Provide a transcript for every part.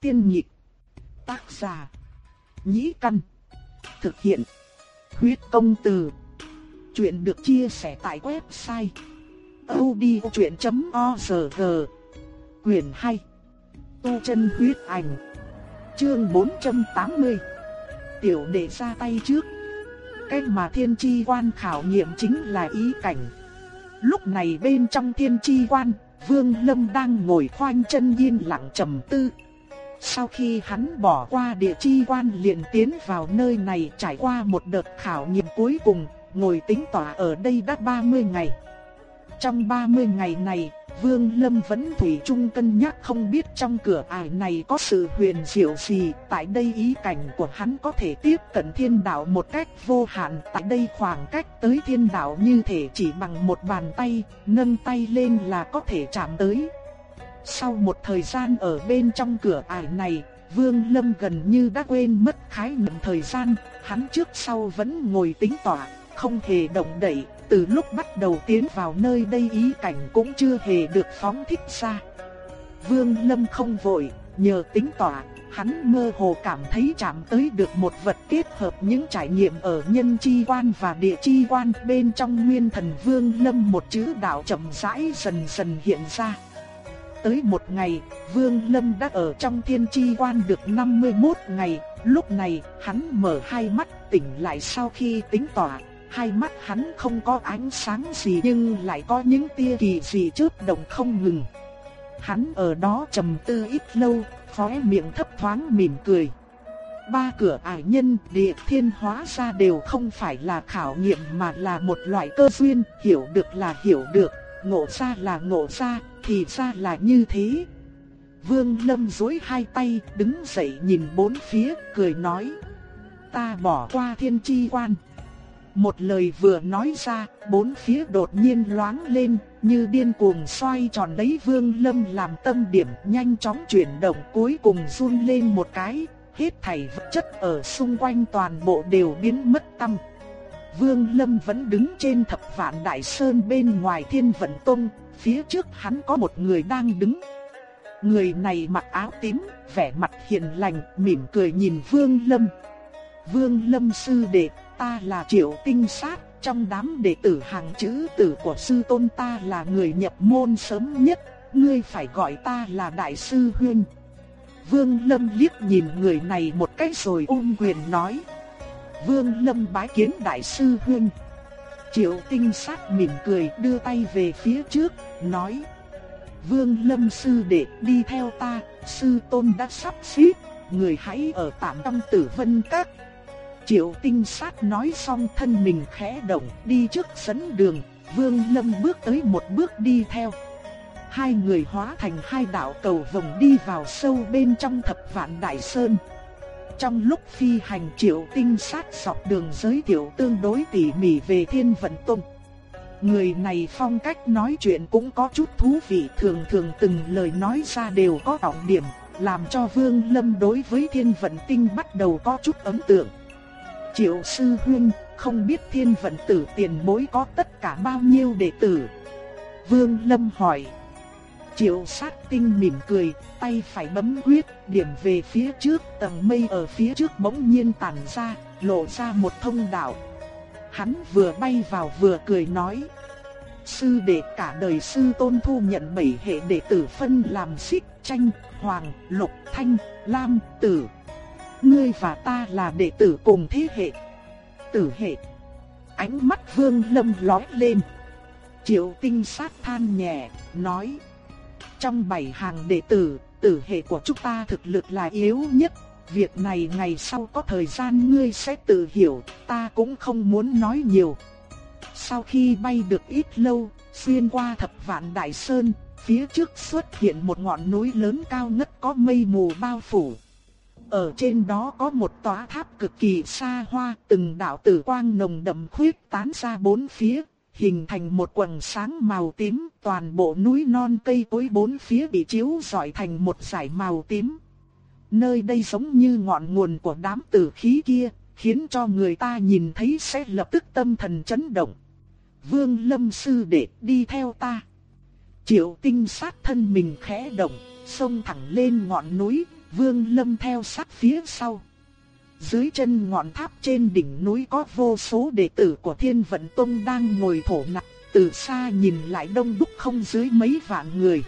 Tiên nhịp. Tác giả. Nhĩ căn. Thực hiện. Huyết công từ. Chuyện được chia sẻ tại website. odchuyện.org Quyền hay. Tu chân huyết ảnh. Chương 480. Tiểu đệ ra tay trước. Cách mà thiên chi quan khảo nghiệm chính là ý cảnh. Lúc này bên trong thiên chi quan, Vương Lâm đang ngồi khoanh chân yên lặng trầm tư. Sau khi hắn bỏ qua địa chi quan liền tiến vào nơi này trải qua một đợt khảo nghiệm cuối cùng, ngồi tính tỏa ở đây đã 30 ngày. Trong 30 ngày này, Vương Lâm vẫn thủy chung cân nhắc không biết trong cửa ải này có sự huyền diệu gì, tại đây ý cảnh của hắn có thể tiếp cận thiên đạo một cách vô hạn, tại đây khoảng cách tới thiên đạo như thể chỉ bằng một bàn tay, nâng tay lên là có thể chạm tới. Sau một thời gian ở bên trong cửa ải này, Vương Lâm gần như đã quên mất khái niệm thời gian, hắn trước sau vẫn ngồi tính tỏa, không hề động đậy, từ lúc bắt đầu tiến vào nơi đây ý cảnh cũng chưa hề được phóng thích ra. Vương Lâm không vội, nhờ tính tỏa, hắn mơ hồ cảm thấy chạm tới được một vật kết hợp những trải nghiệm ở nhân chi quan và địa chi quan bên trong nguyên thần Vương Lâm một chữ đạo chậm rãi dần dần hiện ra. Tới một ngày, Vương Lâm đã ở trong thiên chi quan được 51 ngày, lúc này hắn mở hai mắt tỉnh lại sau khi tính tỏa, hai mắt hắn không có ánh sáng gì nhưng lại có những tia kỳ dị chớp động không ngừng. Hắn ở đó trầm tư ít lâu, khóe miệng thấp thoáng mỉm cười. Ba cửa ải nhân địa thiên hóa ra đều không phải là khảo nghiệm mà là một loại cơ duyên, hiểu được là hiểu được, ngộ ra là ngộ ra, thì ra là như thế. Vương Lâm duỗi hai tay, đứng dậy nhìn bốn phía, cười nói: "Ta bỏ qua thiên chi quan." Một lời vừa nói ra, bốn phía đột nhiên loáng lên, như điên cuồng xoay tròn lấy Vương Lâm làm tâm điểm, nhanh chóng chuyển động cuối cùng run lên một cái, hết thảy vật chất ở xung quanh toàn bộ đều biến mất tâm. Vương Lâm vẫn đứng trên thập vạn đại sơn bên ngoài thiên vận tông, phía trước hắn có một người đang đứng. Người này mặc áo tím, vẻ mặt hiền lành, mỉm cười nhìn Vương Lâm. Vương Lâm sư đệ, ta là Triệu Tinh Sát, trong đám đệ tử hàng chữ tử của sư tôn ta là người nhập môn sớm nhất, ngươi phải gọi ta là Đại sư Huynh. Vương Lâm liếc nhìn người này một cách rồi ôm quyền nói. Vương Lâm bái kiến Đại sư Huynh. Triệu tinh sát mỉm cười đưa tay về phía trước, nói Vương Lâm sư đệ đi theo ta, sư tôn đã sắp xếp, người hãy ở tạm trong tử vân các. Triệu tinh sát nói xong thân mình khẽ động đi trước dẫn đường, Vương Lâm bước tới một bước đi theo. Hai người hóa thành hai đạo cầu vòng đi vào sâu bên trong thập vạn đại sơn. Trong lúc phi hành triệu tinh sát dọc đường giới thiệu tương đối tỉ mỉ về thiên vận tông. Người này phong cách nói chuyện cũng có chút thú vị thường thường từng lời nói ra đều có trọng điểm, làm cho Vương Lâm đối với thiên vận tinh bắt đầu có chút ấn tượng. Triệu sư huynh, không biết thiên vận tử tiền bối có tất cả bao nhiêu đệ tử? Vương Lâm hỏi. Triệu sát tinh mỉm cười, tay phải bấm huyết, điểm về phía trước, tầng mây ở phía trước bỗng nhiên tản ra, lộ ra một thông đạo. Hắn vừa bay vào vừa cười nói. Sư đệ cả đời sư tôn thu nhận bảy hệ đệ tử phân làm xích, tranh, hoàng, lục, thanh, lam, tử. Ngươi và ta là đệ tử cùng thế hệ. Tử hệ. Ánh mắt vương lâm lói lên. Triệu tinh sát than nhẹ, nói. Trong bảy hàng đệ tử, tử hệ của chúng ta thực lực là yếu nhất. Việc này ngày sau có thời gian ngươi sẽ tự hiểu, ta cũng không muốn nói nhiều. Sau khi bay được ít lâu, xuyên qua thập vạn đại sơn, phía trước xuất hiện một ngọn núi lớn cao ngất có mây mù bao phủ. Ở trên đó có một tòa tháp cực kỳ xa hoa, từng đạo tử quang nồng đậm khuyết tán ra bốn phía, hình thành một quầng sáng màu tím, toàn bộ núi non cây cối bốn phía bị chiếu rọi thành một dải màu tím. Nơi đây giống như ngọn nguồn của đám tử khí kia, khiến cho người ta nhìn thấy sẽ lập tức tâm thần chấn động. Vương Lâm sư đệ đi theo ta. Triệu tinh sát thân mình khẽ động, xông thẳng lên ngọn núi, Vương Lâm theo sát phía sau. Dưới chân ngọn tháp trên đỉnh núi có vô số đệ tử của Thiên Vận Tông đang ngồi thổ nặng, từ xa nhìn lại đông đúc không dưới mấy vạn người.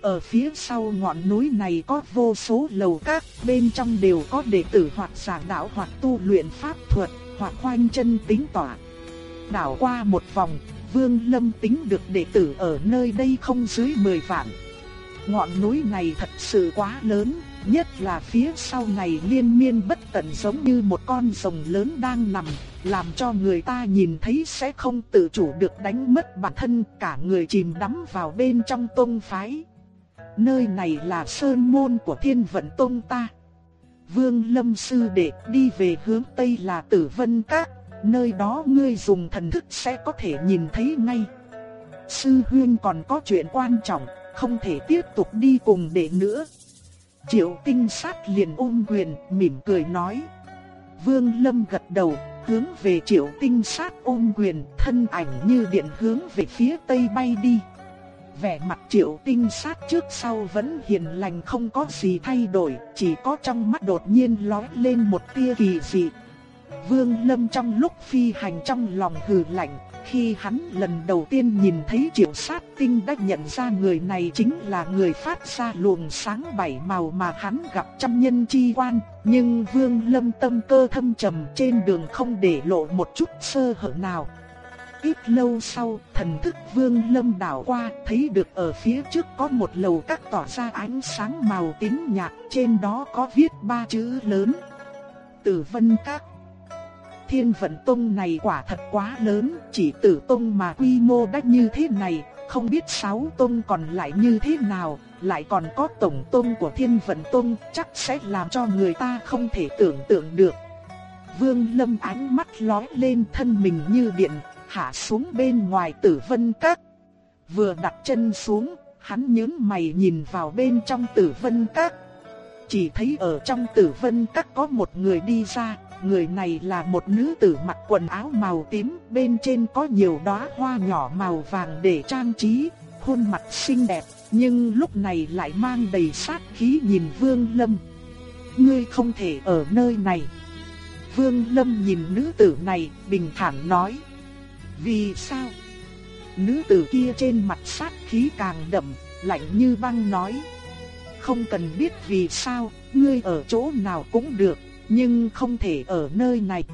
Ở phía sau ngọn núi này có vô số lầu các, bên trong đều có đệ tử hoặc giảng đạo hoặc tu luyện pháp thuật, hoặc khoanh chân tính tỏa. Đảo qua một vòng, Vương Lâm tính được đệ tử ở nơi đây không dưới 10 vạn. Ngọn núi này thật sự quá lớn, nhất là phía sau này liên miên bất tận giống như một con rồng lớn đang nằm, làm cho người ta nhìn thấy sẽ không tự chủ được đánh mất bản thân, cả người chìm đắm vào bên trong tông phái. Nơi này là sơn môn của thiên vận tông ta. Vương Lâm Sư Đệ đi về hướng Tây là Tử Vân Các, nơi đó ngươi dùng thần thức sẽ có thể nhìn thấy ngay. Sư Huyên còn có chuyện quan trọng, không thể tiếp tục đi cùng đệ nữa. Triệu tinh sát liền ôm quyền, mỉm cười nói. Vương Lâm gật đầu, hướng về triệu tinh sát ôm quyền, thân ảnh như điện hướng về phía tây bay đi. Vẻ mặt triệu tinh sát trước sau vẫn hiền lành không có gì thay đổi, chỉ có trong mắt đột nhiên lóe lên một tia kỳ dị. Vương Lâm trong lúc phi hành trong lòng hừ lạnh, khi hắn lần đầu tiên nhìn thấy triệu sát tinh đã nhận ra người này chính là người phát ra luồng sáng bảy màu mà hắn gặp trăm nhân chi quan. Nhưng vương lâm tâm cơ thâm trầm trên đường không để lộ một chút sơ hở nào. Ít lâu sau, thần thức vương lâm đảo qua, thấy được ở phía trước có một lầu các tỏa ra ánh sáng màu tím nhạt, trên đó có viết ba chữ lớn. Tử Vân Các Thiên vận tông này quả thật quá lớn, chỉ tử tông mà quy mô đã như thế này, không biết sáu tông còn lại như thế nào, lại còn có tổng tông của thiên vận tông, chắc sẽ làm cho người ta không thể tưởng tượng được. Vương Lâm ánh mắt lóe lên thân mình như điện, hạ xuống bên ngoài tử vân các. Vừa đặt chân xuống, hắn nhướng mày nhìn vào bên trong tử vân các. Chỉ thấy ở trong tử vân các có một người đi ra, người này là một nữ tử mặc quần áo màu tím, bên trên có nhiều đóa hoa nhỏ màu vàng để trang trí, khuôn mặt xinh đẹp, nhưng lúc này lại mang đầy sát khí nhìn Vương Lâm. Ngươi không thể ở nơi này. Vương Lâm nhìn nữ tử này, bình thản nói. Vì sao? Nữ tử kia trên mặt sát khí càng đậm, lạnh như băng nói. Không cần biết vì sao, ngươi ở chỗ nào cũng được, nhưng không thể ở nơi này.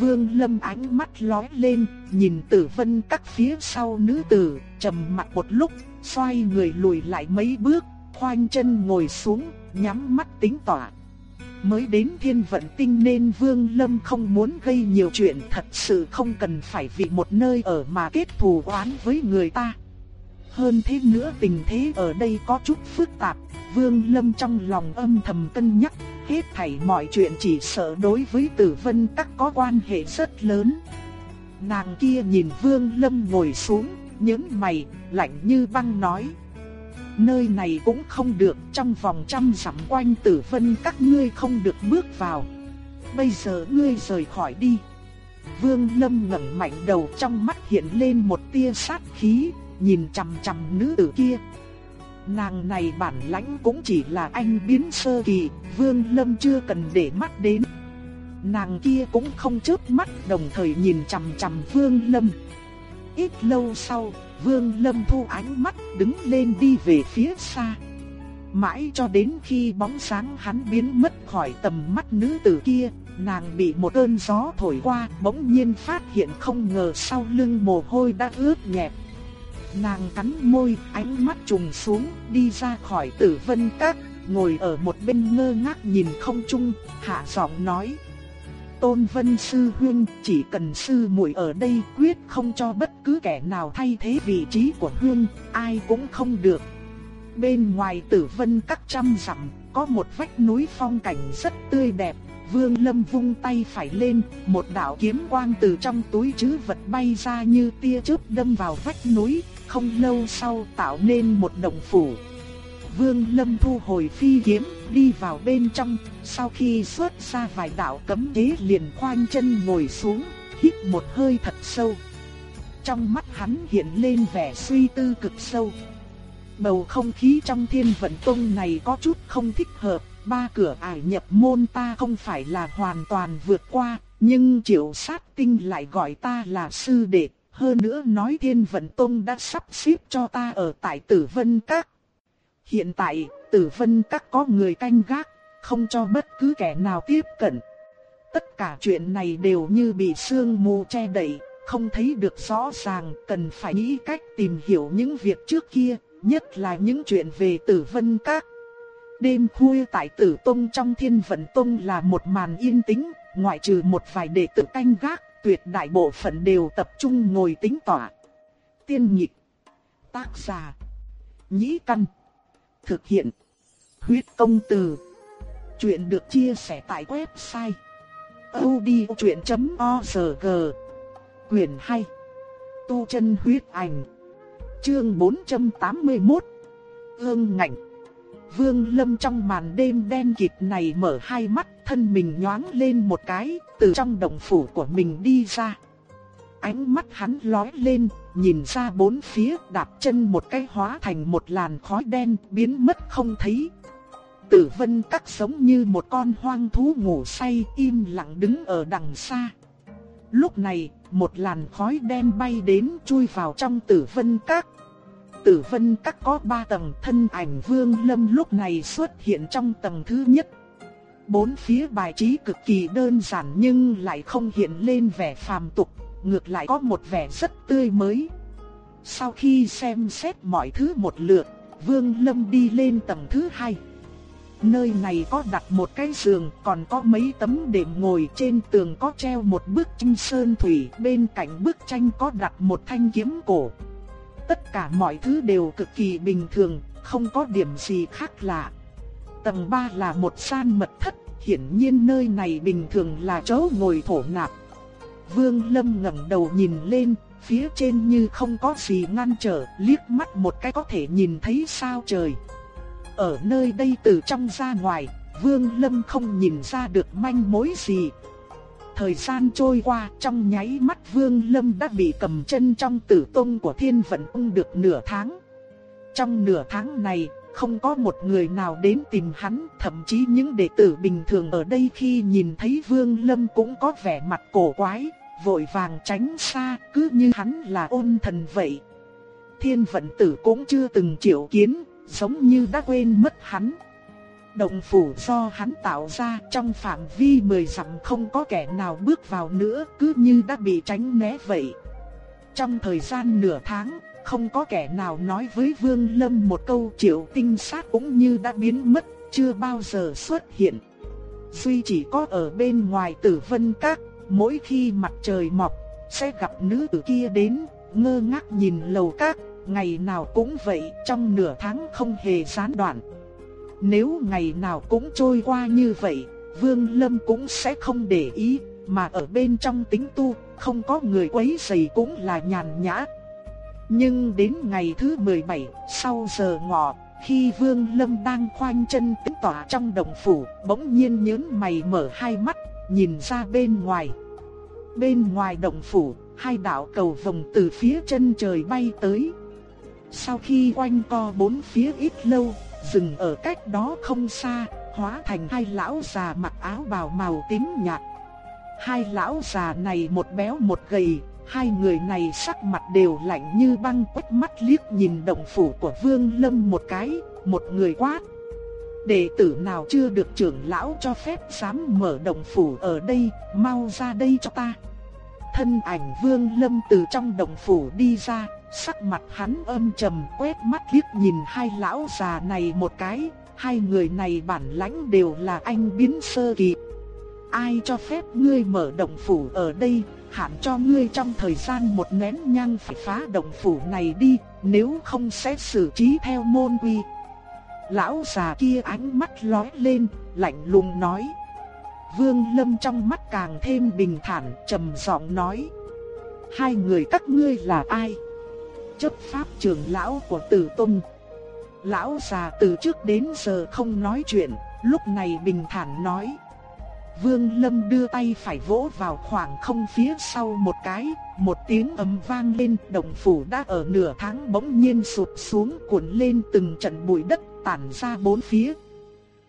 Vương Lâm ánh mắt lóe lên, nhìn Tử Vân các phía sau nữ tử, trầm mặt một lúc, xoay người lùi lại mấy bước, khoanh chân ngồi xuống, nhắm mắt tính tỏa. Mới đến thiên vận tinh nên Vương Lâm không muốn gây nhiều chuyện thật sự không cần phải vì một nơi ở mà kết thù oán với người ta. Hơn thế nữa tình thế ở đây có chút phức tạp, Vương Lâm trong lòng âm thầm cân nhắc, hết thảy mọi chuyện chỉ sợ đối với Tử Vân Các có quan hệ rất lớn. Nàng kia nhìn Vương Lâm ngồi xuống, nhướng mày, lạnh như băng nói: "Nơi này cũng không được, trong vòng trăm dặm quanh Tử Vân Các ngươi không được bước vào. Bây giờ ngươi rời khỏi đi." Vương Lâm ngẩng mạnh đầu trong mắt hiện lên một tia sát khí, nhìn chằm chằm nữ tử kia. Nàng này bản lãnh cũng chỉ là anh biến sơ kỳ, Vương Lâm chưa cần để mắt đến. Nàng kia cũng không chớp mắt đồng thời nhìn chằm chằm Vương Lâm. Ít lâu sau, Vương Lâm thu ánh mắt đứng lên đi về phía xa. Mãi cho đến khi bóng sáng hắn biến mất khỏi tầm mắt nữ tử kia, nàng bị một cơn gió thổi qua, bỗng nhiên phát hiện không ngờ sau lưng mồ hôi đã ướt nhẹp. Nàng cắn môi, ánh mắt trùng xuống, đi ra khỏi tử vân các, ngồi ở một bên ngơ ngác nhìn không trung, hạ giọng nói. Tôn Vân Sư Huynh chỉ cần sư muội ở đây quyết không cho bất cứ kẻ nào thay thế vị trí của Huynh, ai cũng không được. Bên ngoài tử vân các trăm dặm, có một vách núi phong cảnh rất tươi đẹp. Vương Lâm vung tay phải lên, một đạo kiếm quang từ trong túi trữ vật bay ra như tia chớp đâm vào vách núi, không lâu sau tạo nên một động phủ. Vương Lâm thu hồi phi kiếm, đi vào bên trong, sau khi xuất ra vài đạo cấm chế liền khoanh chân ngồi xuống, hít một hơi thật sâu. Trong mắt hắn hiện lên vẻ suy tư cực sâu. Bầu không khí trong thiên vận tông này có chút không thích hợp, ba cửa ải nhập môn ta không phải là hoàn toàn vượt qua, nhưng triệu sát tinh lại gọi ta là sư đệ, hơn nữa nói thiên vận tông đã sắp xếp cho ta ở tại tử vân các. Hiện tại, tử vân các có người canh gác, không cho bất cứ kẻ nào tiếp cận. Tất cả chuyện này đều như bị sương mù che đậy, không thấy được rõ ràng, cần phải nghĩ cách tìm hiểu những việc trước kia, nhất là những chuyện về tử vân các. Đêm khuya tại tử tông trong thiên vận tông là một màn yên tĩnh, ngoại trừ một vài đệ tử canh gác, tuyệt đại bộ phận đều tập trung ngồi tính tỏa. Tiên nhịp, tác giả, nhĩ căn, thực hiện, huyết công từ. Chuyện được chia sẻ tại website. odchuyện.org Quyền 2 Tu chân huyết ảnh. Chương 481 Ương ngạnh. Vương Lâm trong màn đêm đen kịt này mở hai mắt, thân mình nhoáng lên một cái, từ trong động phủ của mình đi ra. Ánh mắt hắn lóe lên, nhìn ra bốn phía, đạp chân một cái hóa thành một làn khói đen, biến mất không thấy. Tử vân các giống như một con hoang thú ngủ say, im lặng đứng ở đằng xa. Lúc này, một làn khói đen bay đến chui vào trong tử vân các, Tử vân các có ba tầng thân ảnh vương lâm lúc này xuất hiện trong tầng thứ nhất. Bốn phía bài trí cực kỳ đơn giản nhưng lại không hiện lên vẻ phàm tục, ngược lại có một vẻ rất tươi mới. Sau khi xem xét mọi thứ một lượt, Vương Lâm đi lên tầng thứ hai. Nơi này có đặt một cái giường, còn có mấy tấm đệm ngồi trên tường có treo một bức tranh sơn thủy, bên cạnh bức tranh có đặt một thanh kiếm cổ. Tất cả mọi thứ đều cực kỳ bình thường, không có điểm gì khác lạ. Tầng 3 là một gian mật thất, hiển nhiên nơi này bình thường là chỗ ngồi thổ nạp. Vương Lâm ngẩng đầu nhìn lên, phía trên như không có gì ngăn trở, liếc mắt một cái có thể nhìn thấy sao trời. Ở nơi đây từ trong ra ngoài, Vương Lâm không nhìn ra được manh mối gì, Thời gian trôi qua, trong nháy mắt Vương Lâm đã bị cầm chân trong tử tông của Thiên Vận Ung được nửa tháng. Trong nửa tháng này, không có một người nào đến tìm hắn, thậm chí những đệ tử bình thường ở đây khi nhìn thấy Vương Lâm cũng có vẻ mặt cổ quái, vội vàng tránh xa, cứ như hắn là ôn thần vậy. Thiên vận tử cũng chưa từng triệu kiến, giống như đã quên mất hắn. Động phủ do hắn tạo ra trong phạm vi mười dặm không có kẻ nào bước vào nữa cứ như đã bị tránh né vậy. Trong thời gian nửa tháng, không có kẻ nào nói với Vương Lâm một câu triệu tinh sát cũng như đã biến mất, chưa bao giờ xuất hiện. Duy chỉ có ở bên ngoài tử vân các, mỗi khi mặt trời mọc, sẽ gặp nữ tử kia đến, ngơ ngác nhìn lầu các, ngày nào cũng vậy, trong nửa tháng không hề gián đoạn. Nếu ngày nào cũng trôi qua như vậy, Vương Lâm cũng sẽ không để ý, mà ở bên trong tính tu, không có người quấy rầy cũng là nhàn nhã. Nhưng đến ngày thứ 17, sau giờ ngọ, khi Vương Lâm đang khoanh chân tĩnh tọa trong đồng phủ, bỗng nhiên nhướng mày mở hai mắt, nhìn ra bên ngoài. Bên ngoài đồng phủ, hai đạo cầu vồng từ phía chân trời bay tới. Sau khi quanh co bốn phía ít lâu, dừng ở cách đó không xa, hóa thành hai lão già mặc áo bào màu tím nhạt. Hai lão già này một béo một gầy, hai người này sắc mặt đều lạnh như băng quét mắt liếc nhìn động phủ của Vương Lâm một cái, một người quát. Đệ tử nào chưa được trưởng lão cho phép dám mở động phủ ở đây, mau ra đây cho ta. Thân ảnh Vương Lâm từ trong động phủ đi ra, Sắc mặt hắn âm trầm quét mắt liếc nhìn hai lão già này một cái, hai người này bản lãnh đều là anh biến sơ kỳ. Ai cho phép ngươi mở động phủ ở đây, hạn cho ngươi trong thời gian một nén nhang phải phá động phủ này đi, nếu không sẽ xử trí theo môn quy. Lão già kia ánh mắt lóe lên, lạnh lùng nói. Vương Lâm trong mắt càng thêm bình thản, trầm giọng nói: "Hai người các ngươi là ai?" Chấp pháp trưởng lão của Tử Tông. Lão già từ trước đến giờ không nói chuyện, lúc này bình thản nói. Vương Lâm đưa tay phải vỗ vào khoảng không phía sau một cái, một tiếng ầm vang lên, động phủ đã ở nửa tháng bỗng nhiên sụp xuống cuộn lên từng trận bụi đất tản ra bốn phía.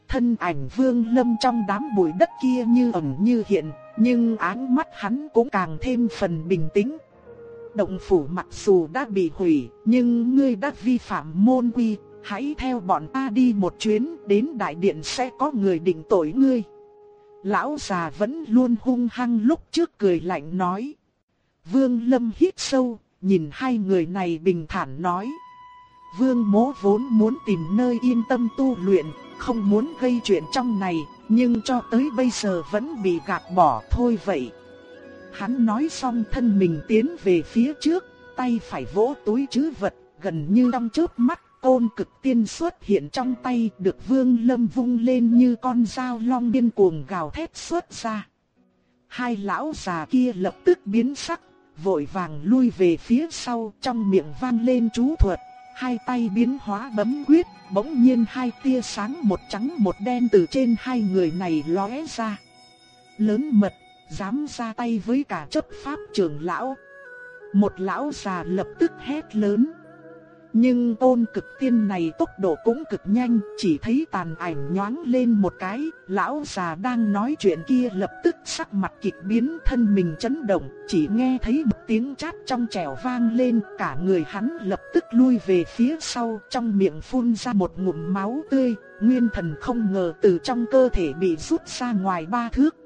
Thân ảnh Vương Lâm trong đám bụi đất kia như ẩn như hiện, nhưng ánh mắt hắn cũng càng thêm phần bình tĩnh. Động phủ mặc dù đã bị hủy, nhưng ngươi đã vi phạm môn quy, hãy theo bọn ta đi một chuyến, đến đại điện sẽ có người định tội ngươi. Lão già vẫn luôn hung hăng lúc trước cười lạnh nói. Vương Lâm hít sâu, nhìn hai người này bình thản nói. Vương mố vốn muốn tìm nơi yên tâm tu luyện, không muốn gây chuyện trong này, nhưng cho tới bây giờ vẫn bị gạt bỏ thôi vậy. Hắn nói xong thân mình tiến về phía trước, tay phải vỗ túi chứ vật, gần như trong chớp mắt côn cực tiên xuất hiện trong tay được vương lâm vung lên như con dao long điên cuồng gào thét xuất ra. Hai lão già kia lập tức biến sắc, vội vàng lui về phía sau trong miệng vang lên chú thuật. Hai tay biến hóa bấm quyết, bỗng nhiên hai tia sáng một trắng một đen từ trên hai người này lóe ra. Lớn mật, dám ra tay với cả chấp pháp trưởng lão. Một lão già lập tức hét lớn. Nhưng tôn cực tiên này tốc độ cũng cực nhanh, chỉ thấy tàn ảnh nhoáng lên một cái, lão già đang nói chuyện kia lập tức sắc mặt kịch biến thân mình chấn động, chỉ nghe thấy một tiếng chát trong trẻo vang lên, cả người hắn lập tức lui về phía sau, trong miệng phun ra một ngụm máu tươi, nguyên thần không ngờ từ trong cơ thể bị rút ra ngoài ba thước.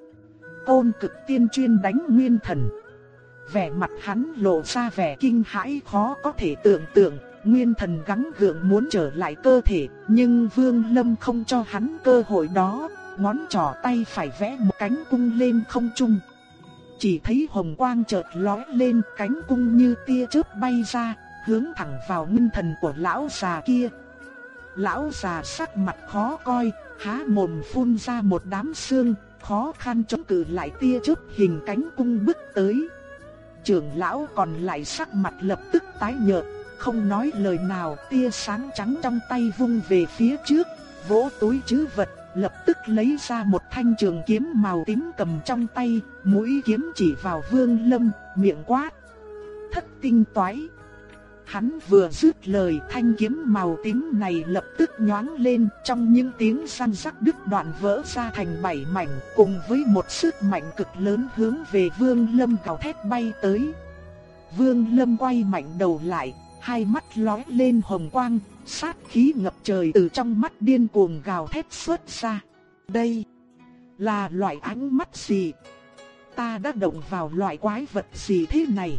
Tôn cực tiên chuyên đánh nguyên thần. Vẻ mặt hắn lộ ra vẻ kinh hãi khó có thể tưởng tượng, Nguyên thần gắng gượng muốn trở lại cơ thể, nhưng Vương Lâm không cho hắn cơ hội đó, ngón trỏ tay phải vẽ một cánh cung lên không trung. Chỉ thấy hồng quang chợt lóe lên, cánh cung như tia chớp bay ra, hướng thẳng vào nguyên thần của lão già kia. Lão già sắc mặt khó coi, há mồm phun ra một đám xương, khó khăn chống cự lại tia chớp hình cánh cung bước tới. Trưởng lão còn lại sắc mặt lập tức tái nhợt, không nói lời nào, tia sáng trắng trong tay vung về phía trước, vỗ túi trữ vật, lập tức lấy ra một thanh trường kiếm màu tím cầm trong tay, mũi kiếm chỉ vào Vương Lâm, miệng quát: "Thất tinh toái!" Hắn vừa dứt lời thanh kiếm màu tím này lập tức nhoáng lên trong những tiếng săn sắc đứt đoạn vỡ ra thành bảy mảnh cùng với một sức mạnh cực lớn hướng về Vương Lâm gào thét bay tới. Vương Lâm quay mạnh đầu lại, hai mắt lóe lên hồng quang, sát khí ngập trời từ trong mắt điên cuồng gào thét xuất ra. Đây là loại ánh mắt gì? Ta đã động vào loại quái vật gì thế này?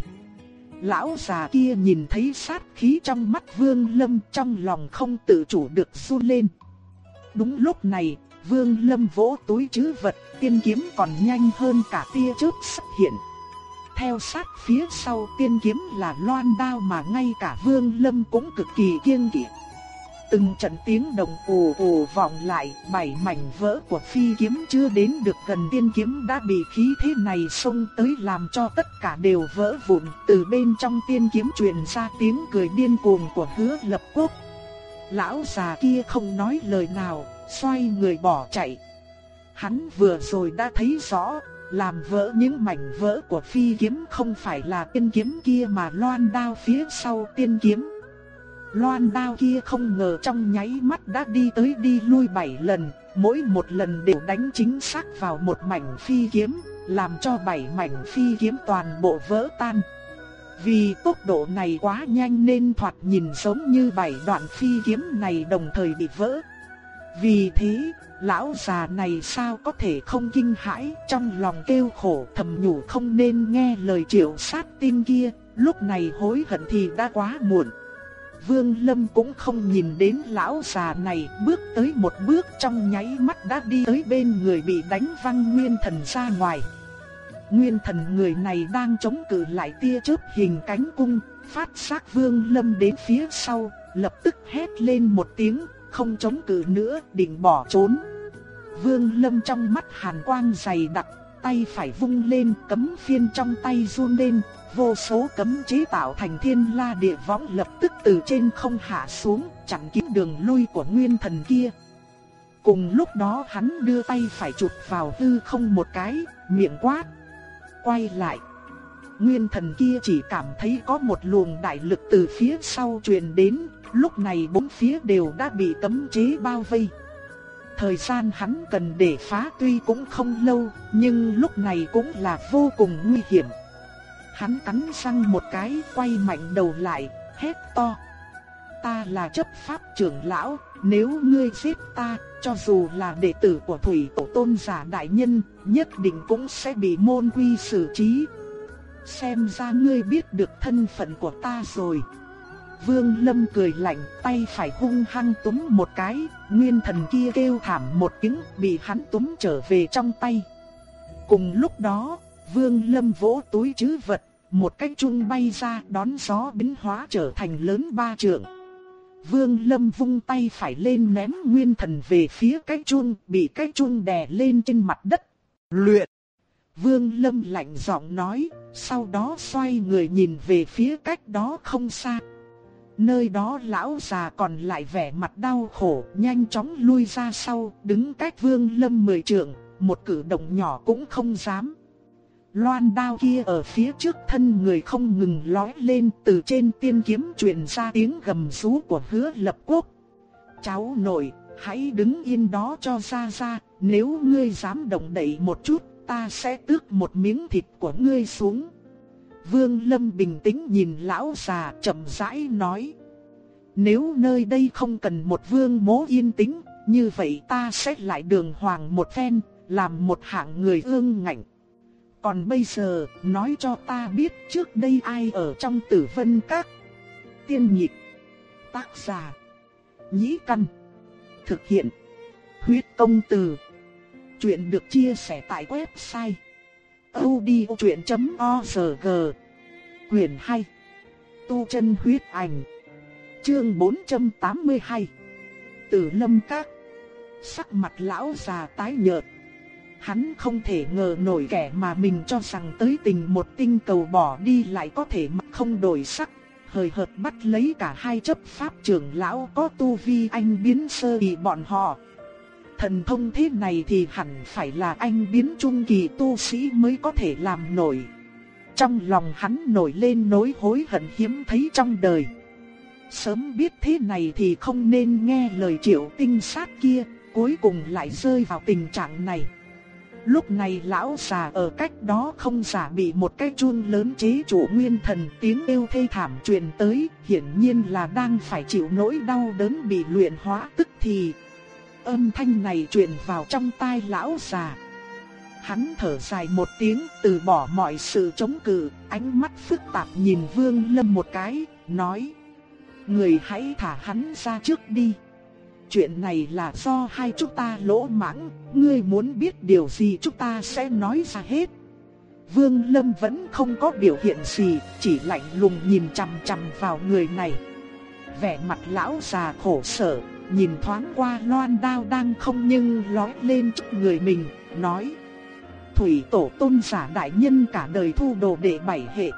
Lão già kia nhìn thấy sát khí trong mắt Vương Lâm trong lòng không tự chủ được run lên. Đúng lúc này, Vương Lâm vỗ túi chứ vật, tiên kiếm còn nhanh hơn cả tia chớp xuất hiện theo sát phía sau tiên kiếm là loan đao mà ngay cả Vương Lâm cũng cực kỳ kiêng kỵ. Từng trận tiếng đồng ồ ồ vọng lại, bảy mảnh vỡ của phi kiếm chưa đến được gần tiên kiếm đã bị khí thế này xông tới làm cho tất cả đều vỡ vụn. Từ bên trong tiên kiếm truyền ra tiếng cười điên cuồng của hứa lập quốc. Lão già kia không nói lời nào, xoay người bỏ chạy. Hắn vừa rồi đã thấy rõ, làm vỡ những mảnh vỡ của phi kiếm không phải là tiên kiếm kia mà loan đao phía sau tiên kiếm. Loan đao kia không ngờ trong nháy mắt đã đi tới đi lui bảy lần, mỗi một lần đều đánh chính xác vào một mảnh phi kiếm, làm cho bảy mảnh phi kiếm toàn bộ vỡ tan. Vì tốc độ này quá nhanh nên thoạt nhìn giống như bảy đoạn phi kiếm này đồng thời bị vỡ. Vì thế, lão già này sao có thể không kinh hãi, trong lòng kêu khổ thầm nhủ không nên nghe lời triệu sát tin kia, lúc này hối hận thì đã quá muộn. Vương Lâm cũng không nhìn đến lão già này, bước tới một bước trong nháy mắt đã đi tới bên người bị đánh văng nguyên thần ra ngoài. Nguyên thần người này đang chống cự lại tia chớp hình cánh cung, phát sát Vương Lâm đến phía sau, lập tức hét lên một tiếng, không chống cự nữa, định bỏ trốn. Vương Lâm trong mắt hàn quang dày đặc, tay phải vung lên, cấm phiên trong tay run lên, vô số cấm chế tạo thành thiên la địa võng lập tức từ trên không hạ xuống, chặn kín đường lui của nguyên thần kia. Cùng lúc đó hắn đưa tay phải chụp vào hư không một cái, miệng quát. Quay lại. Nguyên thần kia chỉ cảm thấy có một luồng đại lực từ phía sau truyền đến, lúc này bốn phía đều đã bị cấm chế bao vây. Thời gian hắn cần để phá tuy cũng không lâu, nhưng lúc này cũng là vô cùng nguy hiểm. Hắn cắn răng một cái, quay mạnh đầu lại, hét to. Ta là chấp pháp trưởng lão, nếu ngươi giết ta, cho dù là đệ tử của thủy tổ tôn giả đại nhân, nhất định cũng sẽ bị môn quy xử trí. Xem ra ngươi biết được thân phận của ta rồi. Vương Lâm cười lạnh, tay phải hung hăng túm một cái, nguyên thần kia kêu thảm một tiếng, bị hắn túm trở về trong tay. Cùng lúc đó, Vương Lâm vỗ túi trữ vật, một cách chun bay ra đón gió biến hóa trở thành lớn ba trượng. Vương Lâm vung tay phải lên ném nguyên thần về phía cái chun, bị cái chun đè lên trên mặt đất. Luyện! Vương Lâm lạnh giọng nói, sau đó xoay người nhìn về phía cách đó không xa. Nơi đó lão già còn lại vẻ mặt đau khổ, nhanh chóng lui ra sau, đứng cách Vương Lâm mười trượng, một cử động nhỏ cũng không dám. Loan đao kia ở phía trước thân người không ngừng lói lên từ trên tiên kiếm truyền ra tiếng gầm rú của hứa lập quốc. Cháu nội, hãy đứng yên đó cho ra ra, nếu ngươi dám động đậy một chút, ta sẽ tước một miếng thịt của ngươi xuống. Vương Lâm bình tĩnh nhìn lão già chậm rãi nói. Nếu nơi đây không cần một vương mố yên tĩnh, như vậy ta sẽ lại đường hoàng một phen, làm một hạng người ương ngạnh. Còn bây giờ, nói cho ta biết trước đây ai ở trong tử vân các. Tiên nhịp, tác giả, nhĩ căn, thực hiện, huyết công từ. Chuyện được chia sẻ tại website odchuyện.org Quyền 2 Tu chân huyết ảnh Chương 482 Tử lâm các Sắc mặt lão già tái nhợt Hắn không thể ngờ nổi kẻ mà mình cho rằng tới tình một tinh cầu bỏ đi lại có thể mặc không đổi sắc. Hời hợt bắt lấy cả hai chấp pháp trưởng lão có tu vi anh biến sơ kỳ bọn họ. Thần thông thế này thì hẳn phải là anh biến trung kỳ tu sĩ mới có thể làm nổi. Trong lòng hắn nổi lên nỗi hối hận hiếm thấy trong đời. Sớm biết thế này thì không nên nghe lời triệu tinh sát kia, cuối cùng lại rơi vào tình trạng này. Lúc này lão già ở cách đó không giả bị một cái chun lớn chế chủ nguyên thần tiếng yêu thê thảm truyền tới, hiển nhiên là đang phải chịu nỗi đau đớn bị luyện hóa tức thì. Âm thanh này truyền vào trong tai lão già. Hắn thở dài một tiếng, từ bỏ mọi sự chống cự, ánh mắt phức tạp nhìn Vương Lâm một cái, nói: "Người hãy thả hắn ra trước đi." Chuyện này là do hai chúng ta lỗ mãng, ngươi muốn biết điều gì chúng ta sẽ nói ra hết. Vương Lâm vẫn không có biểu hiện gì, chỉ lạnh lùng nhìn chằm chằm vào người này. Vẻ mặt lão già khổ sở, nhìn thoáng qua loan đao đang không nhưng lói lên trước người mình, nói. Thủy tổ tôn giả đại nhân cả đời thu đồ đệ bảy hệ.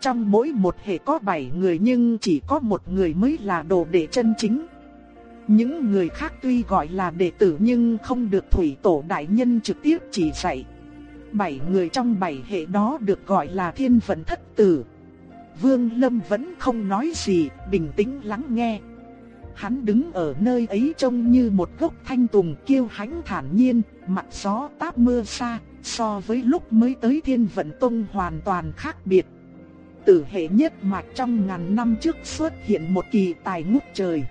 Trong mỗi một hệ có bảy người nhưng chỉ có một người mới là đồ đệ chân chính. Những người khác tuy gọi là đệ tử nhưng không được thủy tổ đại nhân trực tiếp chỉ dạy. Bảy người trong bảy hệ đó được gọi là thiên vận thất tử. Vương Lâm vẫn không nói gì, bình tĩnh lắng nghe. Hắn đứng ở nơi ấy trông như một gốc thanh tùng kiêu hãnh thản nhiên, mặt gió táp mưa xa, so với lúc mới tới thiên vận tông hoàn toàn khác biệt. Tử hệ nhất mạch trong ngàn năm trước xuất hiện một kỳ tài ngút trời.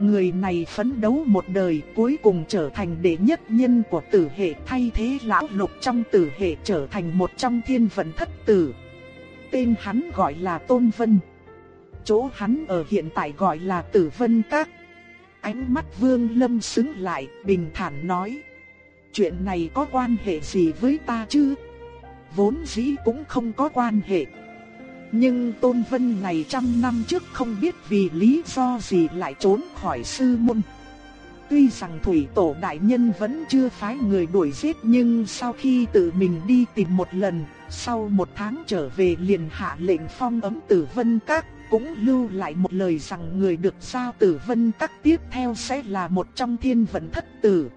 Người này phấn đấu một đời cuối cùng trở thành đệ nhất nhân của tử hệ thay thế lão lục trong tử hệ trở thành một trong thiên vận thất tử. Tên hắn gọi là Tôn Vân. Chỗ hắn ở hiện tại gọi là Tử Vân Các. Ánh mắt Vương Lâm sững lại, bình thản nói. Chuyện này có quan hệ gì với ta chứ? Vốn dĩ cũng không có quan hệ. Nhưng Tôn Vân này trăm năm trước không biết vì lý do gì lại trốn khỏi sư môn. Tuy rằng Thủy Tổ Đại Nhân vẫn chưa phái người đuổi giết nhưng sau khi tự mình đi tìm một lần, sau một tháng trở về liền hạ lệnh phong ấm tử vân các, cũng lưu lại một lời rằng người được sao tử vân các tiếp theo sẽ là một trong thiên vận thất tử.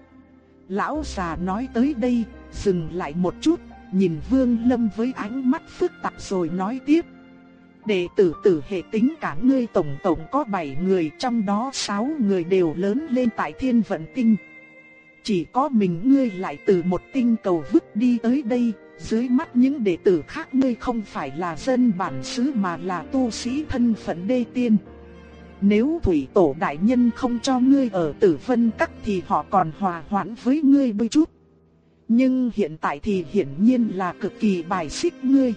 Lão già nói tới đây, dừng lại một chút, nhìn Vương Lâm với ánh mắt phức tạp rồi nói tiếp. Đệ tử tử hệ tính cả ngươi tổng tổng có 7 người trong đó 6 người đều lớn lên tại thiên vận tinh. Chỉ có mình ngươi lại từ một tinh cầu vứt đi tới đây, dưới mắt những đệ tử khác ngươi không phải là dân bản xứ mà là tu sĩ thân phận đê tiên. Nếu thủy tổ đại nhân không cho ngươi ở tử vân các thì họ còn hòa hoãn với ngươi đôi chút. Nhưng hiện tại thì hiển nhiên là cực kỳ bài xích ngươi.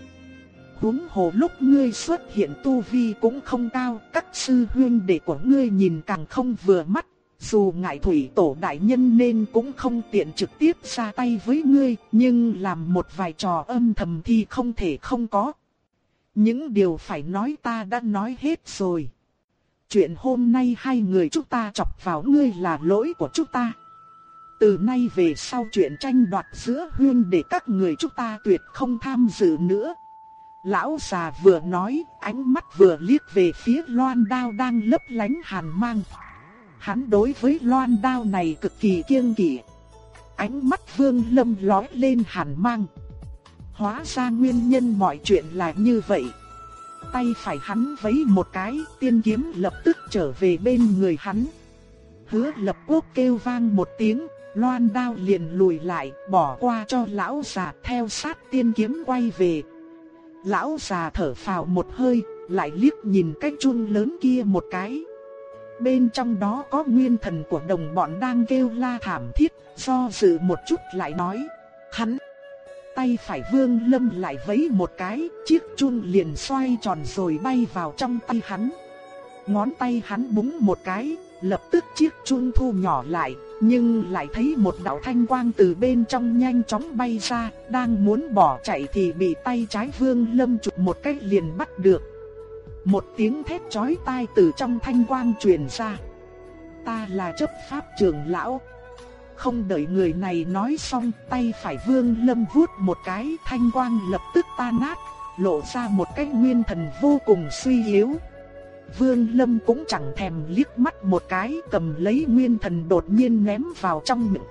Huống hồ lúc ngươi xuất hiện tu vi cũng không cao, các sư huynh đệ của ngươi nhìn càng không vừa mắt. Dù ngại thủy tổ đại nhân nên cũng không tiện trực tiếp ra tay với ngươi, nhưng làm một vài trò âm thầm thì không thể không có. Những điều phải nói ta đã nói hết rồi. Chuyện hôm nay hai người chúng ta chọc vào ngươi là lỗi của chúng ta. Từ nay về sau chuyện tranh đoạt giữa huyên để các người chúng ta tuyệt không tham dự nữa. Lão già vừa nói, ánh mắt vừa liếc về phía loan đao đang lấp lánh hàn mang. Hắn đối với loan đao này cực kỳ kiêng kỵ. Ánh mắt vương lâm lói lên hàn mang. Hóa ra nguyên nhân mọi chuyện là như vậy. Tay phải hắn vấy một cái, tiên kiếm lập tức trở về bên người hắn. Hứa lập quốc kêu vang một tiếng, loan đao liền lùi lại, bỏ qua cho lão già theo sát tiên kiếm quay về. Lão già thở phào một hơi, lại liếc nhìn cái chun lớn kia một cái. Bên trong đó có nguyên thần của đồng bọn đang kêu la thảm thiết, do dự một chút lại nói, hắn. Tay phải vương lâm lại vấy một cái, chiếc chun liền xoay tròn rồi bay vào trong tay hắn. Ngón tay hắn búng một cái, lập tức chiếc chun thu nhỏ lại, nhưng lại thấy một đạo thanh quang từ bên trong nhanh chóng bay ra, đang muốn bỏ chạy thì bị tay trái Vương Lâm chụp một cái liền bắt được. Một tiếng thét chói tai từ trong thanh quang truyền ra. Ta là chấp pháp trưởng lão. Không đợi người này nói xong, tay phải Vương Lâm vuốt một cái, thanh quang lập tức tan nát, lộ ra một cái nguyên thần vô cùng suy yếu. Vương Lâm cũng chẳng thèm liếc mắt một cái cầm lấy nguyên thần đột nhiên ném vào trong miệng.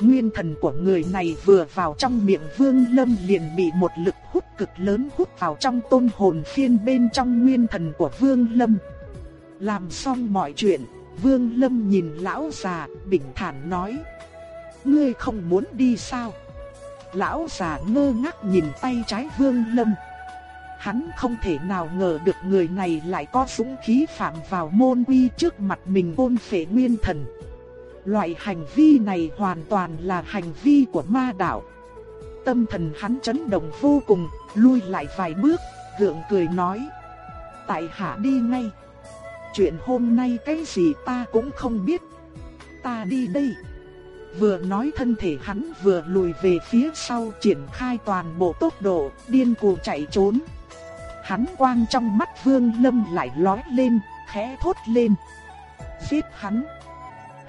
Nguyên thần của người này vừa vào trong miệng Vương Lâm liền bị một lực hút cực lớn hút vào trong tôn hồn phiên bên trong nguyên thần của Vương Lâm. Làm xong mọi chuyện, Vương Lâm nhìn lão già, bình thản nói. Ngươi không muốn đi sao? Lão già ngơ ngác nhìn tay trái Vương Lâm. Hắn không thể nào ngờ được người này lại có súng khí phạm vào môn quy trước mặt mình ôn phệ nguyên thần. Loại hành vi này hoàn toàn là hành vi của ma đạo. Tâm thần hắn chấn động vô cùng, lui lại vài bước, gượng cười nói. Tại hạ đi ngay. Chuyện hôm nay cái gì ta cũng không biết. Ta đi đây. Vừa nói thân thể hắn vừa lùi về phía sau triển khai toàn bộ tốc độ, điên cuồng chạy trốn hắn quang trong mắt Vương Lâm lại lói lên, khẽ thốt lên. Giết hắn.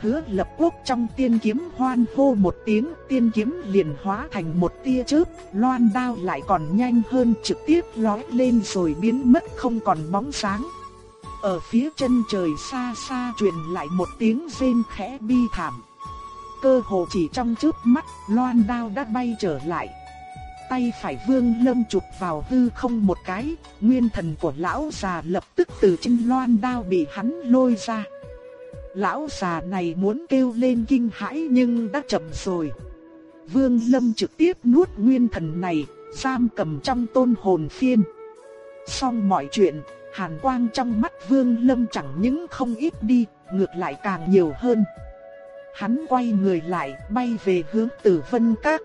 Hứa lập quốc trong tiên kiếm hoan hô một tiếng, tiên kiếm liền hóa thành một tia chớp, loan đao lại còn nhanh hơn trực tiếp lói lên rồi biến mất không còn bóng sáng. Ở phía chân trời xa xa truyền lại một tiếng rên khẽ bi thảm. Cơ hồ chỉ trong chớp mắt, loan đao đã bay trở lại. Tay phải vương lâm chụp vào hư không một cái, nguyên thần của lão già lập tức từ chân loan đao bị hắn lôi ra. Lão già này muốn kêu lên kinh hãi nhưng đã chậm rồi. Vương lâm trực tiếp nuốt nguyên thần này, giam cầm trong tôn hồn phiên. Xong mọi chuyện, hàn quang trong mắt vương lâm chẳng những không ít đi, ngược lại càng nhiều hơn. Hắn quay người lại, bay về hướng tử vân các,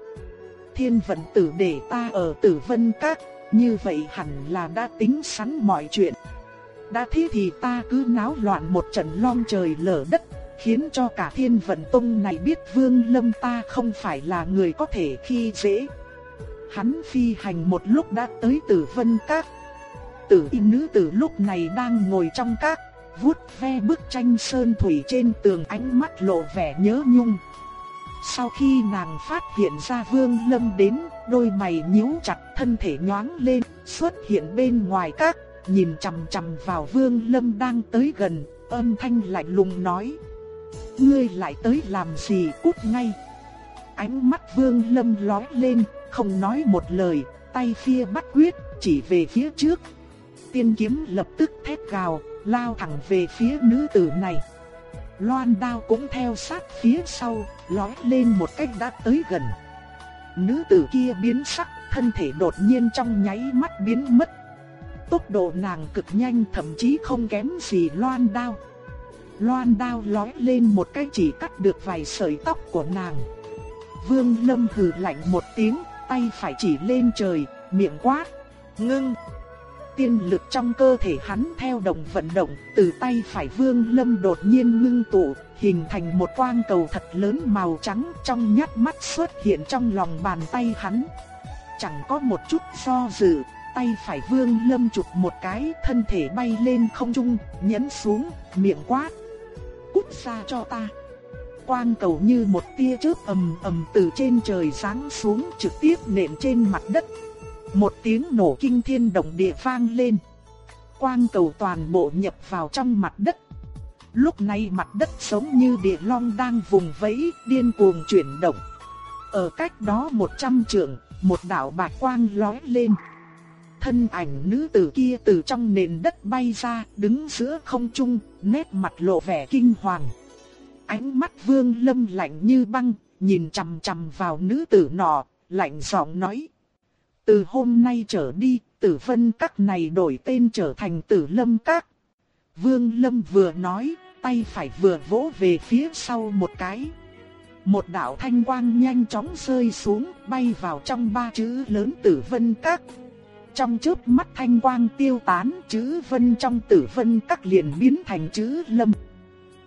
thiên vận tử để ta ở tử vân các, như vậy hẳn là đã tính sẵn mọi chuyện. Đã thế thì ta cứ náo loạn một trận long trời lở đất, khiến cho cả thiên vận tông này biết vương lâm ta không phải là người có thể khi dễ. Hắn phi hành một lúc đã tới tử vân các. Tử y nữ tử lúc này đang ngồi trong các, vuốt ve bức tranh sơn thủy trên tường ánh mắt lộ vẻ nhớ nhung. Sau khi nàng phát hiện ra Vương Lâm đến, đôi mày nhíu chặt thân thể nhoáng lên, xuất hiện bên ngoài các, nhìn chằm chằm vào Vương Lâm đang tới gần, âm thanh lạnh lùng nói: "Ngươi lại tới làm gì, cút ngay." Ánh mắt Vương Lâm lóe lên, không nói một lời, tay phía bắt quyết, chỉ về phía trước. Tiên kiếm lập tức thét gào, lao thẳng về phía nữ tử này. Loan đao cũng theo sát phía sau, lói lên một cách đã tới gần. Nữ tử kia biến sắc, thân thể đột nhiên trong nháy mắt biến mất. Tốc độ nàng cực nhanh thậm chí không kém gì loan đao. Loan đao lói lên một cái chỉ cắt được vài sợi tóc của nàng. Vương Lâm hừ lạnh một tiếng, tay phải chỉ lên trời, miệng quát, ngưng. Tiên lực trong cơ thể hắn theo động vận động, từ tay phải Vương Lâm đột nhiên ngưng tụ, hình thành một quang cầu thật lớn màu trắng trong nhát mắt xuất hiện trong lòng bàn tay hắn. Chẳng có một chút do dự, tay phải Vương Lâm chụp một cái, thân thể bay lên không trung, nhấn xuống, miệng quát: "Cút xa cho ta." quang cầu như một tia chớp ầm ầm từ trên trời giáng xuống trực tiếp nện trên mặt đất. Một tiếng nổ kinh thiên động địa vang lên. Quang cầu toàn bộ nhập vào trong mặt đất. Lúc này mặt đất giống như địa long đang vùng vẫy, điên cuồng chuyển động. Ở cách đó một trăm trượng, một đạo bạc quang lóe lên. Thân ảnh nữ tử kia từ trong nền đất bay ra, đứng giữa không trung, nét mặt lộ vẻ kinh hoàng. Ánh mắt Vương Lâm lạnh như băng, nhìn chằm chằm vào nữ tử nọ, lạnh giọng nói: "Từ hôm nay trở đi, Tử Vân các này đổi tên trở thành Tử Lâm các." Vương Lâm vừa nói, tay phải vừa vỗ về phía sau một cái. Một đạo thanh quang nhanh chóng rơi xuống, bay vào trong ba chữ lớn Tử Vân các. Trong chớp mắt thanh quang tiêu tán, chữ Vân trong Tử Vân các liền biến thành chữ Lâm.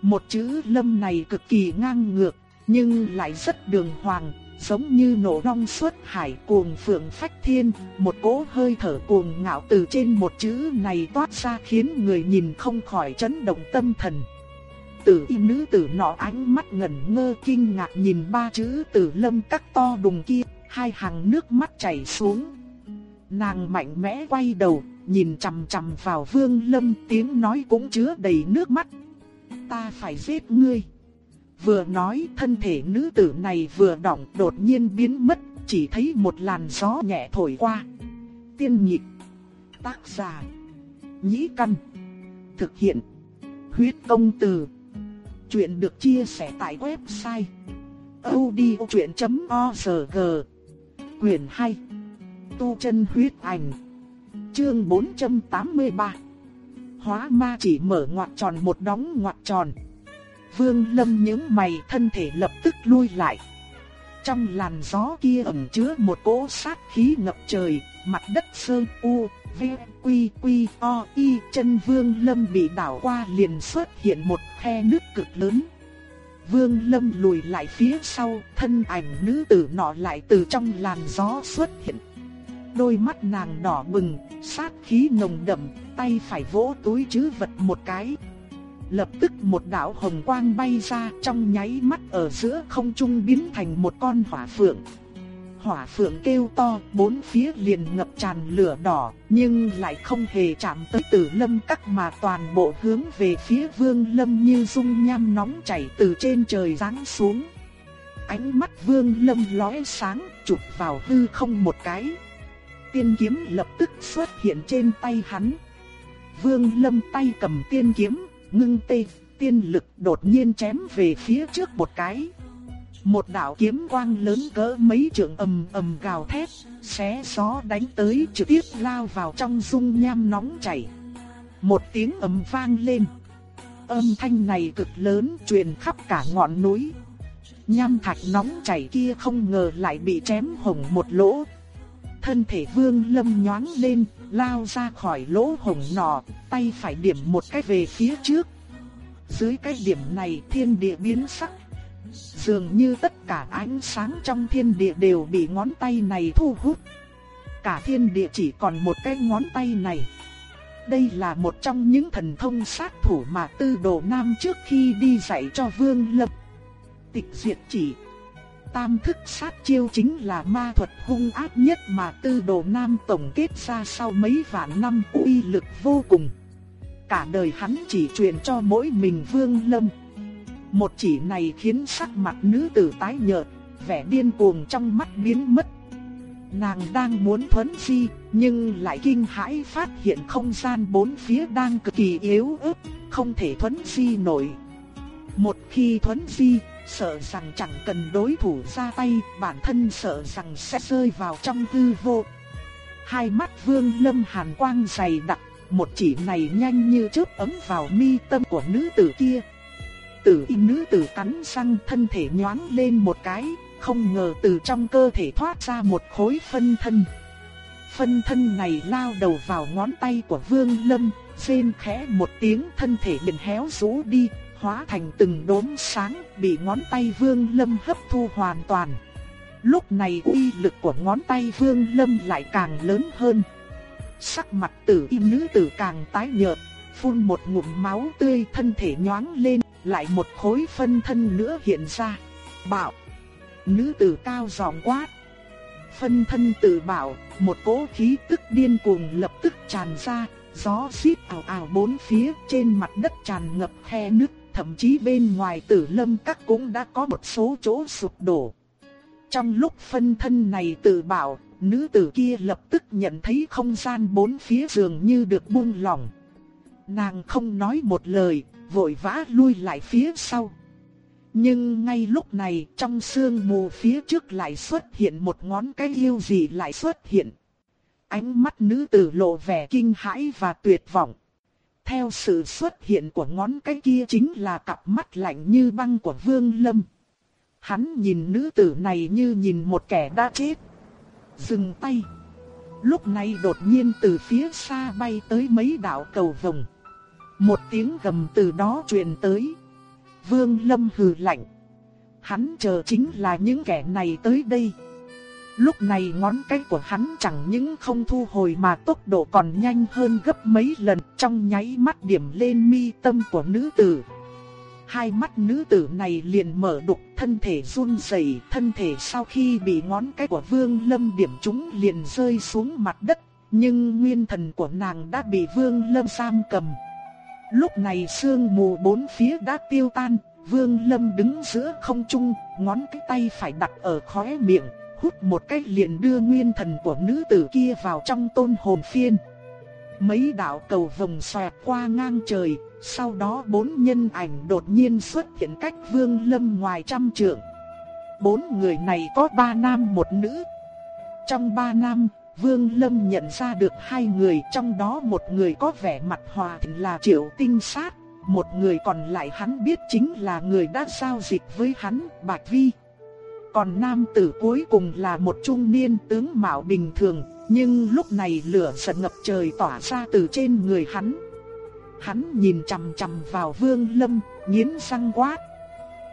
Một chữ lâm này cực kỳ ngang ngược, nhưng lại rất đường hoàng, giống như nổ long xuất hải cuồng phượng phách thiên, một cỗ hơi thở cuồng ngạo từ trên một chữ này toát ra khiến người nhìn không khỏi chấn động tâm thần. Tử y nữ tử nọ ánh mắt ngẩn ngơ kinh ngạc nhìn ba chữ tử lâm các to đùng kia, hai hàng nước mắt chảy xuống. Nàng mạnh mẽ quay đầu, nhìn chằm chằm vào vương lâm tiếng nói cũng chứa đầy nước mắt, ta phải giết ngươi. Vừa nói thân thể nữ tử này vừa động đột nhiên biến mất, chỉ thấy một làn gió nhẹ thổi qua. Tiên nhịp, tác giả, nhĩ căn, thực hiện, huyết công từ. Chuyện được chia sẻ tại website odchuyện.org Quyền 2 Tu chân huyết ảnh Chương 483 hóa ma chỉ mở ngoặt tròn một đóng ngoặt tròn. Vương Lâm nhướng mày thân thể lập tức lui lại. Trong làn gió kia ẩn chứa một cỗ sát khí ngập trời, mặt đất sơn u, v, quy quy o y chân Vương Lâm bị đảo qua liền xuất hiện một khe nước cực lớn. Vương Lâm lùi lại phía sau, thân ảnh nữ tử nọ lại từ trong làn gió xuất hiện đôi mắt nàng đỏ bừng, sát khí nồng đậm, tay phải vỗ túi chứ vật một cái. Lập tức một đạo hồng quang bay ra trong nháy mắt ở giữa không trung biến thành một con hỏa phượng. Hỏa phượng kêu to, bốn phía liền ngập tràn lửa đỏ, nhưng lại không hề chạm tới tử lâm các mà toàn bộ hướng về phía vương lâm như dung nham nóng chảy từ trên trời giáng xuống. Ánh mắt vương lâm lóe sáng, chụp vào hư không một cái tiên kiếm lập tức xuất hiện trên tay hắn. Vương Lâm tay cầm tiên kiếm, ngưng tê, tiên lực đột nhiên chém về phía trước một cái. Một đạo kiếm quang lớn cỡ mấy trượng ầm ầm gào thét, xé gió đánh tới trực tiếp lao vào trong dung nham nóng chảy. Một tiếng ầm vang lên. Âm thanh này cực lớn truyền khắp cả ngọn núi. Nham thạch nóng chảy kia không ngờ lại bị chém hồng một lỗ, thân thể vương lâm nhoáng lên, lao ra khỏi lỗ hổng nọ, tay phải điểm một cái về phía trước. Dưới cái điểm này thiên địa biến sắc. Dường như tất cả ánh sáng trong thiên địa đều bị ngón tay này thu hút. Cả thiên địa chỉ còn một cái ngón tay này. Đây là một trong những thần thông sát thủ mà tư đồ nam trước khi đi dạy cho vương lập Tịch diệt chỉ tam thức sát chiêu chính là ma thuật hung ác nhất mà tư đồ nam tổng kết ra sau mấy vạn năm uy lực vô cùng. Cả đời hắn chỉ truyền cho mỗi mình Vương Lâm. Một chỉ này khiến sắc mặt nữ tử tái nhợt, vẻ điên cuồng trong mắt biến mất. Nàng đang muốn thuấn di, nhưng lại kinh hãi phát hiện không gian bốn phía đang cực kỳ yếu ớt, không thể thuấn di nổi. Một khi thuấn di, sợ rằng chẳng cần đối thủ ra tay, bản thân sợ rằng sẽ rơi vào trong hư vô. Hai mắt Vương Lâm hàn quang dày đặc, một chỉ này nhanh như chớp ấm vào mi tâm của nữ tử kia. Tử y nữ tử cắn răng thân thể nhoáng lên một cái, không ngờ từ trong cơ thể thoát ra một khối phân thân. Phân thân này lao đầu vào ngón tay của Vương Lâm, rên khẽ một tiếng thân thể liền héo rũ đi, hóa thành từng đốm sáng, bị ngón tay Vương Lâm hấp thu hoàn toàn. Lúc này uy lực của ngón tay Vương Lâm lại càng lớn hơn. Sắc mặt tử im nữ tử càng tái nhợt, phun một ngụm máu tươi thân thể nhoáng lên, lại một khối phân thân nữa hiện ra. Bảo, nữ tử cao giọng quát. Phân thân tử bảo, một cỗ khí tức điên cuồng lập tức tràn ra, gió xít ảo ảo bốn phía trên mặt đất tràn ngập khe nứt thậm chí bên ngoài tử lâm các cũng đã có một số chỗ sụp đổ. Trong lúc phân thân này tự bảo, nữ tử kia lập tức nhận thấy không gian bốn phía dường như được buông lỏng. Nàng không nói một lời, vội vã lui lại phía sau. Nhưng ngay lúc này trong sương mù phía trước lại xuất hiện một ngón cái yêu gì lại xuất hiện. Ánh mắt nữ tử lộ vẻ kinh hãi và tuyệt vọng. Theo sự xuất hiện của ngón cái kia chính là cặp mắt lạnh như băng của Vương Lâm. Hắn nhìn nữ tử này như nhìn một kẻ đã chết. Dừng tay. Lúc này đột nhiên từ phía xa bay tới mấy đạo cầu vồng. Một tiếng gầm từ đó truyền tới. Vương Lâm hừ lạnh. Hắn chờ chính là những kẻ này tới đây. Lúc này ngón cái của hắn chẳng những không thu hồi mà tốc độ còn nhanh hơn gấp mấy lần trong nháy mắt điểm lên mi tâm của nữ tử. Hai mắt nữ tử này liền mở đục thân thể run rẩy, thân thể sau khi bị ngón cái của Vương Lâm điểm trúng liền rơi xuống mặt đất, nhưng nguyên thần của nàng đã bị Vương Lâm giam cầm. Lúc này sương mù bốn phía đã tiêu tan, Vương Lâm đứng giữa không trung, ngón cái tay phải đặt ở khóe miệng, hút một cái liền đưa nguyên thần của nữ tử kia vào trong tôn hồn phiên. Mấy đạo cầu vồng xoẹt qua ngang trời, sau đó bốn nhân ảnh đột nhiên xuất hiện cách vương lâm ngoài trăm trượng. Bốn người này có ba nam một nữ. Trong ba nam, vương lâm nhận ra được hai người, trong đó một người có vẻ mặt hòa thịnh là triệu tinh sát, một người còn lại hắn biết chính là người đã giao dịch với hắn, Bạch Vi. Còn nam tử cuối cùng là một trung niên tướng mạo bình thường, nhưng lúc này lửa giận ngập trời tỏa ra từ trên người hắn. Hắn nhìn chằm chằm vào Vương Lâm, nghiến răng quát.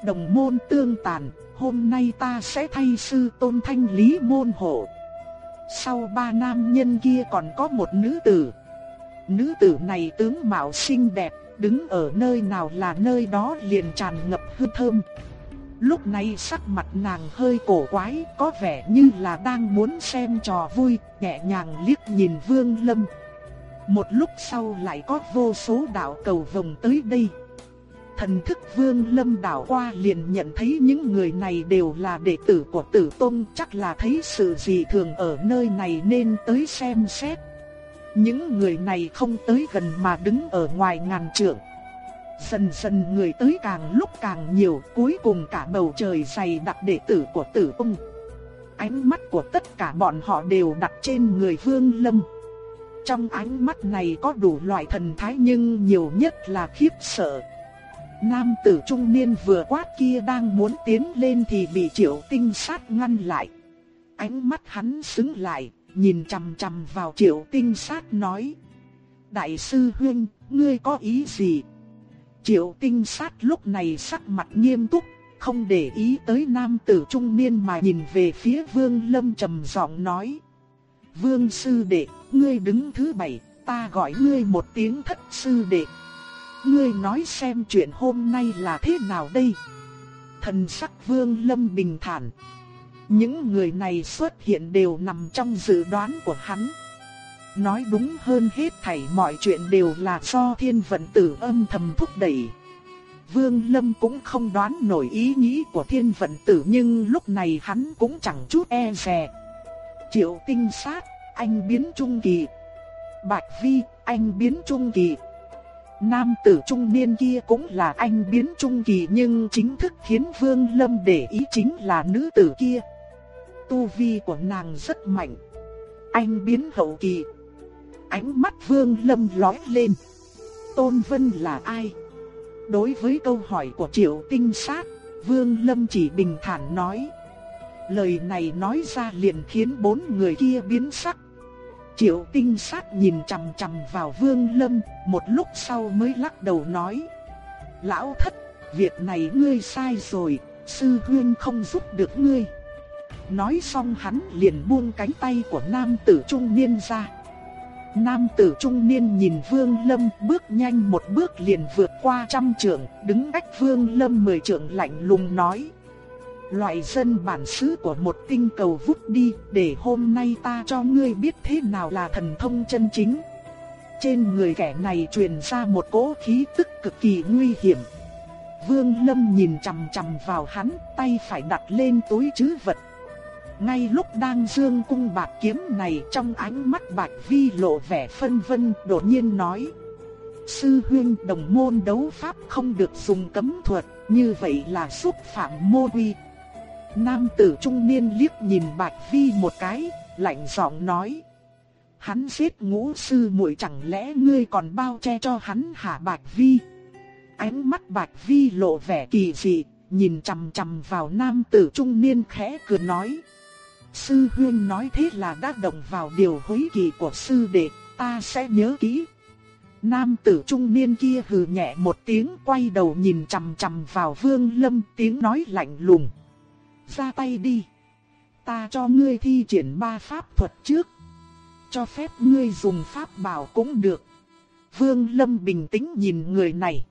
Đồng môn tương tàn, hôm nay ta sẽ thay sư tôn thanh lý môn hộ. Sau ba nam nhân kia còn có một nữ tử. Nữ tử này tướng mạo xinh đẹp, đứng ở nơi nào là nơi đó liền tràn ngập hương thơm. Lúc này sắc mặt nàng hơi cổ quái, có vẻ như là đang muốn xem trò vui, nhẹ nhàng liếc nhìn Vương Lâm. Một lúc sau lại có vô số đạo cầu vồng tới đây. Thần thức Vương Lâm đảo qua liền nhận thấy những người này đều là đệ tử của Tử Tôn, chắc là thấy sự gì thường ở nơi này nên tới xem xét. Những người này không tới gần mà đứng ở ngoài ngàn trượng. Dần dần người tới càng lúc càng nhiều, cuối cùng cả bầu trời dày đặc đệ tử của tử ung. Ánh mắt của tất cả bọn họ đều đặt trên người Vương Lâm. Trong ánh mắt này có đủ loại thần thái nhưng nhiều nhất là khiếp sợ. Nam tử trung niên vừa quát kia đang muốn tiến lên thì bị triệu tinh sát ngăn lại. Ánh mắt hắn sững lại, nhìn chằm chằm vào triệu tinh sát nói. Đại sư Huynh, ngươi có ý gì? Triệu tinh sát lúc này sắc mặt nghiêm túc, không để ý tới nam tử trung niên mà nhìn về phía vương lâm trầm giọng nói. Vương sư đệ, ngươi đứng thứ bảy, ta gọi ngươi một tiếng thất sư đệ. Ngươi nói xem chuyện hôm nay là thế nào đây? Thần sắc Vương Lâm bình thản. Những người này xuất hiện đều nằm trong dự đoán của hắn. Nói đúng hơn hết thảy mọi chuyện đều là do thiên vận tử âm thầm thúc đẩy. Vương Lâm cũng không đoán nổi ý nghĩ của thiên vận tử nhưng lúc này hắn cũng chẳng chút e dè. Triệu tinh sát, anh biến trung kỳ. Bạch Vi, anh biến trung kỳ. Nam tử trung niên kia cũng là anh biến trung kỳ nhưng chính thức khiến Vương Lâm để ý chính là nữ tử kia. Tu vi của nàng rất mạnh. Anh biến hậu kỳ. Ánh mắt Vương Lâm lóe lên. Tôn Vân là ai? Đối với câu hỏi của Triệu Tinh Sát, Vương Lâm chỉ bình thản nói. Lời này nói ra liền khiến bốn người kia biến sắc. Triệu Tinh Sát nhìn chằm chằm vào Vương Lâm, một lúc sau mới lắc đầu nói: "Lão thất, việc này ngươi sai rồi, sư huynh không giúp được ngươi." Nói xong hắn liền buông cánh tay của nam tử trung niên ra. Nam tử trung niên nhìn Vương Lâm bước nhanh một bước liền vượt qua trăm trượng, đứng cách Vương Lâm mười trượng lạnh lùng nói. Loại dân bản xứ của một tinh cầu vút đi, để hôm nay ta cho ngươi biết thế nào là thần thông chân chính. Trên người kẻ này truyền ra một cỗ khí tức cực kỳ nguy hiểm. Vương Lâm nhìn chằm chằm vào hắn, tay phải đặt lên túi trữ vật, ngay lúc đang dương cung bạc kiếm này trong ánh mắt bạch vi lộ vẻ phân vân đột nhiên nói. Sư huyên đồng môn đấu pháp không được dùng cấm thuật, như vậy là xúc phạm mô quy. Nam tử trung niên liếc nhìn bạch vi một cái, lạnh giọng nói. Hắn giết ngũ sư muội chẳng lẽ ngươi còn bao che cho hắn hả bạch vi? Ánh mắt bạch vi lộ vẻ kỳ dị, nhìn chằm chằm vào nam tử trung niên khẽ cười nói. Sư huyên nói thế là đã động vào điều hối kỳ của sư đệ, ta sẽ nhớ kỹ. Nam tử trung niên kia hừ nhẹ một tiếng quay đầu nhìn chằm chằm vào vương lâm tiếng nói lạnh lùng. Ra tay đi. Ta cho ngươi thi triển ba pháp thuật trước. Cho phép ngươi dùng pháp bảo cũng được. Vương lâm bình tĩnh nhìn người này.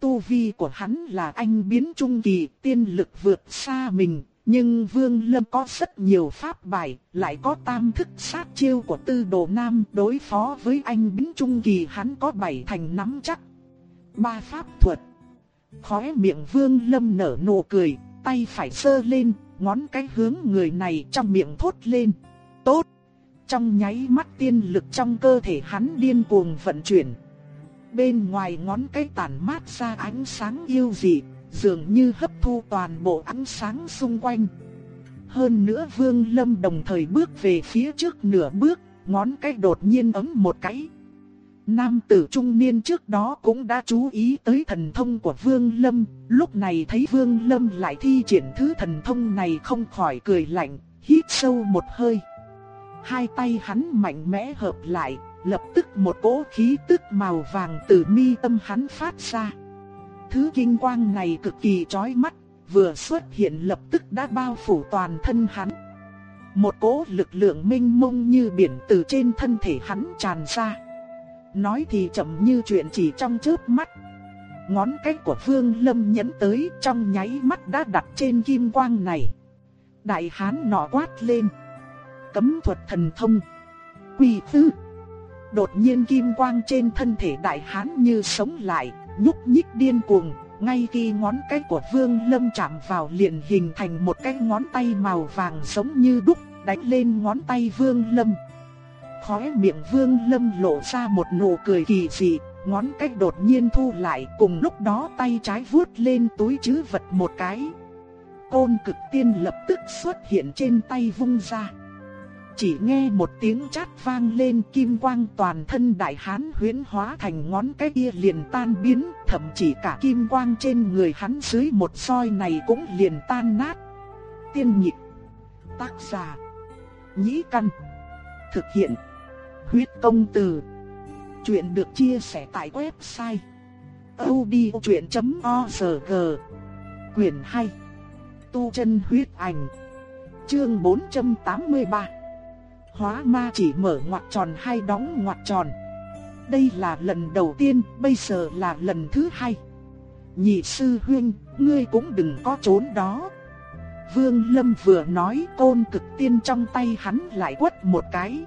Tu vi của hắn là anh biến trung kỳ tiên lực vượt xa mình, nhưng Vương Lâm có rất nhiều pháp bài, lại có tam thức sát chiêu của tư đồ nam đối phó với anh Bính Trung Kỳ hắn có bảy thành nắm chắc. Ba pháp thuật. Khóe miệng Vương Lâm nở nụ cười, tay phải sơ lên, ngón cái hướng người này trong miệng thốt lên. Tốt! Trong nháy mắt tiên lực trong cơ thể hắn điên cuồng vận chuyển. Bên ngoài ngón cái tản mát ra ánh sáng yêu dị, dường như hấp thu toàn bộ ánh sáng xung quanh. Hơn nữa Vương Lâm đồng thời bước về phía trước nửa bước, ngón cái đột nhiên ấm một cái. Nam tử trung niên trước đó cũng đã chú ý tới thần thông của Vương Lâm, lúc này thấy Vương Lâm lại thi triển thứ thần thông này không khỏi cười lạnh, hít sâu một hơi. Hai tay hắn mạnh mẽ hợp lại, lập tức một cỗ khí tức màu vàng từ mi tâm hắn phát ra. Thứ kinh quang này cực kỳ chói mắt, vừa xuất hiện lập tức đã bao phủ toàn thân hắn. Một cỗ lực lượng minh mông như biển từ trên thân thể hắn tràn ra. Nói thì chậm như chuyện chỉ trong chớp mắt. Ngón cái của Vương Lâm nhấn tới trong nháy mắt đã đặt trên kim quang này. Đại hán nọ quát lên. Cấm thuật thần thông. Quỳ tư. Đột nhiên kim quang trên thân thể đại hán như sống lại, nhúc nhích điên cuồng, ngay khi ngón cái của Vương Lâm chạm vào liền hình thành một cái ngón tay màu vàng giống như đúc, đánh lên ngón tay Vương Lâm. Khóe miệng Vương Lâm lộ ra một nụ cười kỳ dị, ngón cái đột nhiên thu lại, cùng lúc đó tay trái vuốt lên túi trữ vật một cái. Côn cực tiên lập tức xuất hiện trên tay vung ra. Chỉ nghe một tiếng chát vang lên kim quang toàn thân đại hán huyễn hóa thành ngón cái kia liền tan biến, thậm chí cả kim quang trên người hắn dưới một soi này cũng liền tan nát. Tiên nhịp, tác giả, nhĩ căn, thực hiện, huyết công từ. Chuyện được chia sẻ tại website odchuyện.org quyển 2 Tu chân huyết ảnh Chương 483 hóa ma chỉ mở ngoặc tròn hay đóng ngoặc tròn. Đây là lần đầu tiên, bây giờ là lần thứ hai. nhị sư huynh, ngươi cũng đừng có trốn đó. Vương Lâm vừa nói côn cực tiên trong tay hắn lại quất một cái.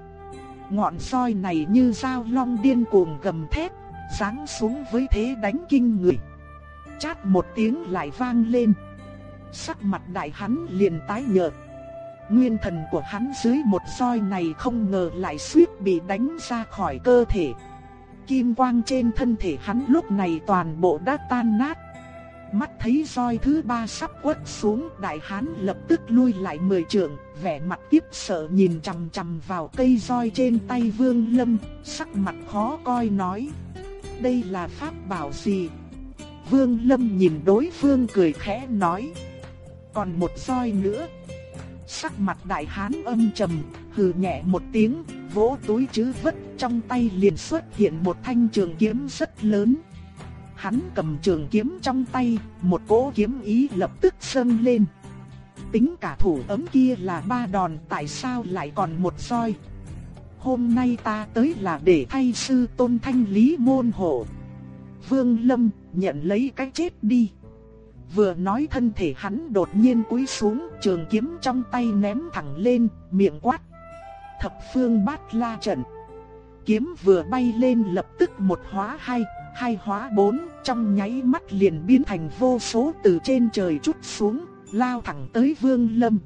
Ngọn soi này như dao long điên cuồng gầm thét, giáng xuống với thế đánh kinh người. Chát một tiếng lại vang lên. Sắc mặt đại hắn liền tái nhợt. Nguyên thần của hắn dưới một soi này không ngờ lại suýt bị đánh ra khỏi cơ thể. Kim quang trên thân thể hắn lúc này toàn bộ đã tan nát. Mắt thấy roi thứ ba sắp quất xuống, đại hán lập tức lui lại mười trượng, vẻ mặt tiếp sợ nhìn chằm chằm vào cây roi trên tay Vương Lâm, sắc mặt khó coi nói: "Đây là pháp bảo gì?" Vương Lâm nhìn đối phương cười khẽ nói: "Còn một roi nữa." Sắc mặt đại hán âm trầm, hừ nhẹ một tiếng, vỗ túi chứ vứt trong tay liền xuất hiện một thanh trường kiếm rất lớn. Hắn cầm trường kiếm trong tay, một cỗ kiếm ý lập tức dâng lên. Tính cả thủ ấm kia là ba đòn, tại sao lại còn một roi? Hôm nay ta tới là để thay sư tôn thanh lý môn hộ. Vương Lâm nhận lấy cái chết đi. Vừa nói thân thể hắn đột nhiên cúi xuống, trường kiếm trong tay ném thẳng lên, miệng quát. Thập phương bát la trận. Kiếm vừa bay lên lập tức một hóa hai, hai hóa bốn, trong nháy mắt liền biến thành vô số từ trên trời chút xuống, lao thẳng tới Vương Lâm.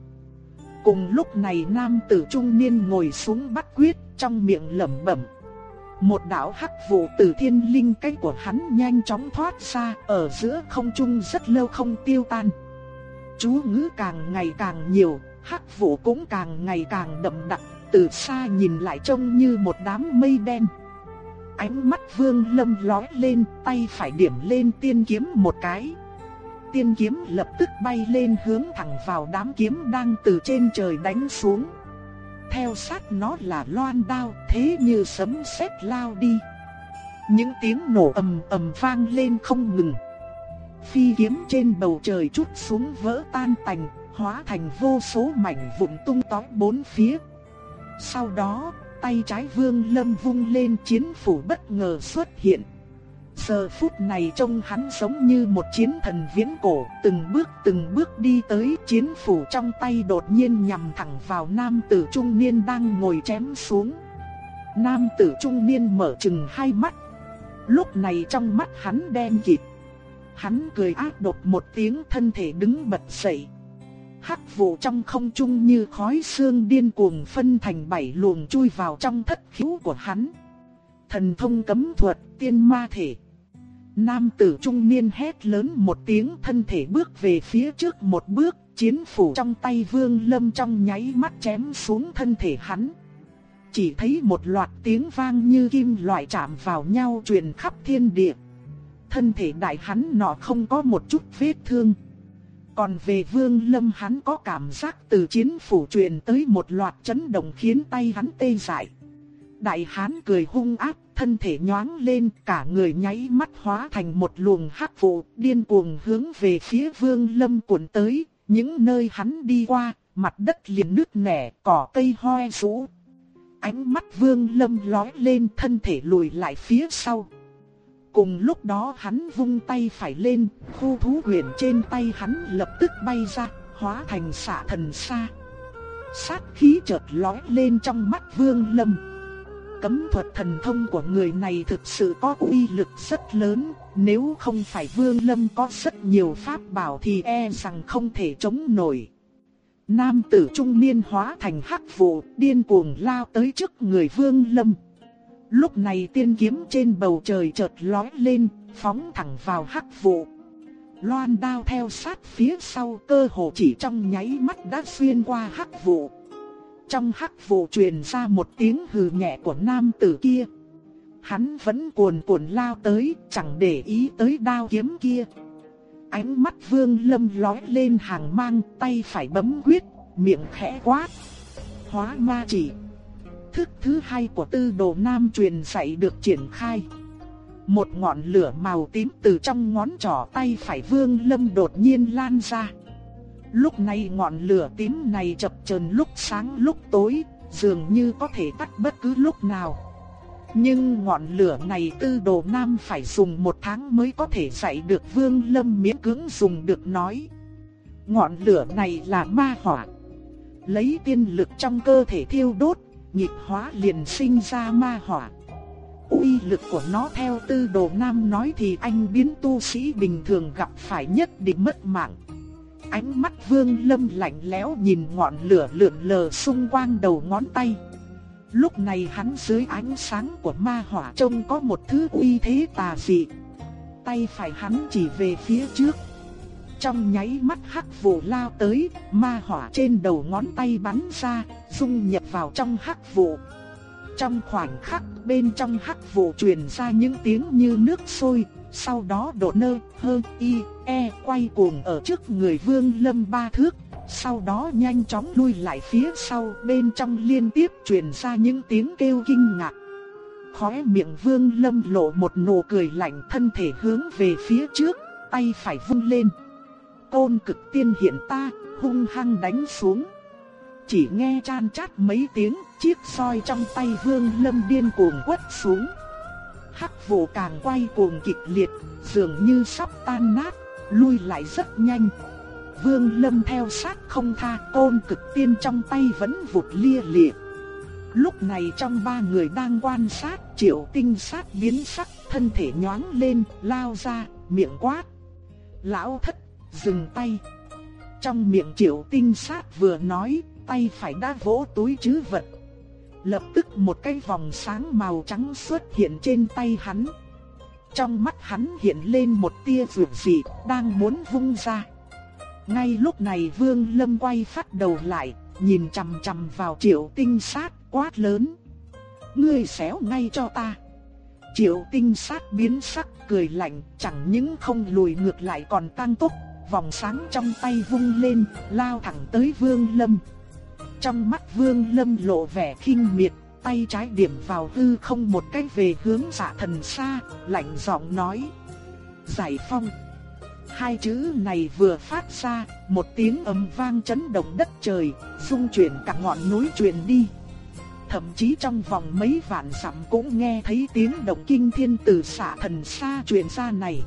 Cùng lúc này nam tử trung niên ngồi xuống bắt quyết, trong miệng lẩm bẩm. Một đạo hắc vụ từ thiên linh cây của hắn nhanh chóng thoát ra, ở giữa không trung rất lâu không tiêu tan. Chú ngữ càng ngày càng nhiều, hắc vụ cũng càng ngày càng đậm đặc, từ xa nhìn lại trông như một đám mây đen. Ánh mắt vương lâm lói lên, tay phải điểm lên tiên kiếm một cái. Tiên kiếm lập tức bay lên hướng thẳng vào đám kiếm đang từ trên trời đánh xuống. Theo sát nó là loan đao, thế như sấm sét lao đi. Những tiếng nổ ầm ầm vang lên không ngừng. Phi kiếm trên bầu trời chút xuống vỡ tan tành, hóa thành vô số mảnh vụn tung tóe bốn phía. Sau đó, tay trái Vương Lâm vung lên chiến phủ bất ngờ xuất hiện. Giờ phút này trông hắn giống như một chiến thần viễn cổ, từng bước từng bước đi tới chiến phủ trong tay đột nhiên nhằm thẳng vào nam tử trung niên đang ngồi chém xuống. Nam tử trung niên mở chừng hai mắt. Lúc này trong mắt hắn đen kịt. Hắn cười ác đột một tiếng thân thể đứng bật dậy. Hắc vụ trong không trung như khói xương điên cuồng phân thành bảy luồng chui vào trong thất khiếu của hắn. Thần thông cấm thuật, tiên ma thể. Nam tử trung niên hét lớn một tiếng thân thể bước về phía trước một bước, chiến phủ trong tay vương lâm trong nháy mắt chém xuống thân thể hắn. Chỉ thấy một loạt tiếng vang như kim loại chạm vào nhau truyền khắp thiên địa. Thân thể đại hắn nọ không có một chút vết thương. Còn về vương lâm hắn có cảm giác từ chiến phủ truyền tới một loạt chấn động khiến tay hắn tê dại. Đại hán cười hung ác, thân thể nhoáng lên, cả người nháy mắt hóa thành một luồng hắc vụ, điên cuồng hướng về phía Vương Lâm cuộn tới, những nơi hắn đi qua, mặt đất liền nước nẻ, cỏ cây hoe rũ. Ánh mắt Vương Lâm lói lên, thân thể lùi lại phía sau. Cùng lúc đó hắn vung tay phải lên, khu thú huyền trên tay hắn lập tức bay ra, hóa thành xạ thần xa. Sát khí chợt lói lên trong mắt Vương Lâm cấm thuật thần thông của người này thực sự có uy lực rất lớn, nếu không phải Vương Lâm có rất nhiều pháp bảo thì e rằng không thể chống nổi. Nam tử trung niên hóa thành hắc vụ, điên cuồng lao tới trước người Vương Lâm. Lúc này tiên kiếm trên bầu trời chợt lói lên, phóng thẳng vào hắc vụ. Loan đao theo sát phía sau cơ hồ chỉ trong nháy mắt đã xuyên qua hắc vụ. Trong hắc vụ truyền ra một tiếng hừ nhẹ của nam tử kia. Hắn vẫn cuồn cuộn lao tới, chẳng để ý tới đao kiếm kia. Ánh mắt vương lâm lói lên hàng mang, tay phải bấm quyết, miệng khẽ quát. Hóa ma chỉ. Thức thứ hai của tư đồ nam truyền dạy được triển khai. Một ngọn lửa màu tím từ trong ngón trỏ tay phải vương lâm đột nhiên lan ra. Lúc này ngọn lửa tím này chập chờn lúc sáng lúc tối, dường như có thể tắt bất cứ lúc nào. Nhưng ngọn lửa này tư đồ nam phải dùng một tháng mới có thể dạy được vương lâm miễn cưỡng dùng được nói. Ngọn lửa này là ma hỏa. Lấy tiên lực trong cơ thể thiêu đốt, nhịp hóa liền sinh ra ma hỏa. uy lực của nó theo tư đồ nam nói thì anh biến tu sĩ bình thường gặp phải nhất định mất mạng. Ánh mắt vương lâm lạnh lẽo nhìn ngọn lửa lượn lờ xung quanh đầu ngón tay. Lúc này hắn dưới ánh sáng của ma hỏa trông có một thứ uy thế tà dị. Tay phải hắn chỉ về phía trước. Trong nháy mắt hắc vụ lao tới, ma hỏa trên đầu ngón tay bắn ra, dung nhập vào trong hắc vụ. Trong khoảnh khắc, bên trong hắc vụ truyền ra những tiếng như nước sôi, sau đó độ nơ, hơ, y, e quay cuồng ở trước người vương lâm ba thước, sau đó nhanh chóng lui lại phía sau bên trong liên tiếp truyền ra những tiếng kêu kinh ngạc. Khóe miệng vương lâm lộ một nụ cười lạnh thân thể hướng về phía trước, tay phải vung lên. Côn cực tiên hiện ta, hung hăng đánh xuống. Chỉ nghe chan chát mấy tiếng, chiếc soi trong tay vương lâm điên cuồng quất xuống. Hắc vụ càng quay cuồng kịch liệt, dường như sắp tan nát, lui lại rất nhanh. Vương Lâm theo sát không tha côn cực tiên trong tay vẫn vụt lia lịa. Lúc này trong ba người đang quan sát triệu tinh sát biến sắc thân thể nhoáng lên lao ra miệng quát. Lão thất dừng tay. Trong miệng triệu tinh sát vừa nói tay phải đã vỗ túi trữ vật. Lập tức một cái vòng sáng màu trắng xuất hiện trên tay hắn. Trong mắt hắn hiện lên một tia rượu dị đang muốn vung ra. Ngay lúc này Vương Lâm quay phát đầu lại, nhìn chằm chằm vào Triệu Tinh Sát, quát lớn: "Ngươi xéo ngay cho ta!" Triệu Tinh Sát biến sắc, cười lạnh, chẳng những không lùi ngược lại còn tăng tốc, vòng sáng trong tay vung lên, lao thẳng tới Vương Lâm. Trong mắt Vương Lâm lộ vẻ khinh miệt, tay trái điểm vào hư không một cách về hướng Dạ Thần xa, lạnh giọng nói: "Giải phong!" Hai chữ này vừa phát ra, một tiếng ầm vang chấn động đất trời, xung chuyển cả ngọn núi truyền đi. Thậm chí trong vòng mấy vạn dặm cũng nghe thấy tiếng động kinh thiên từ xạ thần xa truyền ra này.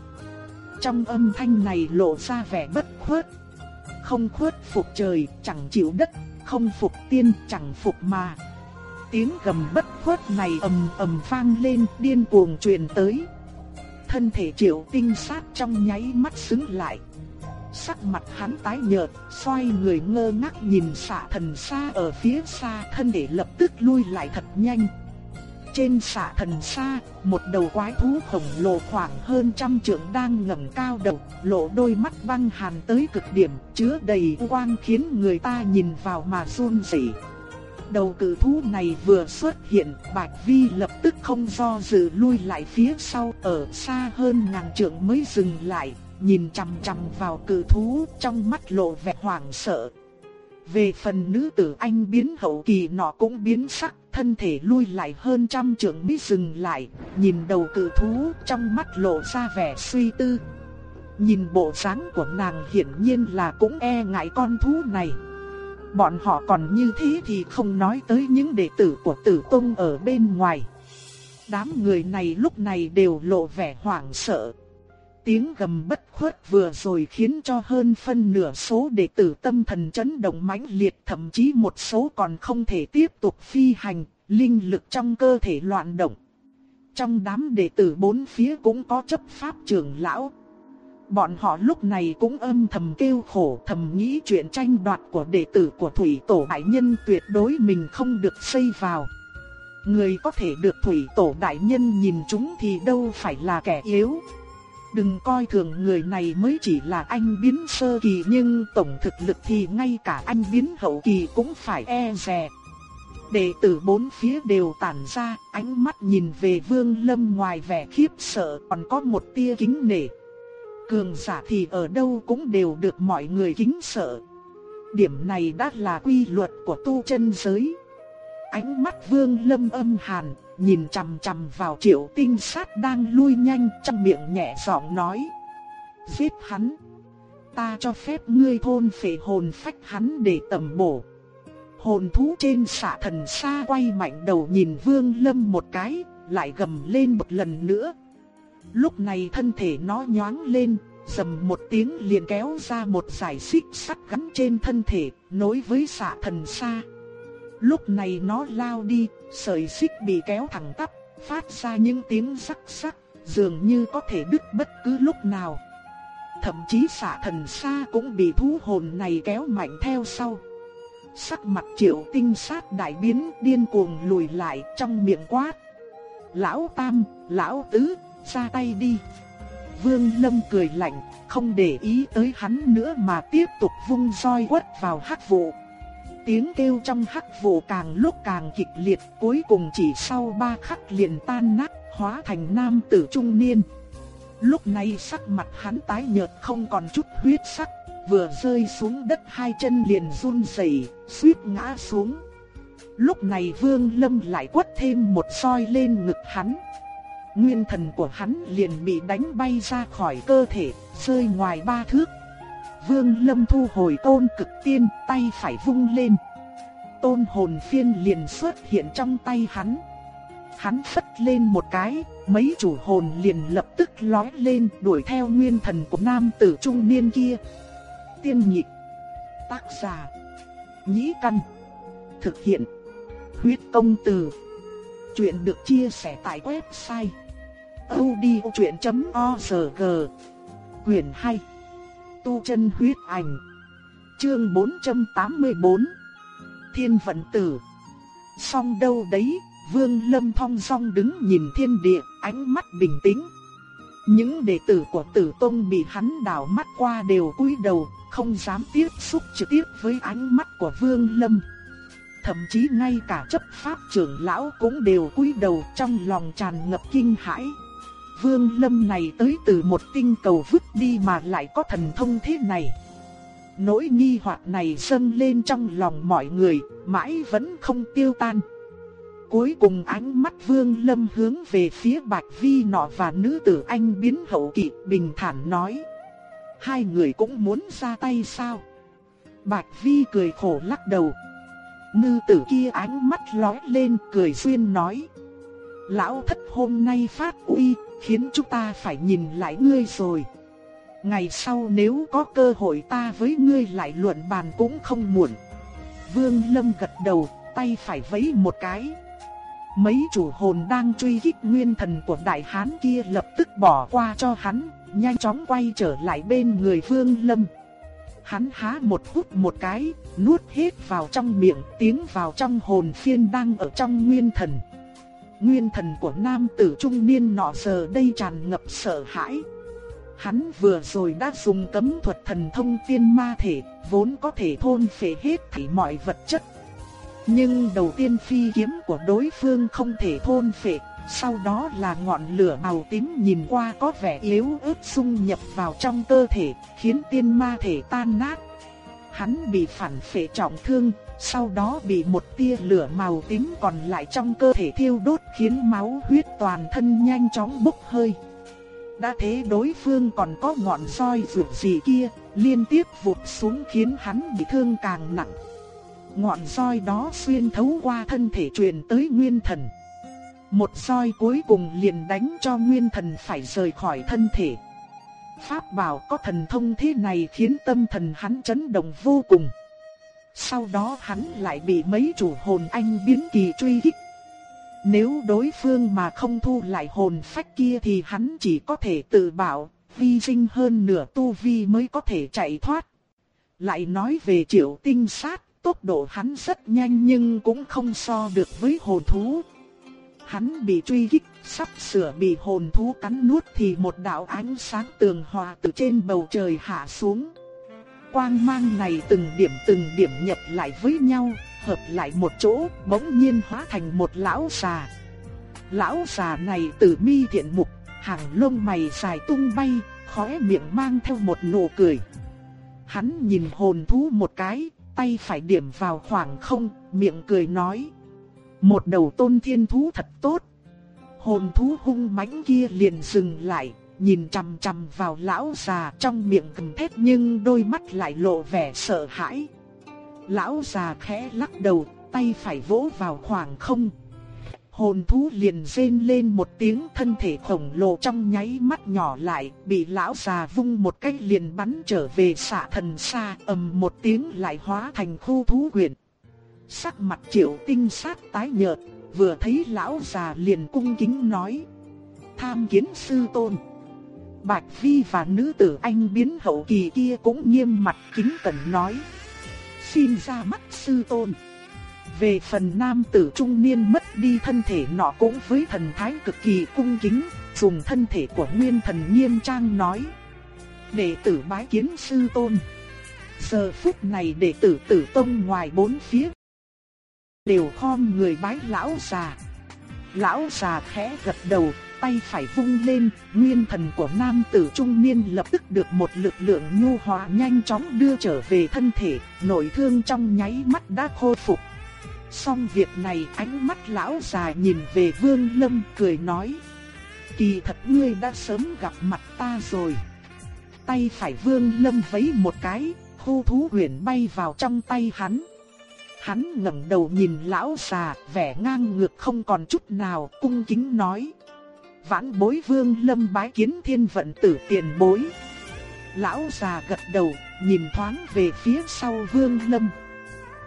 Trong âm thanh này lộ ra vẻ bất khuất. Không khuất phục trời, chẳng chịu đất, không phục tiên, chẳng phục mà. Tiếng gầm bất khuất này ầm ầm vang lên, điên cuồng truyền tới thân thể triệu tinh sát trong nháy mắt xứng lại. Sắc mặt hắn tái nhợt, xoay người ngơ ngác nhìn xạ thần xa ở phía xa thân thể lập tức lui lại thật nhanh. Trên xạ thần xa, một đầu quái thú khổng lồ khoảng hơn trăm trượng đang ngẩng cao đầu, lộ đôi mắt băng hàn tới cực điểm, chứa đầy quang khiến người ta nhìn vào mà run rẩy đầu cử thú này vừa xuất hiện, Bạch Vi lập tức không do dự lui lại phía sau, ở xa hơn ngàn trượng mới dừng lại, nhìn chằm chằm vào cử thú, trong mắt lộ vẻ hoảng sợ. Về phần nữ tử anh biến hậu kỳ nọ cũng biến sắc, thân thể lui lại hơn trăm trượng mới dừng lại, nhìn đầu cự thú, trong mắt lộ ra vẻ suy tư. Nhìn bộ dáng của nàng hiển nhiên là cũng e ngại con thú này. Bọn họ còn như thế thì không nói tới những đệ tử của tử tông ở bên ngoài. Đám người này lúc này đều lộ vẻ hoảng sợ. Tiếng gầm bất khuất vừa rồi khiến cho hơn phân nửa số đệ tử tâm thần chấn động mãnh liệt thậm chí một số còn không thể tiếp tục phi hành, linh lực trong cơ thể loạn động. Trong đám đệ tử bốn phía cũng có chấp pháp trưởng lão, Bọn họ lúc này cũng âm thầm kêu khổ thầm nghĩ chuyện tranh đoạt của đệ tử của Thủy Tổ Đại Nhân tuyệt đối mình không được xây vào. Người có thể được Thủy Tổ Đại Nhân nhìn chúng thì đâu phải là kẻ yếu. Đừng coi thường người này mới chỉ là anh biến sơ kỳ nhưng tổng thực lực thì ngay cả anh biến hậu kỳ cũng phải e dè. Đệ tử bốn phía đều tản ra, ánh mắt nhìn về Vương Lâm ngoài vẻ khiếp sợ còn có một tia kính nể cường giả thì ở đâu cũng đều được mọi người kính sợ. Điểm này đã là quy luật của tu chân giới. Ánh mắt vương lâm âm hàn, nhìn chằm chằm vào triệu tinh sát đang lui nhanh trong miệng nhẹ giọng nói. Giết hắn. Ta cho phép ngươi thôn phệ hồn phách hắn để tầm bổ. Hồn thú trên xạ thần xa quay mạnh đầu nhìn vương lâm một cái, lại gầm lên một lần nữa. Lúc này thân thể nó nhoáng lên, dầm một tiếng liền kéo ra một dải xích sắt gắn trên thân thể, nối với xạ thần xa. Lúc này nó lao đi, sợi xích bị kéo thẳng tắp, phát ra những tiếng sắc sắc, dường như có thể đứt bất cứ lúc nào. Thậm chí xạ thần xa cũng bị thú hồn này kéo mạnh theo sau. Sắc mặt triệu tinh sát đại biến điên cuồng lùi lại trong miệng quát. Lão Tam, Lão Tứ, ra tay đi. Vương Lâm cười lạnh, không để ý tới hắn nữa mà tiếp tục vung roi quất vào hắc vụ. Tiếng kêu trong hắc vụ càng lúc càng kịch liệt, cuối cùng chỉ sau ba khắc liền tan nát, hóa thành nam tử trung niên. Lúc này sắc mặt hắn tái nhợt không còn chút huyết sắc, vừa rơi xuống đất hai chân liền run rẩy, suýt ngã xuống. Lúc này Vương Lâm lại quất thêm một soi lên ngực hắn. Nguyên thần của hắn liền bị đánh bay ra khỏi cơ thể, rơi ngoài ba thước. Vương Lâm thu hồi tôn cực tiên, tay phải vung lên. Tôn hồn phiên liền xuất hiện trong tay hắn. Hắn phất lên một cái, mấy chủ hồn liền lập tức lói lên đuổi theo nguyên thần của nam tử trung niên kia. Tiên nhị Tác giả. Nhĩ căn. Thực hiện. Huyết công từ. Chuyện được chia sẻ tại website. odchuyện.org Quyền 2 Tu chân huyết ảnh Chương 484 Thiên vận tử Song đâu đấy, Vương Lâm thong song đứng nhìn thiên địa, ánh mắt bình tĩnh. Những đệ tử của Tử Tông bị hắn đảo mắt qua đều cúi đầu, không dám tiếp xúc trực tiếp với ánh mắt của Vương Lâm. Thậm chí ngay cả chấp pháp trưởng lão cũng đều cúi đầu trong lòng tràn ngập kinh hãi. Vương Lâm này tới từ một tinh cầu vứt đi mà lại có thần thông thế này. Nỗi nghi hoặc này dâng lên trong lòng mọi người, mãi vẫn không tiêu tan. Cuối cùng ánh mắt Vương Lâm hướng về phía Bạch Vi nọ và nữ tử anh biến hậu kỵ bình thản nói. Hai người cũng muốn ra tay sao? Bạch Vi cười khổ lắc đầu. Nữ tử kia ánh mắt lóe lên cười xuyên nói. Lão thất hôm nay phát uy, khiến chúng ta phải nhìn lại ngươi rồi. Ngày sau nếu có cơ hội ta với ngươi lại luận bàn cũng không muộn. Vương Lâm gật đầu, tay phải vẫy một cái. Mấy chủ hồn đang truy kích nguyên thần của đại hán kia lập tức bỏ qua cho hắn, nhanh chóng quay trở lại bên người Vương Lâm. Hắn há một hút một cái, nuốt hết vào trong miệng, tiến vào trong hồn phiên đang ở trong nguyên thần. Nguyên thần của nam tử trung niên nọ giờ đây tràn ngập sợ hãi. Hắn vừa rồi đã dùng cấm thuật thần thông tiên ma thể, vốn có thể thôn phệ hết thảy mọi vật chất. Nhưng đầu tiên phi kiếm của đối phương không thể thôn phệ, sau đó là ngọn lửa màu tím nhìn qua có vẻ yếu ớt xung nhập vào trong cơ thể, khiến tiên ma thể tan nát. Hắn bị phản phệ trọng thương, sau đó bị một tia lửa màu tím còn lại trong cơ thể thiêu đốt khiến máu huyết toàn thân nhanh chóng bốc hơi. Đã thế đối phương còn có ngọn roi rượu gì kia, liên tiếp vụt xuống khiến hắn bị thương càng nặng. Ngọn roi đó xuyên thấu qua thân thể truyền tới nguyên thần. Một roi cuối cùng liền đánh cho nguyên thần phải rời khỏi thân thể. Pháp bảo có thần thông thế này khiến tâm thần hắn chấn động vô cùng. Sau đó hắn lại bị mấy chủ hồn anh biến kỳ truy kích. Nếu đối phương mà không thu lại hồn phách kia thì hắn chỉ có thể tự bảo, vi sinh hơn nửa tu vi mới có thể chạy thoát. Lại nói về triệu tinh sát, tốc độ hắn rất nhanh nhưng cũng không so được với hồn thú. Hắn bị truy kích, sắp sửa bị hồn thú cắn nuốt thì một đạo ánh sáng tường hòa từ trên bầu trời hạ xuống. Quang mang này từng điểm từng điểm nhập lại với nhau, hợp lại một chỗ, bỗng nhiên hóa thành một lão già. Lão già này từ mi thiện mục, hàng lông mày dài tung bay, khóe miệng mang theo một nụ cười. Hắn nhìn hồn thú một cái, tay phải điểm vào khoảng không, miệng cười nói. Một đầu tôn thiên thú thật tốt. Hồn thú hung mãnh kia liền dừng lại, nhìn chằm chằm vào lão già trong miệng gầm thét nhưng đôi mắt lại lộ vẻ sợ hãi. Lão già khẽ lắc đầu, tay phải vỗ vào khoảng không. Hồn thú liền rên lên một tiếng thân thể khổng lồ trong nháy mắt nhỏ lại, bị lão già vung một cách liền bắn trở về xạ thần xa, ầm một tiếng lại hóa thành khu thú quyển. Sắc mặt triệu tinh sát tái nhợt, vừa thấy lão già liền cung kính nói. Tham kiến sư tôn. Bạch Vi và nữ tử anh biến hậu kỳ kia cũng nghiêm mặt kính cẩn nói. Xin ra mắt sư tôn. Về phần nam tử trung niên mất đi thân thể nọ cũng với thần thái cực kỳ cung kính, dùng thân thể của nguyên thần nghiêm trang nói. Đệ tử bái kiến sư tôn. Giờ phút này đệ tử tử tông ngoài bốn phía. Đều khom người bái lão già. Lão già khẽ gật đầu, tay phải vung lên, nguyên thần của nam tử trung niên lập tức được một lực lượng nhu hòa nhanh chóng đưa trở về thân thể, nội thương trong nháy mắt đã khôi phục. Xong việc này ánh mắt lão già nhìn về Vương Lâm cười nói. Kỳ thật ngươi đã sớm gặp mặt ta rồi. Tay phải Vương Lâm vấy một cái, khu thú huyền bay vào trong tay hắn. Hắn ngẩng đầu nhìn lão già, vẻ ngang ngược không còn chút nào, cung kính nói. Vãn bối Vương Lâm bái kiến thiên vận tử tiền bối. Lão già gật đầu, nhìn thoáng về phía sau Vương Lâm.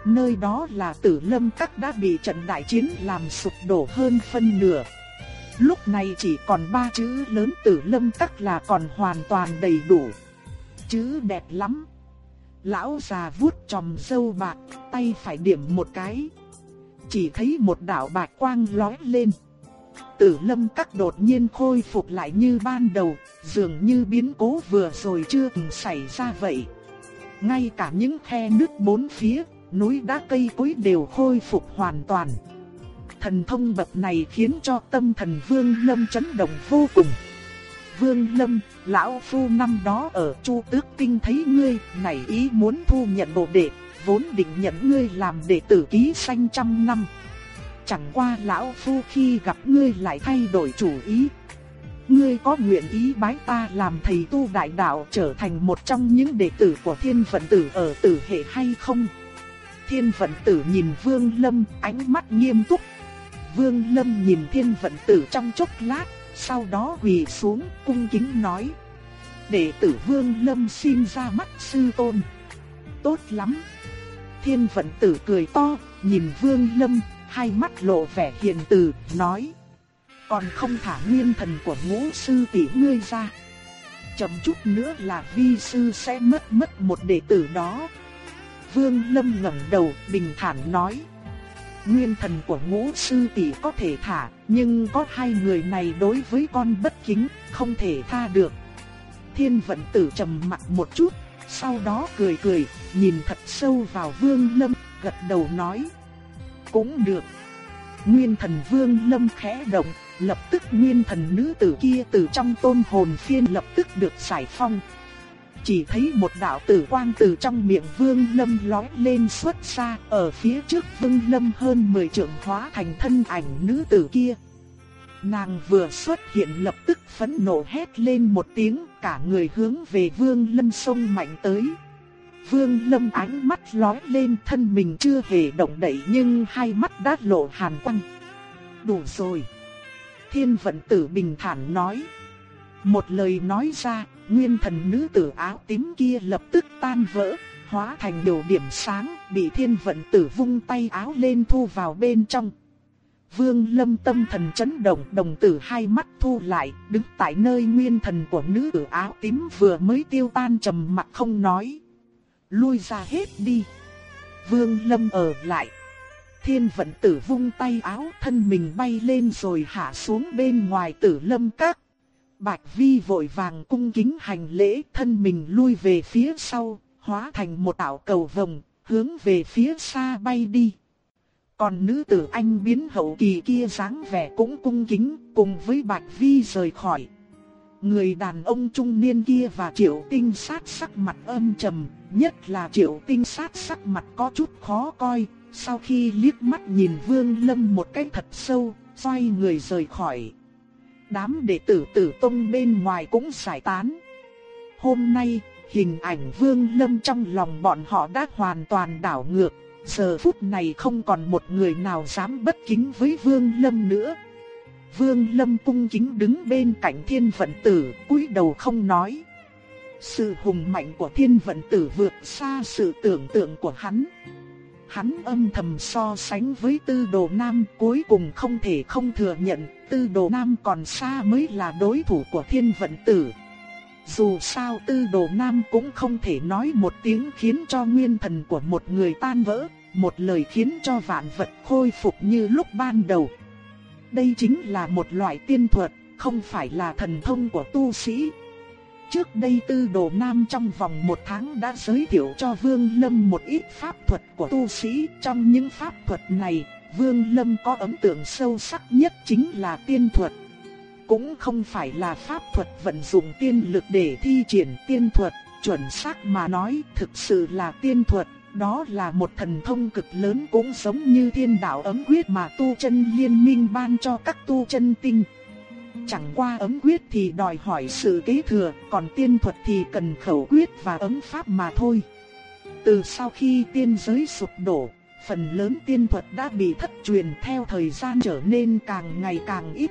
Nơi đó là tử lâm các đã bị trận đại chiến làm sụp đổ hơn phân nửa. Lúc này chỉ còn ba chữ lớn tử lâm các là còn hoàn toàn đầy đủ. Chữ đẹp lắm. Lão già vuốt tròm sâu bạc, tay phải điểm một cái. Chỉ thấy một đạo bạch quang lói lên. Tử lâm các đột nhiên khôi phục lại như ban đầu, dường như biến cố vừa rồi chưa từng xảy ra vậy. Ngay cả những khe nước bốn phía, núi đá cây cối đều khôi phục hoàn toàn. Thần thông bậc này khiến cho tâm thần Vương Lâm chấn động vô cùng. Vương Lâm, lão phu năm đó ở Chu Tước kinh thấy ngươi, nảy ý muốn thu nhận bộ đệ, vốn định nhận ngươi làm đệ tử ký sanh trăm năm. Chẳng qua lão phu khi gặp ngươi lại thay đổi chủ ý. Ngươi có nguyện ý bái ta làm thầy tu đại đạo trở thành một trong những đệ tử của thiên vận tử ở tử hệ hay không? Thiên vận tử nhìn Vương Lâm ánh mắt nghiêm túc. Vương Lâm nhìn thiên vận tử trong chốc lát, sau đó quỳ xuống cung kính nói. Đệ tử Vương Lâm xin ra mắt sư tôn. Tốt lắm. Thiên vận tử cười to, nhìn Vương Lâm, hai mắt lộ vẻ hiền từ, nói. Còn không thả nguyên thần của ngũ sư tỷ ngươi ra. Chậm chút nữa là vi sư sẽ mất mất một đệ tử đó. Vương Lâm ngẩng đầu, bình thản nói. Nguyên thần của ngũ sư tỷ có thể thả, nhưng có hai người này đối với con bất kính, không thể tha được. Thiên vận tử trầm mặt một chút, sau đó cười cười, nhìn thật sâu vào Vương Lâm, gật đầu nói. Cũng được. Nguyên thần Vương Lâm khẽ động, lập tức nguyên thần nữ tử kia từ trong tôn hồn phiên lập tức được giải phong chỉ thấy một đạo tử quang từ trong miệng Vương Lâm lói lên xuất ra, ở phía trước Vương Lâm hơn 10 trượng hóa thành thân ảnh nữ tử kia. Nàng vừa xuất hiện lập tức phẫn nộ hét lên một tiếng, cả người hướng về Vương Lâm sông mạnh tới. Vương Lâm ánh mắt lóe lên thân mình chưa hề động đậy nhưng hai mắt đã lộ hàn quang. Đủ rồi. Thiên vận tử bình thản nói. Một lời nói ra, nguyên thần nữ tử áo tím kia lập tức tan vỡ, hóa thành điều điểm sáng, bị thiên vận tử vung tay áo lên thu vào bên trong. Vương lâm tâm thần chấn động, đồng tử hai mắt thu lại, đứng tại nơi nguyên thần của nữ tử áo tím vừa mới tiêu tan trầm mặt không nói. Lui ra hết đi. Vương lâm ở lại. Thiên vận tử vung tay áo thân mình bay lên rồi hạ xuống bên ngoài tử lâm các. Bạch Vi vội vàng cung kính hành lễ thân mình lui về phía sau, hóa thành một đạo cầu vồng, hướng về phía xa bay đi. Còn nữ tử anh biến hậu kỳ kia dáng vẻ cũng cung kính, cùng với Bạch Vi rời khỏi. Người đàn ông trung niên kia và triệu tinh sát sắc mặt âm trầm, nhất là triệu tinh sát sắc mặt có chút khó coi, sau khi liếc mắt nhìn Vương Lâm một cái thật sâu, xoay người rời khỏi đám đệ tử tử tông bên ngoài cũng giải tán. Hôm nay, hình ảnh Vương Lâm trong lòng bọn họ đã hoàn toàn đảo ngược, giờ phút này không còn một người nào dám bất kính với Vương Lâm nữa. Vương Lâm cung kính đứng bên cạnh thiên vận tử, cúi đầu không nói. Sự hùng mạnh của thiên vận tử vượt xa sự tưởng tượng của hắn. Hắn âm thầm so sánh với tư đồ nam cuối cùng không thể không thừa nhận tư đồ nam còn xa mới là đối thủ của thiên vận tử. Dù sao tư đồ nam cũng không thể nói một tiếng khiến cho nguyên thần của một người tan vỡ, một lời khiến cho vạn vật khôi phục như lúc ban đầu. Đây chính là một loại tiên thuật, không phải là thần thông của tu sĩ. Trước đây tư đồ nam trong vòng một tháng đã giới thiệu cho Vương Lâm một ít pháp thuật của tu sĩ. Trong những pháp thuật này, Vương Lâm có ấn tượng sâu sắc nhất chính là tiên thuật. Cũng không phải là pháp thuật vận dụng tiên lực để thi triển tiên thuật, chuẩn xác mà nói thực sự là tiên thuật. Đó là một thần thông cực lớn cũng giống như thiên đạo ấm quyết mà tu chân liên minh ban cho các tu chân tinh. Chẳng qua ấm quyết thì đòi hỏi sự kế thừa, còn tiên thuật thì cần khẩu quyết và ấm pháp mà thôi. Từ sau khi tiên giới sụp đổ, phần lớn tiên thuật đã bị thất truyền theo thời gian trở nên càng ngày càng ít.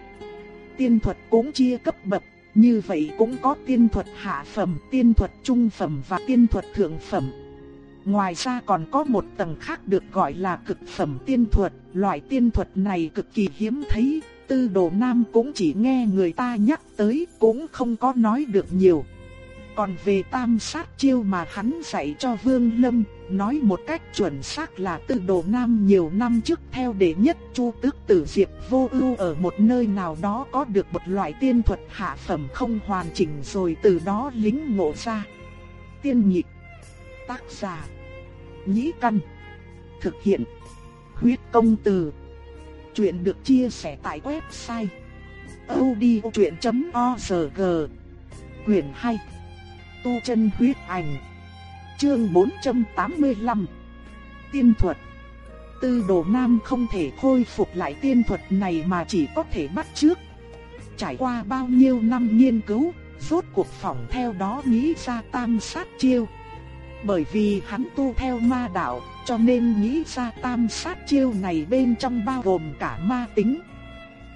Tiên thuật cũng chia cấp bậc, như vậy cũng có tiên thuật hạ phẩm, tiên thuật trung phẩm và tiên thuật thượng phẩm. Ngoài ra còn có một tầng khác được gọi là cực phẩm tiên thuật, loại tiên thuật này cực kỳ hiếm thấy, tư đồ nam cũng chỉ nghe người ta nhắc tới cũng không có nói được nhiều. Còn về tam sát chiêu mà hắn dạy cho Vương Lâm, nói một cách chuẩn xác là tư đồ nam nhiều năm trước theo đệ nhất chu tước tử diệp vô ưu ở một nơi nào đó có được một loại tiên thuật hạ phẩm không hoàn chỉnh rồi từ đó lính ngộ ra. Tiên nhịp Tác giả. Nhĩ Căn. Thực hiện. Huyết công từ. Chuyện được chia sẻ tại website odchuyện.org Quyền 2 Tu chân huyết ảnh. Chương 485 Tiên thuật. Tư đồ nam không thể khôi phục lại tiên thuật này mà chỉ có thể bắt trước. Trải qua bao nhiêu năm nghiên cứu, Rốt cuộc phỏng theo đó nghĩ ra tam sát chiêu bởi vì hắn tu theo ma đạo, cho nên nghĩ ra tam sát chiêu này bên trong bao gồm cả ma tính.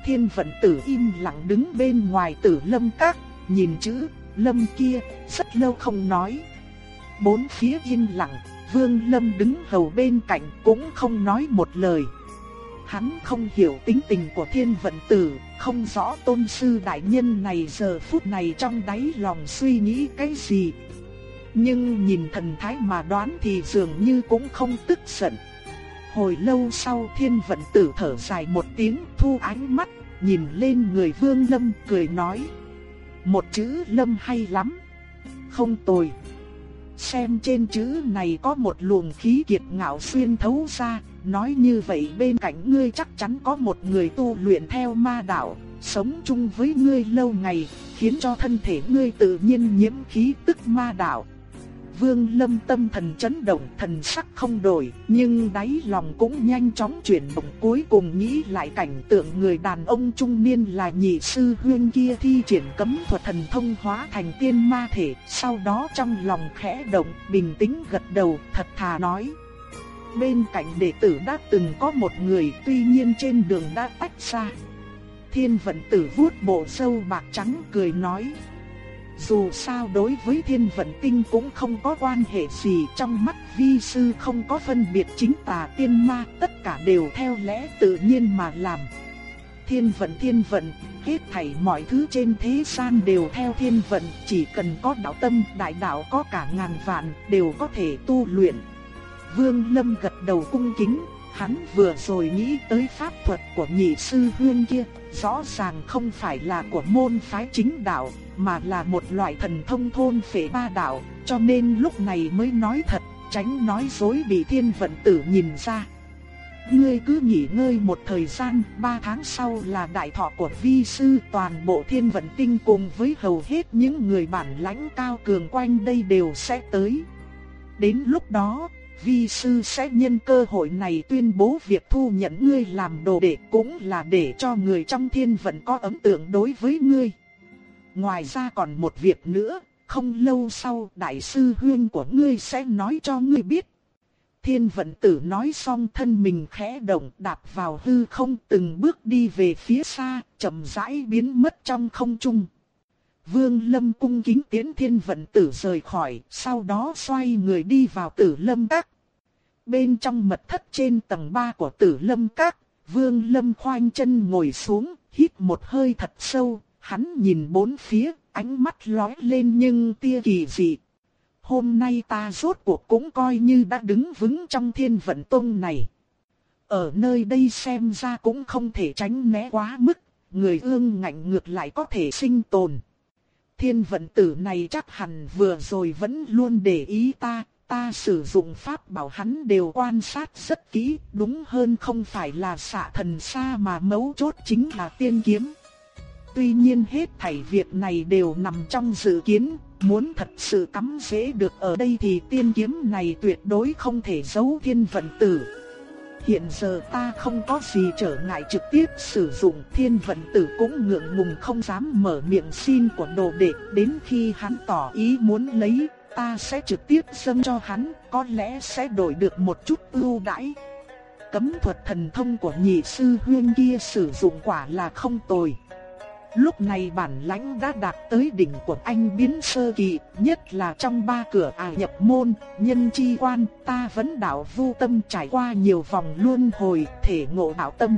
Thiên vận tử im lặng đứng bên ngoài tử lâm các, nhìn chữ lâm kia, rất lâu không nói. Bốn phía im lặng, vương lâm đứng hầu bên cạnh cũng không nói một lời. Hắn không hiểu tính tình của thiên vận tử, không rõ tôn sư đại nhân này giờ phút này trong đáy lòng suy nghĩ cái gì, nhưng nhìn thần thái mà đoán thì dường như cũng không tức giận. Hồi lâu sau thiên vận tử thở dài một tiếng thu ánh mắt, nhìn lên người vương lâm cười nói. Một chữ lâm hay lắm. Không tồi. Xem trên chữ này có một luồng khí kiệt ngạo xuyên thấu ra, nói như vậy bên cạnh ngươi chắc chắn có một người tu luyện theo ma đạo, sống chung với ngươi lâu ngày, khiến cho thân thể ngươi tự nhiên nhiễm khí tức ma đạo. Vương Lâm tâm thần chấn động, thần sắc không đổi, nhưng đáy lòng cũng nhanh chóng chuyển động cuối cùng nghĩ lại cảnh tượng người đàn ông trung niên là nhị sư huyên kia thi triển cấm thuật thần thông hóa thành tiên ma thể, sau đó trong lòng khẽ động, bình tĩnh gật đầu, thật thà nói. Bên cạnh đệ tử đã từng có một người, tuy nhiên trên đường đã tách ra. Thiên vận tử vuốt bộ sâu bạc trắng cười nói. Dù sao đối với thiên vận tinh cũng không có quan hệ gì trong mắt vi sư không có phân biệt chính tà tiên ma tất cả đều theo lẽ tự nhiên mà làm. Thiên vận thiên vận, hết thảy mọi thứ trên thế gian đều theo thiên vận, chỉ cần có đạo tâm, đại đạo có cả ngàn vạn đều có thể tu luyện. Vương Lâm gật đầu cung kính, hắn vừa rồi nghĩ tới pháp thuật của nhị sư huyên kia, rõ ràng không phải là của môn phái chính đạo, mà là một loại thần thông thôn phệ ba đạo, cho nên lúc này mới nói thật, tránh nói dối bị thiên vận tử nhìn ra. Ngươi cứ nghỉ ngơi một thời gian, ba tháng sau là đại thọ của vi sư toàn bộ thiên vận tinh cùng với hầu hết những người bản lãnh cao cường quanh đây đều sẽ tới. Đến lúc đó, vi sư sẽ nhân cơ hội này tuyên bố việc thu nhận ngươi làm đồ đệ cũng là để cho người trong thiên vận có ấn tượng đối với ngươi. Ngoài ra còn một việc nữa, không lâu sau đại sư huyên của ngươi sẽ nói cho ngươi biết. Thiên vận tử nói xong thân mình khẽ động đạp vào hư không từng bước đi về phía xa, chậm rãi biến mất trong không trung. Vương Lâm cung kính tiến thiên vận tử rời khỏi, sau đó xoay người đi vào tử lâm các. Bên trong mật thất trên tầng 3 của tử lâm các, Vương Lâm khoanh chân ngồi xuống, hít một hơi thật sâu, hắn nhìn bốn phía, ánh mắt lóe lên nhưng tia kỳ dị. Hôm nay ta rốt cuộc cũng coi như đã đứng vững trong thiên vận tông này. Ở nơi đây xem ra cũng không thể tránh né quá mức, người ương ngạnh ngược lại có thể sinh tồn. Thiên vận tử này chắc hẳn vừa rồi vẫn luôn để ý ta, ta sử dụng pháp bảo hắn đều quan sát rất kỹ, đúng hơn không phải là xạ thần xa mà mấu chốt chính là tiên kiếm. Tuy nhiên hết thảy việc này đều nằm trong dự kiến, muốn thật sự cắm dễ được ở đây thì tiên kiếm này tuyệt đối không thể giấu thiên vận tử. Hiện giờ ta không có gì trở ngại trực tiếp sử dụng thiên vận tử cũng ngượng ngùng không dám mở miệng xin của đồ đệ đến khi hắn tỏ ý muốn lấy, ta sẽ trực tiếp dâng cho hắn, có lẽ sẽ đổi được một chút ưu đãi. Cấm thuật thần thông của nhị sư huyên kia sử dụng quả là không tồi. Lúc này bản lãnh đã đạt tới đỉnh của anh biến sơ kỳ, nhất là trong ba cửa ả nhập môn, nhân chi quan, ta vẫn đạo vu tâm trải qua nhiều vòng luân hồi, thể ngộ đạo tâm.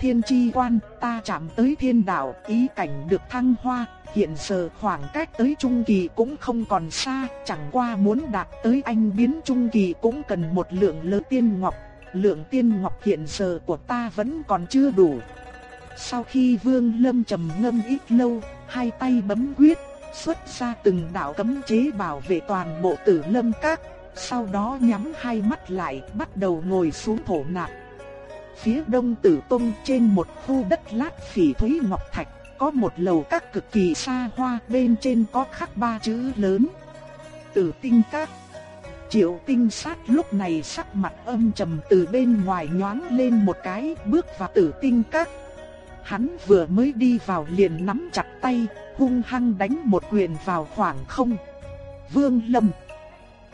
Thiên chi quan, ta chạm tới thiên đạo, ý cảnh được thăng hoa, hiện giờ khoảng cách tới trung kỳ cũng không còn xa, chẳng qua muốn đạt tới anh biến trung kỳ cũng cần một lượng lớn tiên ngọc. Lượng tiên ngọc hiện giờ của ta vẫn còn chưa đủ, sau khi Vương Lâm trầm ngâm ít lâu, hai tay bấm quyết, xuất ra từng đạo cấm chế bảo vệ toàn bộ Tử Lâm các, sau đó nhắm hai mắt lại, bắt đầu ngồi xuống thổ nạp. Phía đông Tử Tông trên một khu đất lát phỉ thúy ngọc thạch, có một lầu các cực kỳ xa hoa, bên trên có khắc ba chữ lớn. Tử Tinh Các. Triệu Tinh Sát lúc này sắc mặt âm trầm từ bên ngoài nhoáng lên một cái, bước vào Tử Tinh Các, Hắn vừa mới đi vào liền nắm chặt tay, hung hăng đánh một quyền vào khoảng không. Vương Lâm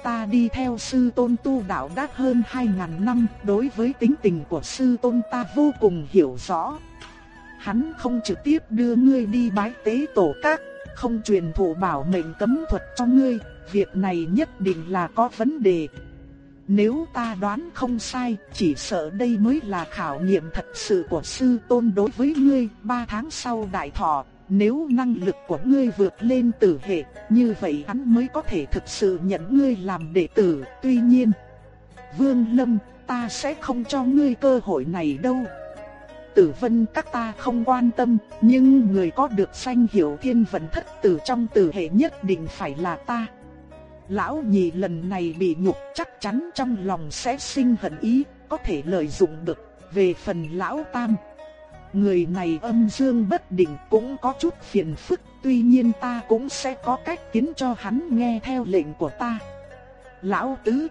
Ta đi theo sư tôn tu đạo đã hơn 2.000 năm, đối với tính tình của sư tôn ta vô cùng hiểu rõ. Hắn không trực tiếp đưa ngươi đi bái tế tổ các, không truyền thụ bảo mệnh cấm thuật cho ngươi, việc này nhất định là có vấn đề. Nếu ta đoán không sai, chỉ sợ đây mới là khảo nghiệm thật sự của sư tôn đối với ngươi. Ba tháng sau đại thọ, nếu năng lực của ngươi vượt lên tử hệ, như vậy hắn mới có thể thực sự nhận ngươi làm đệ tử. Tuy nhiên, Vương Lâm, ta sẽ không cho ngươi cơ hội này đâu. Tử vân các ta không quan tâm, nhưng người có được danh hiệu thiên vận thất tử trong tử hệ nhất định phải là ta. Lão nhị lần này bị nhục chắc chắn trong lòng sẽ sinh hận ý, có thể lợi dụng được. Về phần lão tam, người này âm dương bất định cũng có chút phiền phức, tuy nhiên ta cũng sẽ có cách khiến cho hắn nghe theo lệnh của ta. Lão tứ,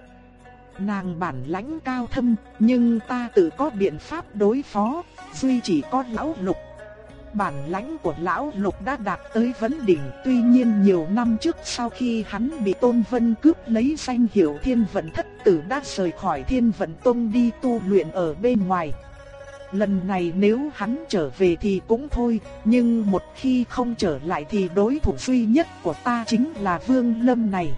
nàng bản lãnh cao thâm, nhưng ta tự có biện pháp đối phó, duy chỉ có lão lục bản lãnh của lão lục đã đạt tới vấn đỉnh. Tuy nhiên nhiều năm trước sau khi hắn bị Tôn Vân cướp lấy danh hiệu thiên vận thất tử đã rời khỏi thiên vận tông đi tu luyện ở bên ngoài. Lần này nếu hắn trở về thì cũng thôi, nhưng một khi không trở lại thì đối thủ duy nhất của ta chính là Vương Lâm này.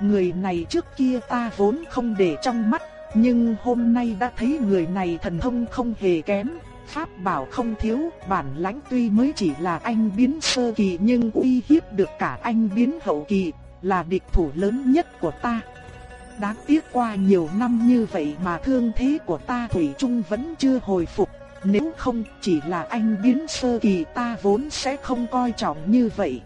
Người này trước kia ta vốn không để trong mắt, nhưng hôm nay đã thấy người này thần thông không hề kém, pháp bảo không thiếu, bản lãnh tuy mới chỉ là anh biến sơ kỳ nhưng uy hiếp được cả anh biến hậu kỳ, là địch thủ lớn nhất của ta. Đáng tiếc qua nhiều năm như vậy mà thương thế của ta Thủy chung vẫn chưa hồi phục, nếu không chỉ là anh biến sơ kỳ ta vốn sẽ không coi trọng như vậy.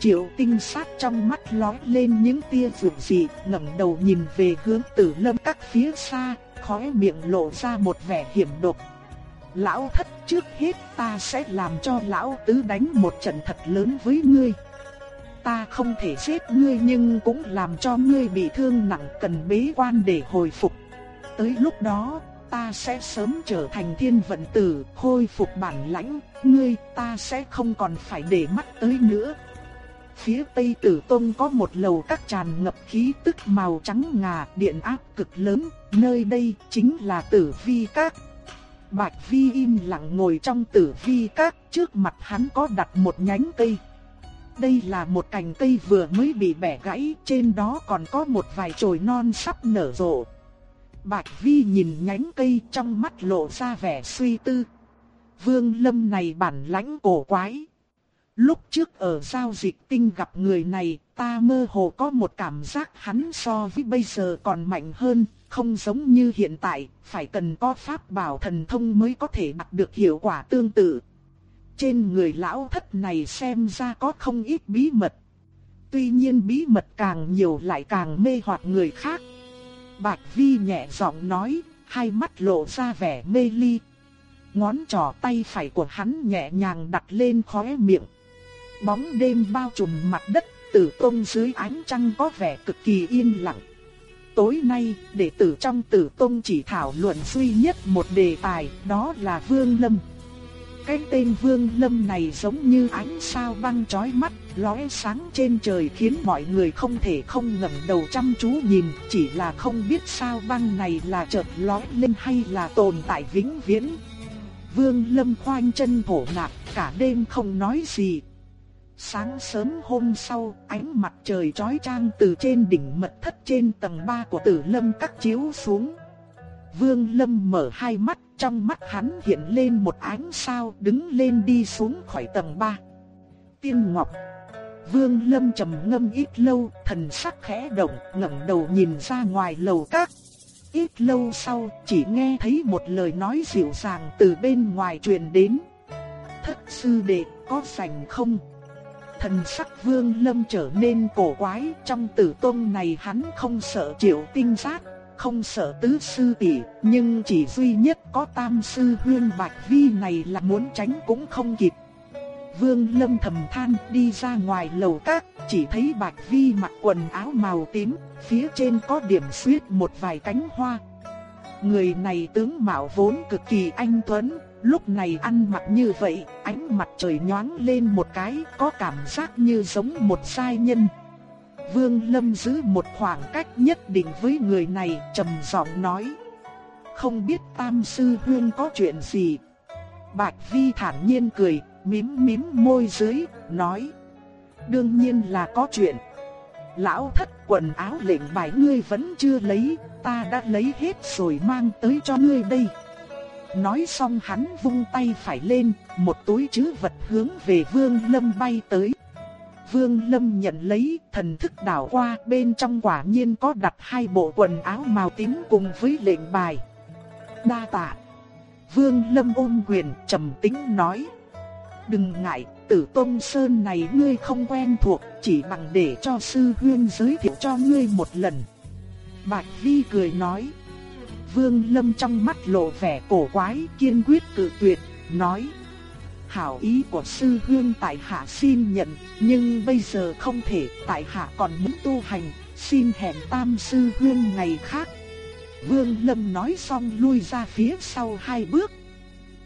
Triệu tinh sát trong mắt lóe lên những tia vượng dị, ngẩng đầu nhìn về hướng tử lâm các phía xa, khóe miệng lộ ra một vẻ hiểm độc, lão thất trước hết ta sẽ làm cho lão tứ đánh một trận thật lớn với ngươi. Ta không thể giết ngươi nhưng cũng làm cho ngươi bị thương nặng cần bế quan để hồi phục. Tới lúc đó, ta sẽ sớm trở thành thiên vận tử, khôi phục bản lãnh, ngươi ta sẽ không còn phải để mắt tới nữa. phía tây tử tông có một lầu các tràn ngập khí tức màu trắng ngà điện áp cực lớn, nơi đây chính là tử vi các. Bạch Vi im lặng ngồi trong tử vi các, trước mặt hắn có đặt một nhánh cây. Đây là một cành cây vừa mới bị bẻ gãy, trên đó còn có một vài chồi non sắp nở rộ. Bạch Vi nhìn nhánh cây trong mắt lộ ra vẻ suy tư. Vương Lâm này bản lãnh cổ quái. Lúc trước ở giao dịch tinh gặp người này, ta mơ hồ có một cảm giác hắn so với bây giờ còn mạnh hơn, không giống như hiện tại, phải cần có pháp bảo thần thông mới có thể đạt được hiệu quả tương tự. Trên người lão thất này xem ra có không ít bí mật. Tuy nhiên bí mật càng nhiều lại càng mê hoặc người khác. Bạch Vi nhẹ giọng nói, hai mắt lộ ra vẻ mê ly. Ngón trỏ tay phải của hắn nhẹ nhàng đặt lên khóe miệng. Bóng đêm bao trùm mặt đất, tử công dưới ánh trăng có vẻ cực kỳ yên lặng. Tối nay, đệ tử trong tử tông chỉ thảo luận duy nhất một đề tài, đó là Vương Lâm. Cái tên Vương Lâm này giống như ánh sao băng chói mắt, lóe sáng trên trời khiến mọi người không thể không ngẩng đầu chăm chú nhìn, chỉ là không biết sao băng này là chợt lóe lên hay là tồn tại vĩnh viễn. Vương Lâm khoanh chân thổ nạp, cả đêm không nói gì, Sáng sớm hôm sau, ánh mặt trời chói chang từ trên đỉnh mật thất trên tầng 3 của tử lâm các chiếu xuống. Vương Lâm mở hai mắt, trong mắt hắn hiện lên một ánh sao đứng lên đi xuống khỏi tầng 3. Tiên Ngọc Vương Lâm trầm ngâm ít lâu, thần sắc khẽ động, ngẩng đầu nhìn ra ngoài lầu các. Ít lâu sau, chỉ nghe thấy một lời nói dịu dàng từ bên ngoài truyền đến. Thất sư đệ, có rảnh không? Thần sắc vương lâm trở nên cổ quái, trong tử tôn này hắn không sợ triệu tinh sát, không sợ tứ sư tỷ, nhưng chỉ duy nhất có tam sư huyên bạch vi này là muốn tránh cũng không kịp. Vương lâm thầm than đi ra ngoài lầu các, chỉ thấy bạch vi mặc quần áo màu tím, phía trên có điểm xuyết một vài cánh hoa. Người này tướng mạo vốn cực kỳ anh tuấn, Lúc này ăn mặc như vậy, ánh mặt trời nhoáng lên một cái, có cảm giác như giống một sai nhân. Vương Lâm giữ một khoảng cách nhất định với người này, trầm giọng nói: "Không biết Tam sư huynh có chuyện gì?" Bạch Vi thản nhiên cười, mím mím môi dưới, nói: "Đương nhiên là có chuyện. Lão thất quần áo lệnh bài ngươi vẫn chưa lấy, ta đã lấy hết rồi mang tới cho ngươi đây." Nói xong hắn vung tay phải lên, một túi chứ vật hướng về Vương Lâm bay tới. Vương Lâm nhận lấy, thần thức đảo qua, bên trong quả nhiên có đặt hai bộ quần áo màu tím cùng với lệnh bài. Đa tạ. Vương Lâm ôm quyền, trầm tĩnh nói. Đừng ngại, tử tôn sơn này ngươi không quen thuộc, chỉ bằng để cho sư huyên giới thiệu cho ngươi một lần. Bạch Vi cười nói. Vương Lâm trong mắt lộ vẻ cổ quái, kiên quyết cự tuyệt, nói: "Hảo ý của sư huynh tại hạ xin nhận, nhưng bây giờ không thể, tại hạ còn muốn tu hành, xin hẹn Tam sư huynh ngày khác." Vương Lâm nói xong lui ra phía sau hai bước.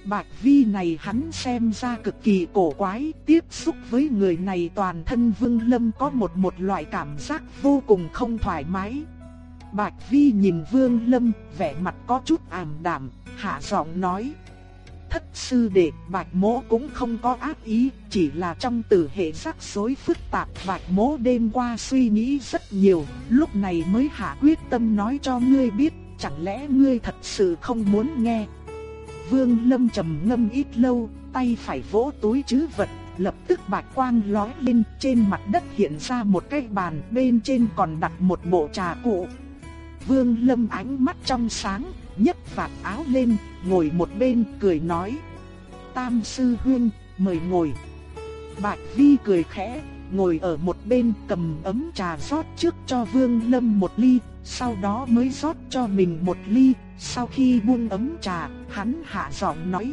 Bạch Vi này hắn xem ra cực kỳ cổ quái, tiếp xúc với người này toàn thân Vương Lâm có một một loại cảm giác vô cùng không thoải mái. Bạch Vi nhìn Vương Lâm, vẻ mặt có chút ảm đạm, hạ giọng nói: "Thất sư đệ, Bạch Mỗ cũng không có ác ý, chỉ là trong tử hệ rắc rối phức tạp, Bạch Mỗ đêm qua suy nghĩ rất nhiều, lúc này mới hạ quyết tâm nói cho ngươi biết, chẳng lẽ ngươi thật sự không muốn nghe?" Vương Lâm trầm ngâm ít lâu, tay phải vỗ túi trữ vật, lập tức bạch quang lóe lên, trên mặt đất hiện ra một cái bàn, bên trên còn đặt một bộ trà cụ, Vương Lâm ánh mắt trong sáng, nhấc vạt áo lên, ngồi một bên cười nói. Tam sư huynh, mời ngồi. Bạch Vi cười khẽ, ngồi ở một bên cầm ấm trà rót trước cho Vương Lâm một ly, sau đó mới rót cho mình một ly, sau khi buông ấm trà, hắn hạ giọng nói.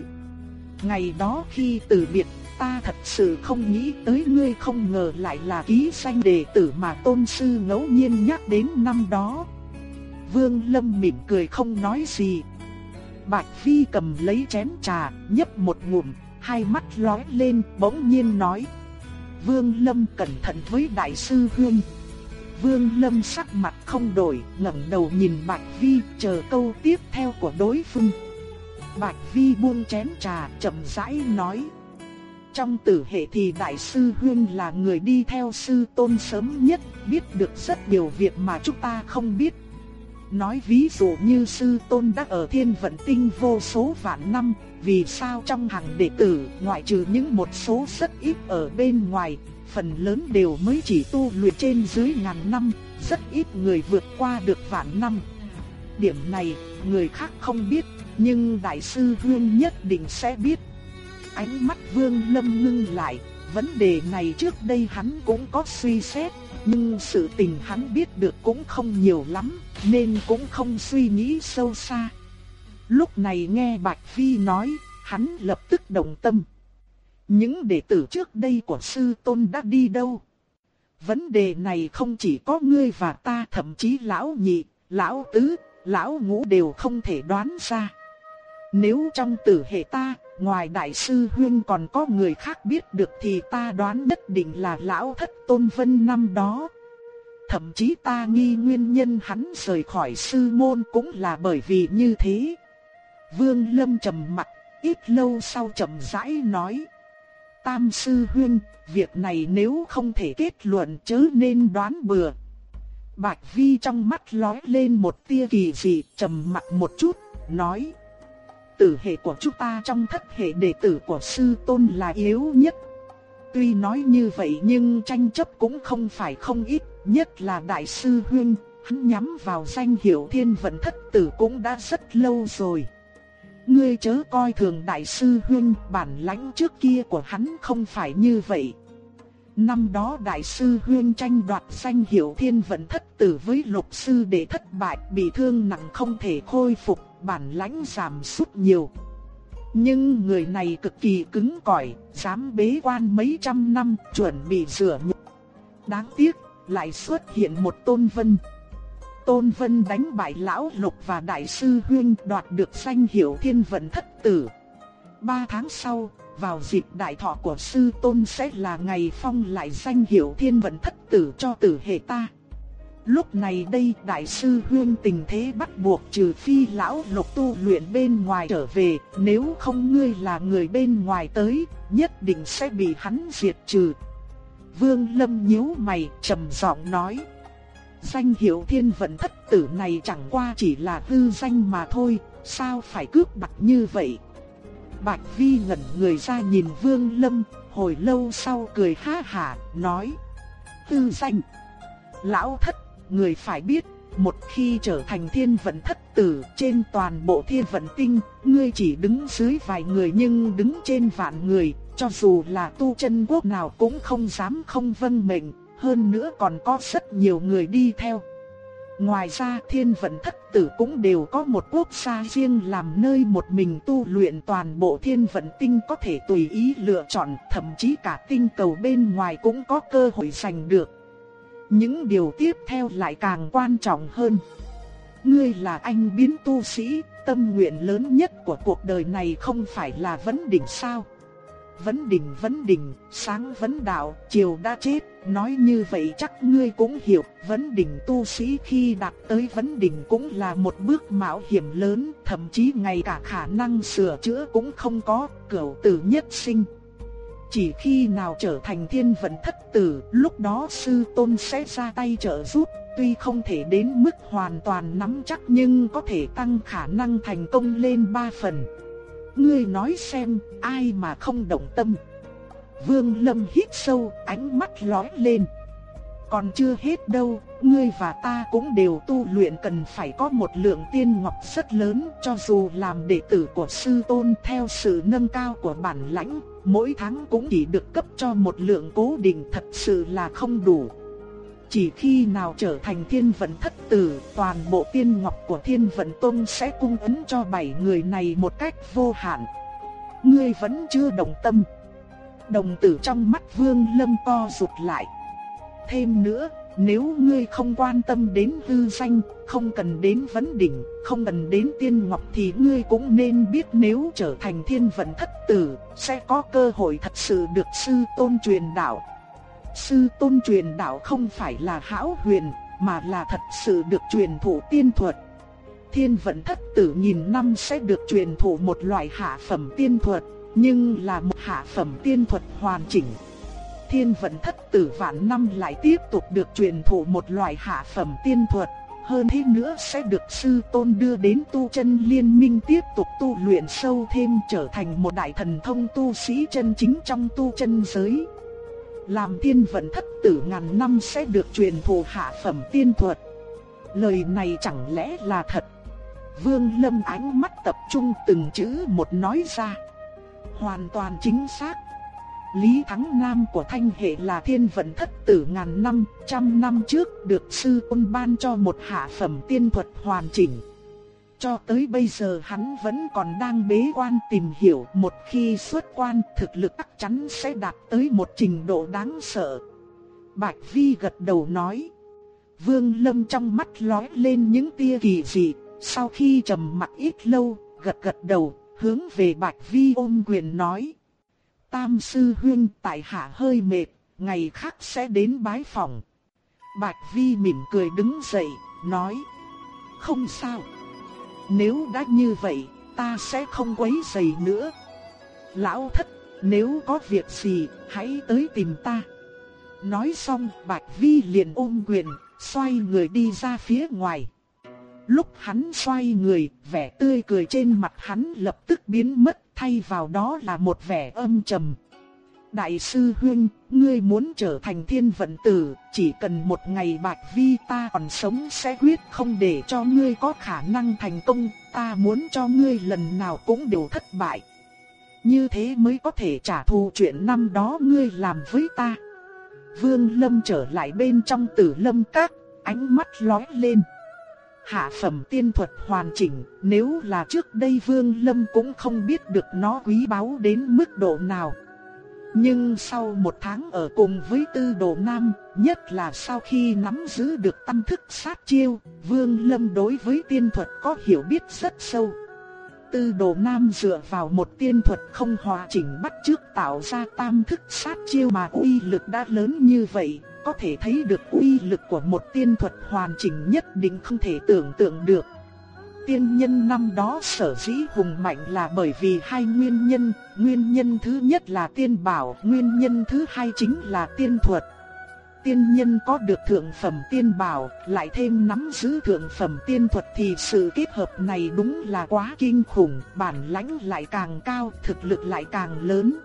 Ngày đó khi từ biệt, ta thật sự không nghĩ tới ngươi không ngờ lại là ký danh đệ tử mà tôn sư ngẫu nhiên nhắc đến năm đó, Vương Lâm mỉm cười không nói gì. Bạch Phi cầm lấy chén trà, nhấp một ngụm, hai mắt lóe lên, bỗng nhiên nói: Vương Lâm cẩn thận với đại sư huynh. Vương Lâm sắc mặt không đổi, ngẩng đầu nhìn Bạch Vi, chờ câu tiếp theo của đối phương. Bạch Vi buông chén trà, chậm rãi nói: "Trong tử hệ thì đại sư huynh là người đi theo sư tôn sớm nhất, biết được rất nhiều việc mà chúng ta không biết." Nói ví dụ như sư tôn đã ở thiên vận tinh vô số vạn năm, vì sao trong hàng đệ tử, ngoại trừ những một số rất ít ở bên ngoài, phần lớn đều mới chỉ tu luyện trên dưới ngàn năm, rất ít người vượt qua được vạn năm. Điểm này, người khác không biết, nhưng đại sư Vương nhất định sẽ biết. Ánh mắt Vương Lâm ngưng lại, vấn đề này trước đây hắn cũng có suy xét, nhưng sự tình hắn biết được cũng không nhiều lắm, nên cũng không suy nghĩ sâu xa. Lúc này nghe Bạch Phi nói, hắn lập tức động tâm. Những đệ tử trước đây của sư tôn đã đi đâu? Vấn đề này không chỉ có ngươi và ta thậm chí lão nhị, lão tứ, lão ngũ đều không thể đoán ra. Nếu trong tử hệ ta, ngoài đại sư huyên còn có người khác biết được thì ta đoán nhất định là lão thất tôn vân năm đó. Thậm chí ta nghi nguyên nhân hắn rời khỏi sư môn cũng là bởi vì như thế. Vương Lâm trầm mặt, ít lâu sau trầm rãi nói. Tam sư huyên việc này nếu không thể kết luận chớ nên đoán bừa. Bạch Vi trong mắt lóe lên một tia kỳ dị, trầm mặt một chút, nói. Tử hệ của chúng ta trong thất hệ đệ tử của sư tôn là yếu nhất. Tuy nói như vậy nhưng tranh chấp cũng không phải không ít, nhất là đại sư huynh, hắn nhắm vào danh hiệu thiên vận thất tử cũng đã rất lâu rồi. Ngươi chớ coi thường đại sư huynh, bản lãnh trước kia của hắn không phải như vậy. Năm đó đại sư huynh tranh đoạt danh hiệu thiên vận thất tử với lục sư để thất bại, bị thương nặng không thể khôi phục, bản lãnh giảm sút nhiều. Nhưng người này cực kỳ cứng cỏi, dám bế quan mấy trăm năm, chuẩn bị rửa nhục. Đáng tiếc, lại xuất hiện một tôn vân. Tôn Vân đánh bại Lão Lục và Đại sư Huyên đoạt được danh hiệu thiên vận thất tử. Ba tháng sau, vào dịp đại thọ của sư Tôn sẽ là ngày phong lại danh hiệu thiên vận thất tử cho tử hệ ta. Lúc này đây đại sư Huyên tình thế bắt buộc trừ phi lão lục tu luyện bên ngoài trở về, nếu không ngươi là người bên ngoài tới, nhất định sẽ bị hắn diệt trừ. Vương Lâm nhíu mày trầm giọng nói. Danh hiệu thiên vận thất tử này chẳng qua chỉ là hư danh mà thôi, sao phải cướp bạc như vậy? Bạch Vi ngẩn người ra nhìn Vương Lâm, hồi lâu sau cười ha hả, nói. Hư danh. Lão thất, người phải biết, một khi trở thành thiên vận thất tử trên toàn bộ thiên vận tinh, ngươi chỉ đứng dưới vài người nhưng đứng trên vạn người, cho dù là tu chân quốc nào cũng không dám không vâng mệnh, hơn nữa còn có rất nhiều người đi theo. Ngoài ra thiên vận thất tử cũng đều có một quốc gia riêng làm nơi một mình tu luyện toàn bộ thiên vận tinh có thể tùy ý lựa chọn, thậm chí cả tinh cầu bên ngoài cũng có cơ hội giành được. Những điều tiếp theo lại càng quan trọng hơn. Ngươi là anh biến tu sĩ, tâm nguyện lớn nhất của cuộc đời này không phải là vấn đỉnh sao? Vấn đỉnh vấn đỉnh, sáng vấn đạo, chiều đã chết, nói như vậy chắc ngươi cũng hiểu, vấn đỉnh tu sĩ khi đạt tới vấn đỉnh cũng là một bước mạo hiểm lớn, thậm chí ngay cả khả năng sửa chữa cũng không có, cửu tử nhất sinh. Chỉ khi nào trở thành thiên vận thất tử, lúc đó sư tôn sẽ ra tay trợ giúp, tuy không thể đến mức hoàn toàn nắm chắc nhưng có thể tăng khả năng thành công lên ba phần. Ngươi nói xem, ai mà không động tâm. Vương Lâm hít sâu, ánh mắt lóe lên. Còn chưa hết đâu, ngươi và ta cũng đều tu luyện cần phải có một lượng tiên ngọc rất lớn, cho dù làm đệ tử của sư tôn theo sự nâng cao của bản lãnh, mỗi tháng cũng chỉ được cấp cho một lượng cố định thật sự là không đủ. Chỉ khi nào trở thành thiên vận thất tử, toàn bộ tiên ngọc của thiên vận tông sẽ cung ứng cho bảy người này một cách vô hạn. Ngươi vẫn chưa đồng tâm. Đồng tử trong mắt vương lâm co rụt lại. Thêm nữa, nếu ngươi không quan tâm đến hư danh, không cần đến vấn đỉnh, không cần đến tiên ngọc thì ngươi cũng nên biết nếu trở thành thiên vận thất tử, sẽ có cơ hội thật sự được sư tôn truyền đạo. sư tôn truyền đạo không phải là hão huyền, mà là thật sự được truyền thụ tiên thuật. Thiên vận thất tử nhìn năm sẽ được truyền thụ một loại hạ phẩm tiên thuật, nhưng là một hạ phẩm tiên thuật hoàn chỉnh. Thiên vận thất tử vạn năm lại tiếp tục được truyền thụ một loại hạ phẩm tiên thuật, hơn thế nữa sẽ được sư tôn đưa đến tu chân liên minh tiếp tục tu luyện sâu thêm trở thành một đại thần thông tu sĩ chân chính trong tu chân giới. Làm thiên vận thất tử ngàn năm sẽ được truyền thụ hạ phẩm tiên thuật. Lời này chẳng lẽ là thật? Vương Lâm ánh mắt tập trung từng chữ một nói ra. Hoàn toàn chính xác. Lý Thắng Nam của Thanh Hệ là thiên vận thất tử ngàn năm, trăm năm trước được sư tôn ban cho một hạ phẩm tiên thuật hoàn chỉnh. Cho tới bây giờ hắn vẫn còn đang bế quan tìm hiểu một khi xuất quan thực lực chắc chắn sẽ đạt tới một trình độ đáng sợ. Bạch Vi gật đầu nói. Vương Lâm trong mắt lóe lên những tia kỳ dị, sau khi trầm mặt ít lâu, gật gật đầu, hướng về Bạch Vi ôm quyền nói. Tam sư huynh tại hạ hơi mệt, ngày khác sẽ đến bái phòng. Bạch Vi mỉm cười đứng dậy, nói. Không sao. Nếu đã như vậy, ta sẽ không quấy rầy nữa. Lão thất, nếu có việc gì, hãy tới tìm ta. Nói xong, Bạch Vi liền ôm quyền, xoay người đi ra phía ngoài. Lúc hắn xoay người, vẻ tươi cười trên mặt hắn lập tức biến mất, thay vào đó là một vẻ âm trầm. Đại sư Huynh, ngươi muốn trở thành thiên vận tử, chỉ cần một ngày bạch vi ta còn sống sẽ quyết không để cho ngươi có khả năng thành công, ta muốn cho ngươi lần nào cũng đều thất bại. Như thế mới có thể trả thù chuyện năm đó ngươi làm với ta. Vương Lâm trở lại bên trong tử lâm các, ánh mắt lóe lên. Hạ phẩm tiên thuật hoàn chỉnh, nếu là trước đây Vương Lâm cũng không biết được nó quý báu đến mức độ nào. Nhưng sau một tháng ở cùng với tư đồ nam, nhất là sau khi nắm giữ được tâm thức sát chiêu, Vương Lâm đối với tiên thuật có hiểu biết rất sâu. Tư đồ nam dựa vào một tiên thuật không hòa chỉnh bắt trước tạo ra tam thức sát chiêu mà uy lực đã lớn như vậy, có thể thấy được uy lực của một tiên thuật hoàn chỉnh nhất định không thể tưởng tượng được. Tiên nhân năm đó sở dĩ hùng mạnh là bởi vì hai nguyên nhân, nguyên nhân thứ nhất là tiên bảo, nguyên nhân thứ hai chính là tiên thuật. Tiên nhân có được thượng phẩm tiên bảo, lại thêm nắm giữ thượng phẩm tiên thuật thì sự kết hợp này đúng là quá kinh khủng, bản lãnh lại càng cao, thực lực lại càng lớn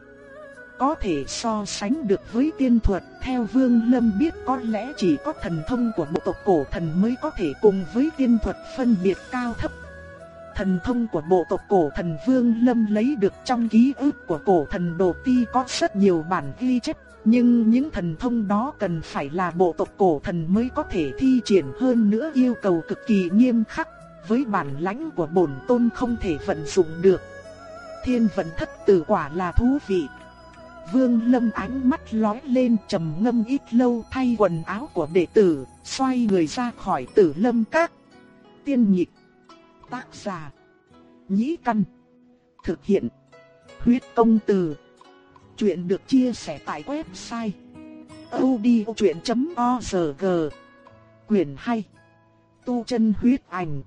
có thể so sánh được với tiên thuật, theo Vương Lâm biết có lẽ chỉ có thần thông của bộ tộc cổ thần mới có thể cùng với tiên thuật phân biệt cao thấp. Thần thông của bộ tộc cổ thần Vương Lâm lấy được trong ký ức của cổ thần Đồ Ti có rất nhiều bản ghi chép, nhưng những thần thông đó cần phải là bộ tộc cổ thần mới có thể thi triển hơn nữa yêu cầu cực kỳ nghiêm khắc, với bản lãnh của bổn tôn không thể vận dụng được. Thiên vận thất tử quả là thú vị. Vương Lâm ánh mắt lóe lên trầm ngâm ít lâu thay quần áo của đệ tử, xoay người ra khỏi tử lâm các. Tiên nhịp, tác giả, nhĩ căn, thực hiện, huyết công từ. Chuyện được chia sẻ tại website odchuyện.org Quyền 2 Tu chân huyết ảnh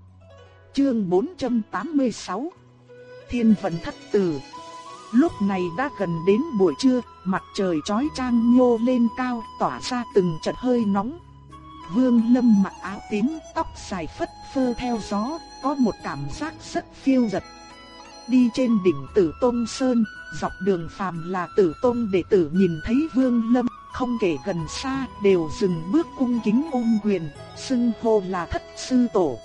Chương 486 Thiên vận thất tử Lúc này đã gần đến buổi trưa, mặt trời chói chang nhô lên cao, tỏa ra từng trận hơi nóng. Vương Lâm mặc áo tím, tóc dài phất phơ theo gió, có một cảm giác rất phiêu dật. Đi trên đỉnh Tử Tôn Sơn, dọc đường phàm là Tử Tôn đệ tử nhìn thấy Vương Lâm, không kể gần xa, đều dừng bước cung kính ôm quyền, xưng hô là thất sư tổ.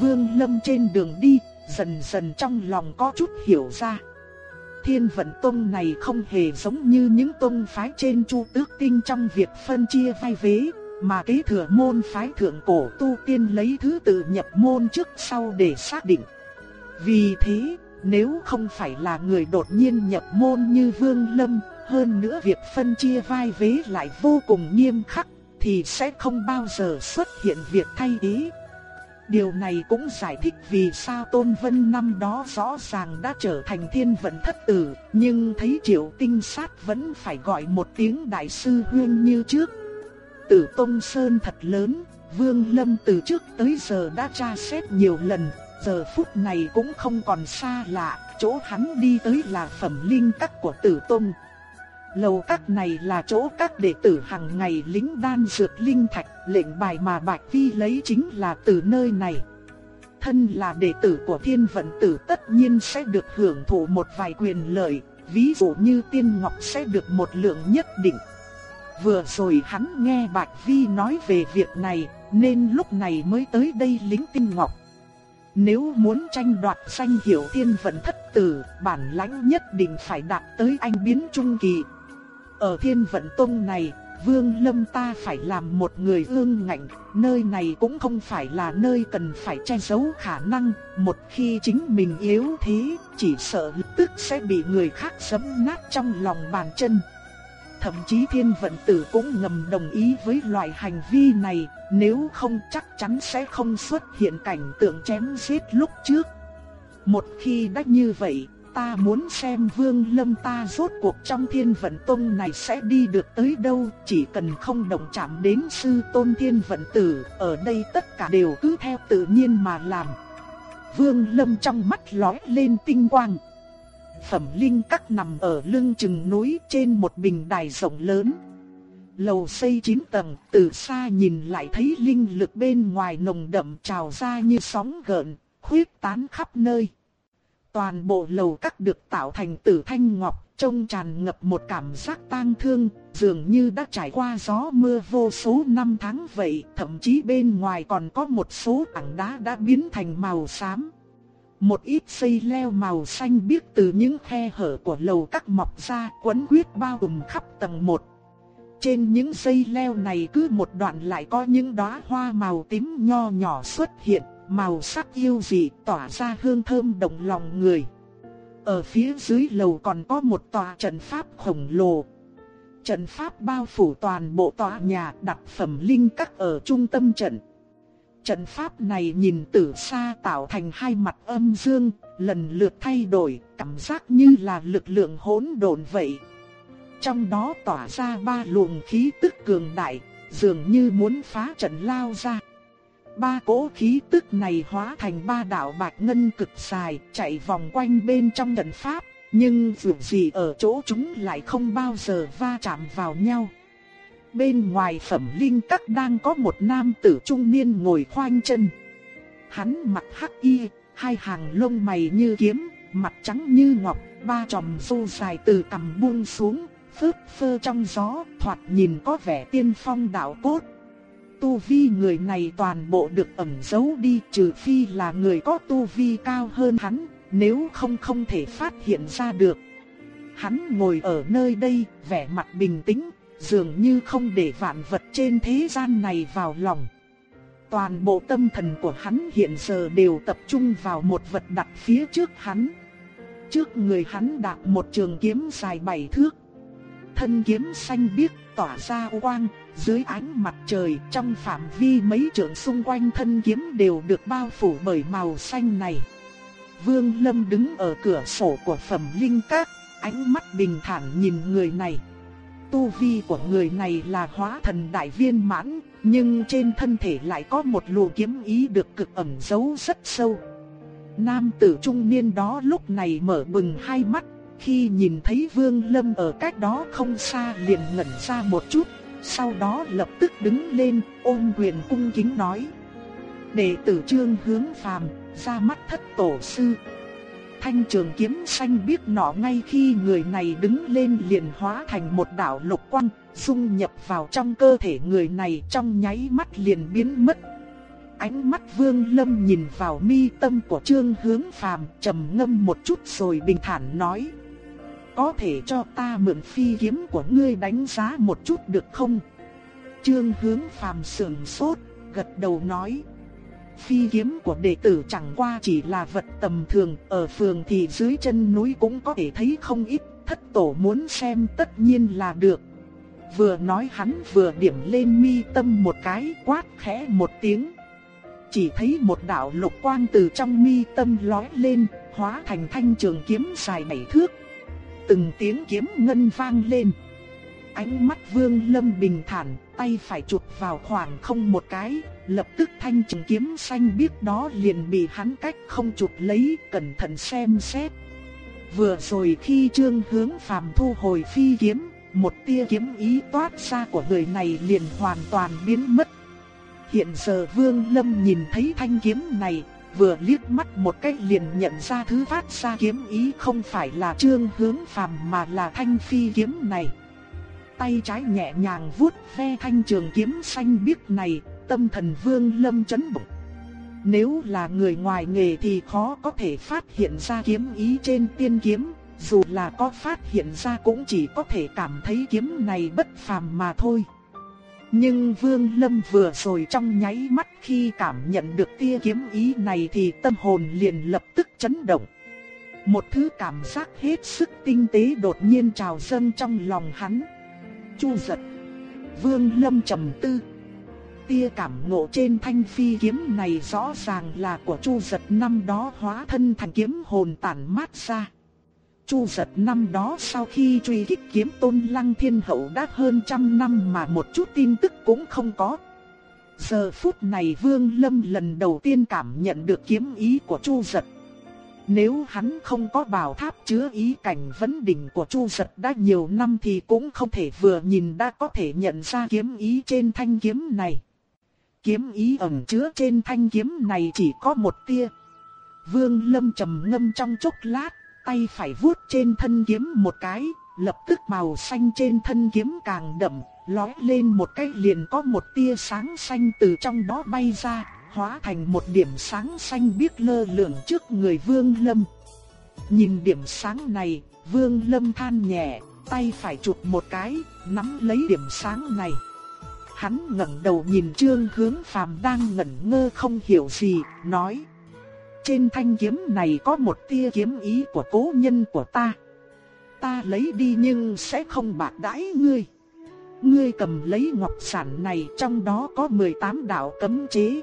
Vương Lâm trên đường đi, dần dần trong lòng có chút hiểu ra. Thiên vận tông này không hề giống như những tông phái trên chu tước tinh trong việc phân chia vai vế, mà kế thừa môn phái thượng cổ tu tiên lấy thứ tự nhập môn trước sau để xác định. Vì thế, nếu không phải là người đột nhiên nhập môn như Vương Lâm, hơn nữa việc phân chia vai vế lại vô cùng nghiêm khắc, thì sẽ không bao giờ xuất hiện việc thay ý. Điều này cũng giải thích vì sao Tôn Vân năm đó rõ ràng đã trở thành thiên vận thất tử, nhưng thấy triệu tinh sát vẫn phải gọi một tiếng đại sư huyên như trước. Tử Tông Sơn thật lớn, Vương Lâm từ trước tới giờ đã tra xét nhiều lần, giờ phút này cũng không còn xa lạ, chỗ hắn đi tới là phẩm linh các của Tử Tông. Lầu các này là chỗ các đệ tử hàng ngày lính đan dược linh thạch, lệnh bài mà Bạch Vi lấy chính là từ nơi này. Thân là đệ tử của thiên vận tử tất nhiên sẽ được hưởng thụ một vài quyền lợi, ví dụ như tiên ngọc sẽ được một lượng nhất định. Vừa rồi hắn nghe Bạch Vi nói về việc này, nên lúc này mới tới đây lính tiên ngọc. Nếu muốn tranh đoạt danh hiệu thiên vận thất tử, bản lãnh nhất định phải đạt tới anh biến trung kỳ. Ở thiên vận tông này, Vương Lâm ta phải làm một người ương ngạnh, nơi này cũng không phải là nơi cần phải che giấu khả năng, một khi chính mình yếu thế, chỉ sợ lập tức sẽ bị người khác giẫm nát trong lòng bàn chân. Thậm chí thiên vận tử cũng ngầm đồng ý với loại hành vi này, nếu không chắc chắn sẽ không xuất hiện cảnh tượng chém giết lúc trước. Một khi đã như vậy, ta muốn xem vương lâm ta rốt cuộc trong thiên vận tông này sẽ đi được tới đâu, chỉ cần không động chạm đến sư tôn thiên vận tử, ở đây tất cả đều cứ theo tự nhiên mà làm. Vương lâm trong mắt lóe lên tinh quang. Phẩm linh các nằm ở lưng chừng núi trên một bình đài rộng lớn. Lầu xây 9 tầng, từ xa nhìn lại thấy linh lực bên ngoài nồng đậm trào ra như sóng gợn, khuyết tán khắp nơi. Toàn bộ lầu các được tạo thành tử thanh ngọc, trông tràn ngập một cảm giác tang thương, dường như đã trải qua gió mưa vô số năm tháng vậy, thậm chí bên ngoài còn có một số tảng đá đã biến thành màu xám. Một ít xây leo màu xanh biếc từ những khe hở của lầu các mọc ra quấn quyết bao trùm khắp tầng 1. Trên những dây leo này cứ một đoạn lại có những đóa hoa màu tím nho nhỏ xuất hiện màu sắc yêu dị tỏa ra hương thơm động lòng người. Ở phía dưới lầu còn có một tòa trận pháp khổng lồ. Trận pháp bao phủ toàn bộ tòa nhà đặt phẩm linh các ở trung tâm trận. Trận pháp này nhìn từ xa tạo thành hai mặt âm dương, lần lượt thay đổi, cảm giác như là lực lượng hỗn độn vậy. Trong đó tỏa ra ba luồng khí tức cường đại, dường như muốn phá trận lao ra. Ba cỗ khí tức này hóa thành ba đạo bạch ngân cực dài, chạy vòng quanh bên trong trận pháp, nhưng dù gì ở chỗ chúng lại không bao giờ va chạm vào nhau. Bên ngoài phẩm linh các đang có một nam tử trung niên ngồi khoanh chân. Hắn mặc hắc y, hai hàng lông mày như kiếm, mặt trắng như ngọc, ba tròm su dài từ cằm buông xuống, phớt phơ trong gió, thoạt nhìn có vẻ tiên phong đạo cốt. Tu vi người này toàn bộ được ẩn giấu đi trừ phi là người có tu vi cao hơn hắn, nếu không không thể phát hiện ra được. Hắn ngồi ở nơi đây, vẻ mặt bình tĩnh, dường như không để vạn vật trên thế gian này vào lòng. Toàn bộ tâm thần của hắn hiện giờ đều tập trung vào một vật đặt phía trước hắn. Trước người hắn đặt một trường kiếm dài bảy thước. Thân kiếm xanh biếc tỏa ra quang, dưới ánh mặt trời trong phạm vi mấy trượng xung quanh thân kiếm đều được bao phủ bởi màu xanh này. Vương Lâm đứng ở cửa sổ của phẩm linh các, ánh mắt bình thản nhìn người này. Tu vi của người này là hóa thần đại viên mãn, nhưng trên thân thể lại có một luồng kiếm ý được cực ẩn giấu rất sâu. Nam tử trung niên đó lúc này mở bừng hai mắt, khi nhìn thấy Vương Lâm ở cách đó không xa liền ngẩn ra một chút, sau đó lập tức đứng lên, ôm quyền cung kính nói: "Đệ tử Trương Hướng Phàm, ra mắt thất tổ sư." Thanh trường kiếm xanh biết nọ ngay khi người này đứng lên liền hóa thành một đạo lục quang, dung nhập vào trong cơ thể người này trong nháy mắt liền biến mất. Ánh mắt Vương Lâm nhìn vào mi tâm của Trương Hướng Phàm, trầm ngâm một chút rồi bình thản nói: có thể cho ta mượn phi kiếm của ngươi đánh giá một chút được không? Trương hướng phàm sườn sốt, gật đầu nói. Phi kiếm của đệ tử chẳng qua chỉ là vật tầm thường, ở phường thì dưới chân núi cũng có thể thấy không ít, thất tổ muốn xem tất nhiên là được. Vừa nói hắn vừa điểm lên mi tâm một cái quát khẽ một tiếng. chỉ thấy một đạo lục quang từ trong mi tâm lói lên, hóa thành thanh trường kiếm dài bảy thước. Từng tiếng kiếm ngân vang lên. Ánh mắt Vương Lâm bình thản, tay phải chụp vào khoảng không một cái, lập tức thanh trường kiếm xanh biếc đó liền bị hắn cách không chụp lấy, cẩn thận xem xét. Vừa rồi khi Trương Hướng Phàm thu hồi phi kiếm, một tia kiếm ý toát ra của người này liền hoàn toàn biến mất. Hiện giờ Vương Lâm nhìn thấy thanh kiếm này, vừa liếc mắt một cái liền nhận ra thứ phát ra kiếm ý không phải là Trương Hướng Phàm mà là thanh phi kiếm này. Tay trái nhẹ nhàng vuốt ve thanh trường kiếm xanh biếc này, tâm thần Vương Lâm chấn bụng Nếu là người ngoài nghề thì khó có thể phát hiện ra kiếm ý trên tiên kiếm, dù là có phát hiện ra cũng chỉ có thể cảm thấy kiếm này bất phàm mà thôi. Nhưng Vương Lâm vừa rồi trong nháy mắt khi cảm nhận được tia kiếm ý này thì tâm hồn liền lập tức chấn động. Một thứ cảm giác hết sức tinh tế đột nhiên trào dâng trong lòng hắn. Chu giật. Vương Lâm trầm tư. Tia cảm ngộ trên thanh phi kiếm này rõ ràng là của Chu giật năm đó hóa thân thành kiếm hồn tản mát ra. Chu giật năm đó sau khi truy kích kiếm tôn lăng thiên hậu đã hơn trăm năm mà một chút tin tức cũng không có. Giờ phút này Vương Lâm lần đầu tiên cảm nhận được kiếm ý của Chu giật. Nếu hắn không có bảo tháp chứa ý cảnh vấn đỉnh của Chu giật đã nhiều năm thì cũng không thể vừa nhìn đã có thể nhận ra kiếm ý trên thanh kiếm này. Kiếm ý ẩn chứa trên thanh kiếm này chỉ có một tia. Vương Lâm trầm ngâm trong chốc lát, tay phải vuốt trên thân kiếm một cái, lập tức màu xanh trên thân kiếm càng đậm, lóe lên một cái liền có một tia sáng xanh từ trong đó bay ra, hóa thành một điểm sáng xanh biếc lơ lửng trước người Vương Lâm. Nhìn điểm sáng này, Vương Lâm than nhẹ, tay phải chụp một cái, nắm lấy điểm sáng này. Hắn ngẩng đầu nhìn Trương Hướng Phàm đang ngẩn ngơ không hiểu gì, nói: trên thanh kiếm này có một tia kiếm ý của cố nhân của ta. Ta lấy đi nhưng sẽ không bạc đãi ngươi. Ngươi cầm lấy ngọc sản này trong đó có 18 đạo cấm chế.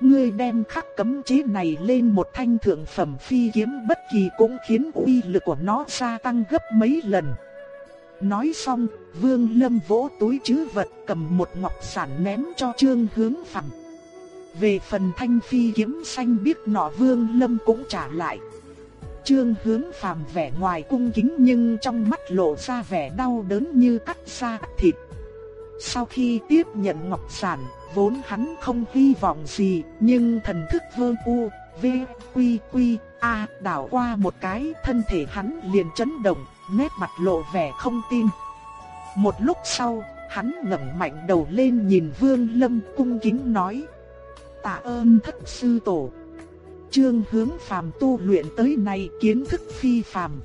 Ngươi đem khắc cấm chế này lên một thanh thượng phẩm phi kiếm bất kỳ cũng khiến uy lực của nó gia tăng gấp mấy lần. Nói xong, Vương Lâm vỗ túi chứ vật cầm một ngọc sản ném cho Trương Hướng Phàm. Về phần thanh phi kiếm xanh biết nọ vương lâm cũng trả lại. Trương hướng phàm vẻ ngoài cung kính nhưng trong mắt lộ ra vẻ đau đớn như cắt da thịt. Sau khi tiếp nhận ngọc sản, vốn hắn không hy vọng gì, nhưng thần thức vương u, v, quy quy, a đảo qua một cái, thân thể hắn liền chấn động, nét mặt lộ vẻ không tin. Một lúc sau, hắn ngẩng mạnh đầu lên nhìn Vương Lâm cung kính nói: tạ ơn thất sư tổ. Trương hướng phàm tu luyện tới nay kiến thức phi phàm.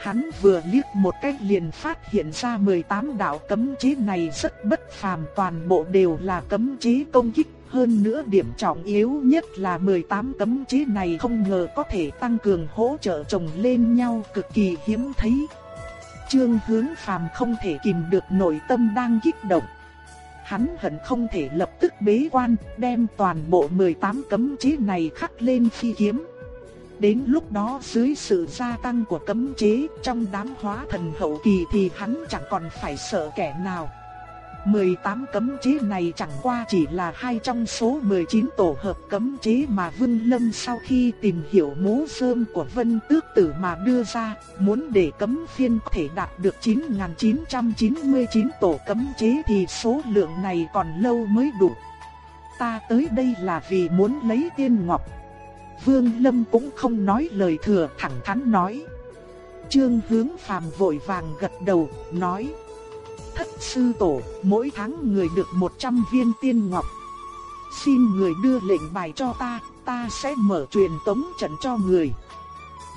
Hắn vừa liếc một cách liền phát hiện ra 18 đạo cấm chế này rất bất phàm, toàn bộ đều là cấm chế công kích. Hơn nữa điểm trọng yếu nhất là 18 cấm chế này không ngờ có thể tăng cường hỗ trợ chồng lên nhau, cực kỳ hiếm thấy. Trương hướng phàm không thể kìm được nội tâm đang kích động. Hắn hận không thể lập tức bế quan, đem toàn bộ 18 cấm chế này khắc lên phi kiếm. Đến lúc đó dưới sự gia tăng của cấm chế trong đám hóa thần hậu kỳ thì hắn chẳng còn phải sợ kẻ nào. 18 cấm chế này chẳng qua chỉ là hai trong số 19 tổ hợp cấm chế mà Vương Lâm sau khi tìm hiểu mố sơm của Vân Tước Tử mà đưa ra, muốn để cấm phiên có thể đạt được 9.999 tổ cấm chế thì số lượng này còn lâu mới đủ. Ta tới đây là vì muốn lấy tiên ngọc. Vương Lâm cũng không nói lời thừa thẳng thắn nói. Trương hướng phàm vội vàng gật đầu, nói thất sư tổ, mỗi tháng người được 100 viên tiên ngọc. Xin người đưa lệnh bài cho ta, ta sẽ mở truyền tống trận cho người.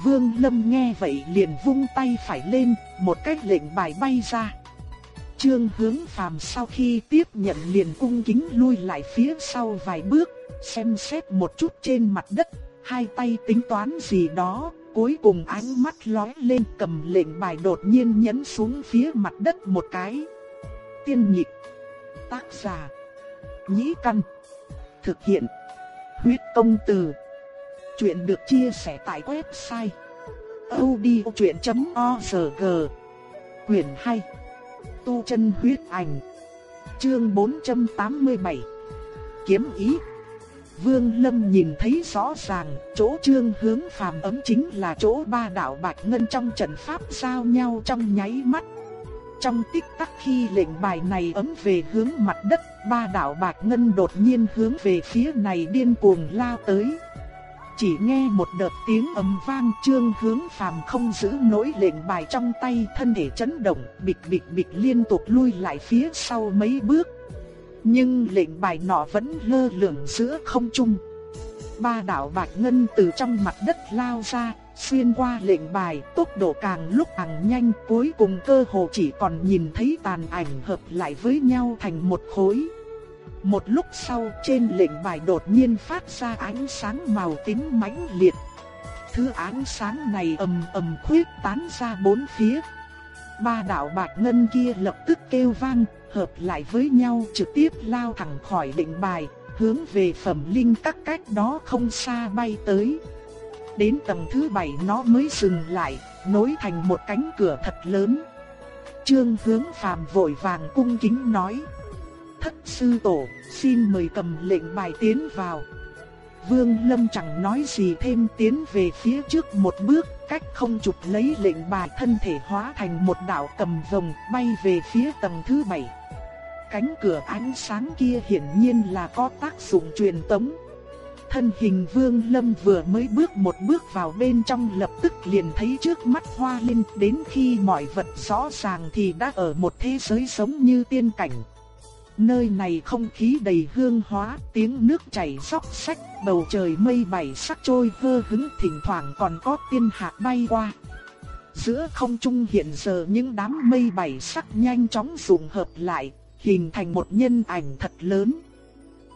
Vương Lâm nghe vậy liền vung tay phải lên, một cái lệnh bài bay ra. Trương hướng phàm sau khi tiếp nhận liền cung kính lui lại phía sau vài bước, xem xét một chút trên mặt đất, hai tay tính toán gì đó, Cuối cùng ánh mắt lóe lên cầm lệnh bài đột nhiên nhấn xuống phía mặt đất một cái. Tiên nhịp. Tác giả. Nhĩ căn. Thực hiện. huyết công từ. Chuyện được chia sẻ tại website odchuyện.org Quyền 2 Tu chân huyết ảnh Chương 487 Kiếm ý Vương Lâm nhìn thấy rõ ràng, chỗ trương hướng phàm ấm chính là chỗ ba đạo bạch ngân trong trận pháp giao nhau trong nháy mắt. Trong tích tắc khi lệnh bài này ấm về hướng mặt đất, ba đạo bạc ngân đột nhiên hướng về phía này điên cuồng lao tới. Chỉ nghe một đợt tiếng ầm vang trương hướng phàm không giữ nổi lệnh bài trong tay thân thể chấn động, bịch bịch bịch liên tục lui lại phía sau mấy bước. Nhưng lệnh bài nọ vẫn lơ lửng giữa không trung. Ba đạo bạch ngân từ trong mặt đất lao ra, xuyên qua lệnh bài, tốc độ càng lúc càng nhanh, cuối cùng cơ hồ chỉ còn nhìn thấy tàn ảnh hợp lại với nhau thành một khối. Một lúc sau trên lệnh bài đột nhiên phát ra ánh sáng màu tím mãnh liệt. Thứ ánh sáng này ầm ầm khuyết tán ra bốn phía. Ba đạo bạch ngân kia lập tức kêu vang, hợp lại với nhau trực tiếp lao thẳng khỏi lệnh bài, hướng về phẩm linh các cách đó không xa bay tới. Đến tầng thứ bảy nó mới dừng lại, nối thành một cánh cửa thật lớn. Trương hướng phàm vội vàng cung kính nói thất sư tổ, xin mời cầm lệnh bài tiến vào. Vương Lâm chẳng nói gì thêm tiến về phía trước một bước, cách không chụp lấy lệnh bài thân thể hóa thành một đạo cầm rồng bay về phía tầng thứ bảy. Cánh cửa ánh sáng kia hiển nhiên là có tác dụng truyền tống. Thân hình Vương Lâm vừa mới bước một bước vào bên trong lập tức liền thấy trước mắt hoa linh đến khi mọi vật rõ ràng thì đã ở một thế giới sống như tiên cảnh. Nơi này không khí đầy hương hóa, tiếng nước chảy róc sách, bầu trời mây bảy sắc trôi vơ hứng thỉnh thoảng còn có tiên hạt bay qua. Giữa không trung hiện giờ những đám mây bảy sắc nhanh chóng dùng hợp lại, hình thành một nhân ảnh thật lớn.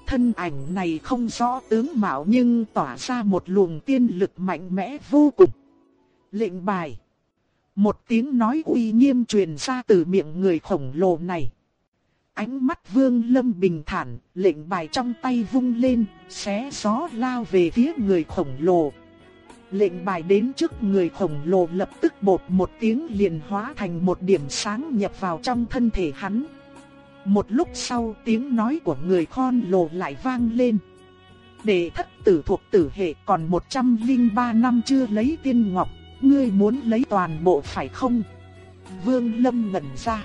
Thân ảnh này không rõ tướng mạo nhưng tỏa ra một luồng tiên lực mạnh mẽ vô cùng. Lệnh bài. Một tiếng nói uy nghiêm truyền ra từ miệng người khổng lồ này. Ánh mắt vương lâm bình thản, lệnh bài trong tay vung lên, xé gió lao về phía người khổng lồ. Lệnh bài đến trước người khổng lồ lập tức bột một tiếng liền hóa thành một điểm sáng nhập vào trong thân thể hắn. Một lúc sau tiếng nói của người khon lồ lại vang lên. Để thất tử thuộc tử hệ còn 103 năm chưa lấy tiên ngọc, ngươi muốn lấy toàn bộ phải không? Vương Lâm ngẩn ra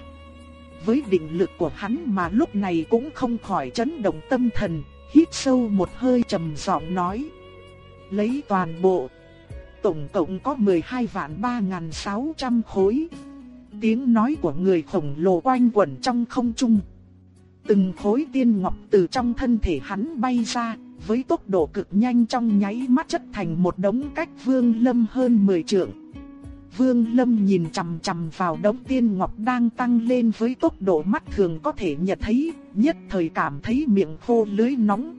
với định lực của hắn mà lúc này cũng không khỏi chấn động tâm thần, hít sâu một hơi trầm giọng nói. Lấy toàn bộ, tổng cộng có 12 vạn 3.600 khối. Tiếng nói của người khổng lồ quanh quẩn trong không trung. Từng khối tiên ngọc từ trong thân thể hắn bay ra, với tốc độ cực nhanh trong nháy mắt chất thành một đống cách vương lâm hơn 10 trượng. Vương Lâm nhìn chằm chằm vào đống tiên ngọc đang tăng lên với tốc độ mắt thường có thể nhận thấy, nhất thời cảm thấy miệng khô lưới nóng.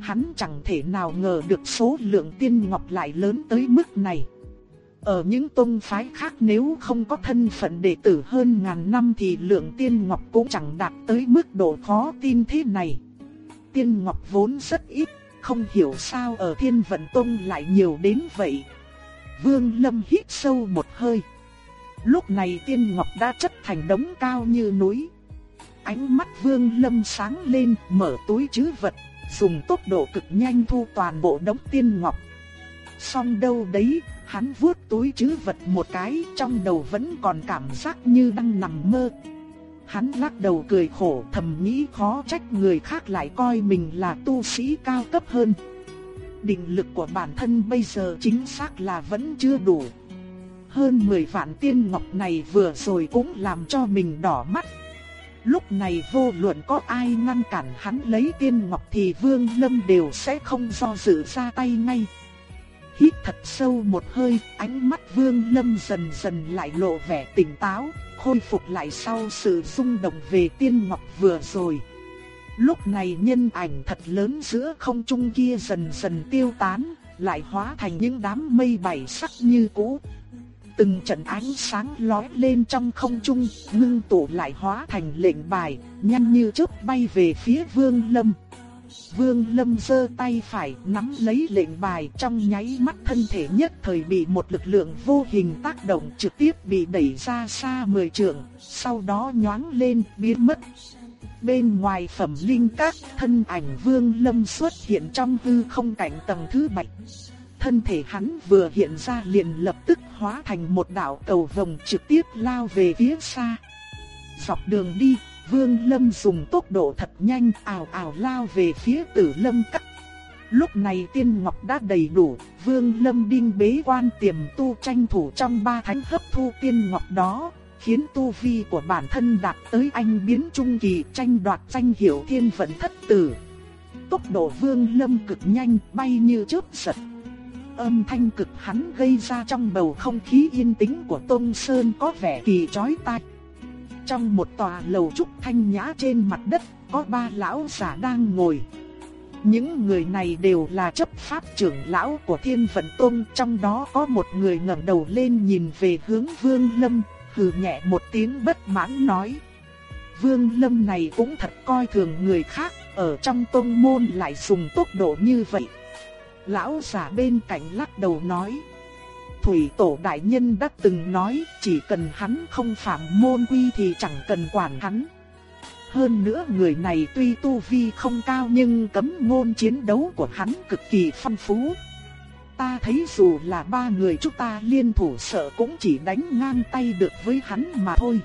Hắn chẳng thể nào ngờ được số lượng tiên ngọc lại lớn tới mức này. Ở những tông phái khác nếu không có thân phận đệ tử hơn ngàn năm thì lượng tiên ngọc cũng chẳng đạt tới mức độ khó tin thế này. Tiên ngọc vốn rất ít, không hiểu sao ở thiên vận tông lại nhiều đến vậy. Vương Lâm hít sâu một hơi. Lúc này tiên ngọc đã chất thành đống cao như núi. Ánh mắt Vương Lâm sáng lên, mở túi trữ vật, dùng tốc độ cực nhanh thu toàn bộ đống tiên ngọc. Xong đâu đấy, hắn vuốt túi chứ vật một cái, trong đầu vẫn còn cảm giác như đang nằm mơ. Hắn lắc đầu cười khổ thầm nghĩ khó trách người khác lại coi mình là tu sĩ cao cấp hơn định lực của bản thân bây giờ chính xác là vẫn chưa đủ. Hơn 10 vạn tiên ngọc này vừa rồi cũng làm cho mình đỏ mắt. Lúc này vô luận có ai ngăn cản hắn lấy tiên ngọc thì Vương Lâm đều sẽ không do dự ra tay ngay. Hít thật sâu một hơi, ánh mắt Vương Lâm dần dần lại lộ vẻ tỉnh táo, khôi phục lại sau sự rung động về tiên ngọc vừa rồi. Lúc này nhân ảnh thật lớn giữa không trung kia dần dần tiêu tán, lại hóa thành những đám mây bảy sắc như cũ. Từng trận ánh sáng lóe lên trong không trung, ngưng tụ lại hóa thành lệnh bài, nhanh như chớp bay về phía Vương Lâm. Vương Lâm giơ tay phải nắm lấy lệnh bài trong nháy mắt thân thể nhất thời bị một lực lượng vô hình tác động trực tiếp bị đẩy ra xa 10 trượng, sau đó nhoáng lên biến mất. Bên ngoài phẩm linh các thân ảnh Vương Lâm xuất hiện trong hư không cảnh tầng thứ bảy. Thân thể hắn vừa hiện ra liền lập tức hóa thành một đạo cầu vồng trực tiếp lao về phía xa. Dọc đường đi, Vương Lâm dùng tốc độ thật nhanh ảo ảo lao về phía tử lâm cắt. Lúc này tiên ngọc đã đầy đủ, Vương Lâm đinh bế quan tiềm tu tranh thủ trong ba thánh hấp thu tiên ngọc đó, khiến tu vi của bản thân đạt tới anh biến trung kỳ tranh đoạt danh hiệu thiên vận thất tử. Tốc độ Vương Lâm cực nhanh, bay như chớp giật. Âm thanh cực hắn gây ra trong bầu không khí yên tĩnh của Tôn Sơn có vẻ kỳ chói tai. Trong một tòa lầu trúc thanh nhã trên mặt đất, có ba lão giả đang ngồi. Những người này đều là chấp pháp trưởng lão của Thiên Vận Tông, trong đó có một người ngẩng đầu lên nhìn về hướng Vương Lâm, hừ nhẹ một tiếng bất mãn nói: "Vương Lâm này cũng thật coi thường người khác, ở trong tông môn lại dùng tốc độ như vậy." Lão giả bên cạnh lắc đầu nói: Thủy Tổ Đại Nhân đã từng nói chỉ cần hắn không phạm môn quy thì chẳng cần quản hắn. Hơn nữa người này tuy tu vi không cao nhưng cấm ngôn chiến đấu của hắn cực kỳ phong phú. Ta thấy dù là ba người chúng ta liên thủ sợ cũng chỉ đánh ngang tay được với hắn mà thôi.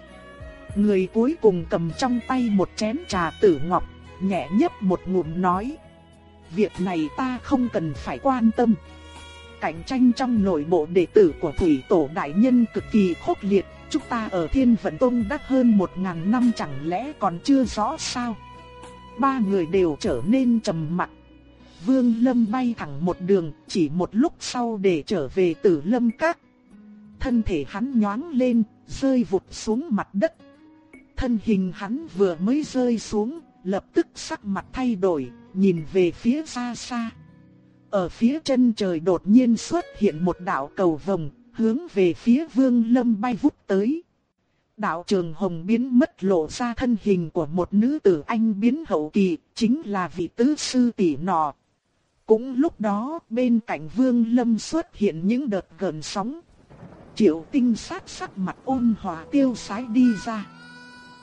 Người cuối cùng cầm trong tay một chén trà tử ngọc, nhẹ nhấp một ngụm nói. Việc này ta không cần phải quan tâm cạnh tranh trong nội bộ đệ tử của Thủy Tổ Đại Nhân cực kỳ khốc liệt, chúng ta ở Thiên Vận Tông đã hơn một ngàn năm chẳng lẽ còn chưa rõ sao? Ba người đều trở nên trầm mặc. Vương Lâm bay thẳng một đường, chỉ một lúc sau để trở về Tử Lâm Các. Thân thể hắn nhoáng lên, rơi vụt xuống mặt đất. Thân hình hắn vừa mới rơi xuống, lập tức sắc mặt thay đổi, nhìn về phía xa xa. Ở phía chân trời đột nhiên xuất hiện một đạo cầu vồng, hướng về phía vương lâm bay vút tới. Đạo trường hồng biến mất lộ ra thân hình của một nữ tử anh biến hậu kỳ, chính là vị tứ sư tỷ nọ. Cũng lúc đó, bên cạnh vương lâm xuất hiện những đợt gần sóng. Triệu tinh sát sắc mặt ôn hòa tiêu sái đi ra.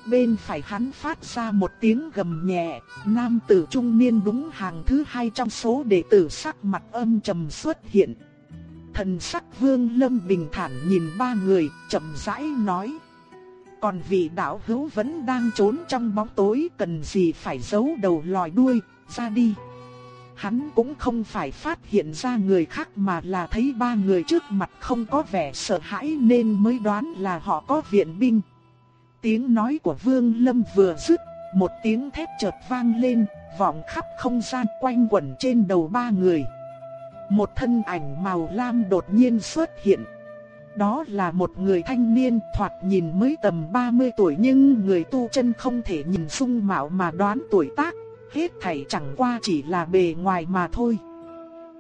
Bên phải hắn phát ra một tiếng gầm nhẹ, nam tử trung niên đúng hàng thứ hai trong số đệ tử sắc mặt âm trầm xuất hiện. Thần sắc vương lâm bình thản nhìn ba người, chậm rãi nói. Còn vị đạo hữu vẫn đang trốn trong bóng tối cần gì phải giấu đầu lòi đuôi, ra đi. Hắn cũng không phải phát hiện ra người khác mà là thấy ba người trước mặt không có vẻ sợ hãi nên mới đoán là họ có viện binh. Tiếng nói của Vương Lâm vừa dứt, một tiếng thét chợt vang lên, vọng khắp không gian quanh quẩn trên đầu ba người. Một thân ảnh màu lam đột nhiên xuất hiện. Đó là một người thanh niên thoạt nhìn mới tầm 30 tuổi nhưng người tu chân không thể nhìn sung mạo mà đoán tuổi tác, hết thảy chẳng qua chỉ là bề ngoài mà thôi.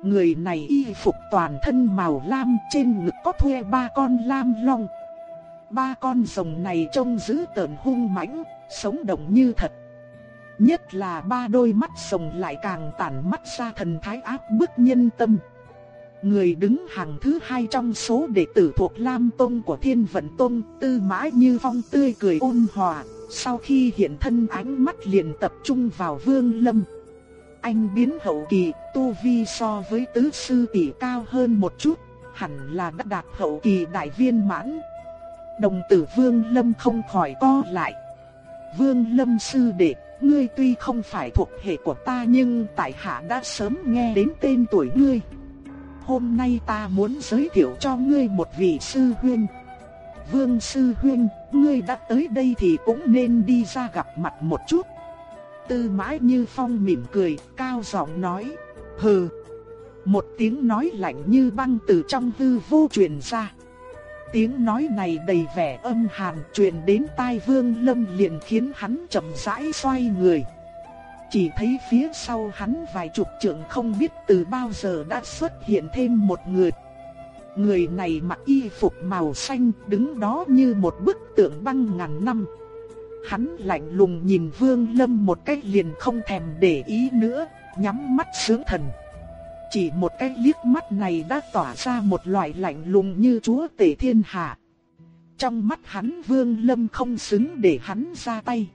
Người này y phục toàn thân màu lam trên ngực có thuê ba con lam long ba con rồng này trông dữ tợn hung mãnh, sống động như thật. Nhất là ba đôi mắt rồng lại càng tản mắt ra thần thái áp bức nhân tâm. Người đứng hàng thứ hai trong số đệ tử thuộc Lam Tông của Thiên Vận Tông, Tư Mã Như Phong tươi cười ôn hòa, sau khi hiện thân ánh mắt liền tập trung vào Vương Lâm. Anh biến hậu kỳ, tu vi so với tứ sư tỷ cao hơn một chút, hẳn là đã đạt hậu kỳ đại viên mãn, Đồng tử Vương Lâm không khỏi co lại. Vương Lâm sư đệ, ngươi tuy không phải thuộc hệ của ta nhưng tại hạ đã sớm nghe đến tên tuổi ngươi. Hôm nay ta muốn giới thiệu cho ngươi một vị sư huynh. Vương sư huynh, ngươi đã tới đây thì cũng nên đi ra gặp mặt một chút. Tư mãi như phong mỉm cười, cao giọng nói, hừ. Một tiếng nói lạnh như băng từ trong hư vô truyền ra. Tiếng nói này đầy vẻ âm hàn truyền đến tai Vương Lâm liền khiến hắn chậm rãi xoay người. Chỉ thấy phía sau hắn vài chục trượng không biết từ bao giờ đã xuất hiện thêm một người. Người này mặc y phục màu xanh đứng đó như một bức tượng băng ngàn năm. Hắn lạnh lùng nhìn Vương Lâm một cách liền không thèm để ý nữa, nhắm mắt sướng thần. Chỉ một cái liếc mắt này đã tỏa ra một loại lạnh lùng như chúa tể thiên hạ. Trong mắt hắn Vương Lâm không xứng để hắn ra tay.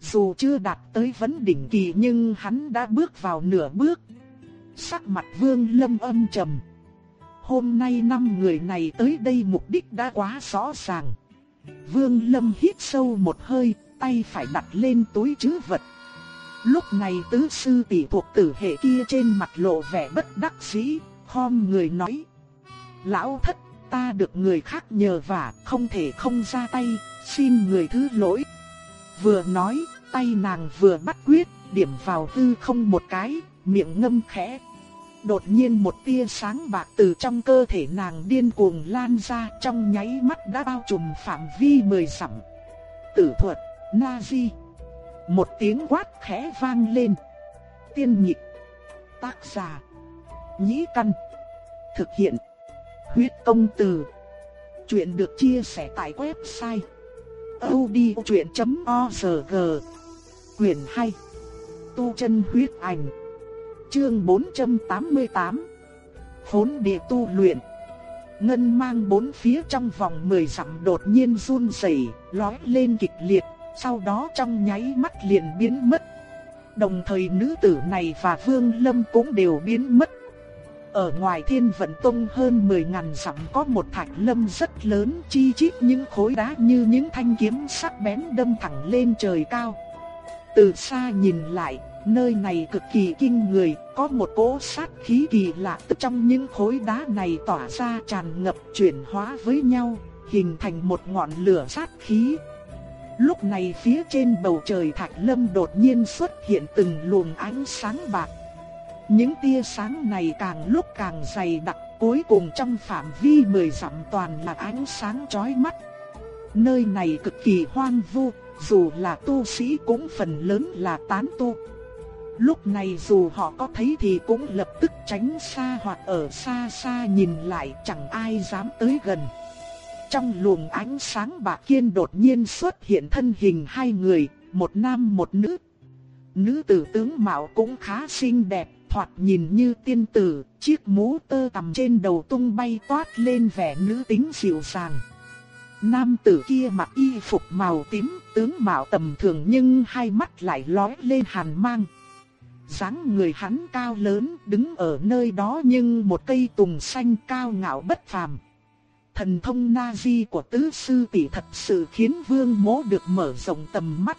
Dù chưa đạt tới vấn đỉnh kỳ nhưng hắn đã bước vào nửa bước. Sắc mặt Vương Lâm âm trầm. Hôm nay năm người này tới đây mục đích đã quá rõ ràng. Vương Lâm hít sâu một hơi, tay phải đặt lên túi trữ vật. Lúc này tứ sư tỷ thuộc tử hệ kia trên mặt lộ vẻ bất đắc dĩ, khom người nói. Lão thất, ta được người khác nhờ vả, không thể không ra tay, xin người thứ lỗi. Vừa nói, tay nàng vừa bắt quyết, điểm vào tư không một cái, miệng ngâm khẽ. Đột nhiên một tia sáng bạc từ trong cơ thể nàng điên cuồng lan ra trong nháy mắt đã bao trùm phạm vi mười dặm. Tử thuật, na di. Một tiếng quát khẽ vang lên. Tiên nhịp. Tác giả. Nhĩ căn. Thực hiện. Huyết công từ. Chuyện được chia sẻ tại website. odchuyện.org Quyền 2 Tu chân huyết ảnh Chương 488 Phốn địa tu luyện Ngân mang bốn phía trong vòng 10 dặm đột nhiên run rẩy, lói lên kịch liệt, sau đó trong nháy mắt liền biến mất. Đồng thời nữ tử này và Vương Lâm cũng đều biến mất. Ở ngoài Thiên Vận Tông hơn 10.000 dặm có một thạch lâm rất lớn chi chít những khối đá như những thanh kiếm sắc bén đâm thẳng lên trời cao. Từ xa nhìn lại, nơi này cực kỳ kinh người, có một cỗ sát khí kỳ lạ từ trong những khối đá này tỏa ra tràn ngập chuyển hóa với nhau, hình thành một ngọn lửa sát khí. Lúc này phía trên bầu trời Thạch Lâm đột nhiên xuất hiện từng luồng ánh sáng bạc. Những tia sáng này càng lúc càng dày đặc, cuối cùng trong phạm vi mười dặm toàn là ánh sáng chói mắt. Nơi này cực kỳ hoang vu, dù là tu sĩ cũng phần lớn là tán tu. Lúc này dù họ có thấy thì cũng lập tức tránh xa hoặc ở xa xa nhìn lại chẳng ai dám tới gần. Trong luồng ánh sáng bạc kiên đột nhiên xuất hiện thân hình hai người, một nam một nữ. Nữ tử tướng mạo cũng khá xinh đẹp, thoạt nhìn như tiên tử, chiếc mũ tơ tằm trên đầu tung bay toát lên vẻ nữ tính dịu dàng. Nam tử kia mặc y phục màu tím, tướng mạo tầm thường nhưng hai mắt lại lóe lên hàn mang. dáng người hắn cao lớn, đứng ở nơi đó nhưng một cây tùng xanh cao ngạo bất phàm. Thần thông Nazi của tứ sư tỷ thật sự khiến Vương Mỗ được mở rộng tầm mắt.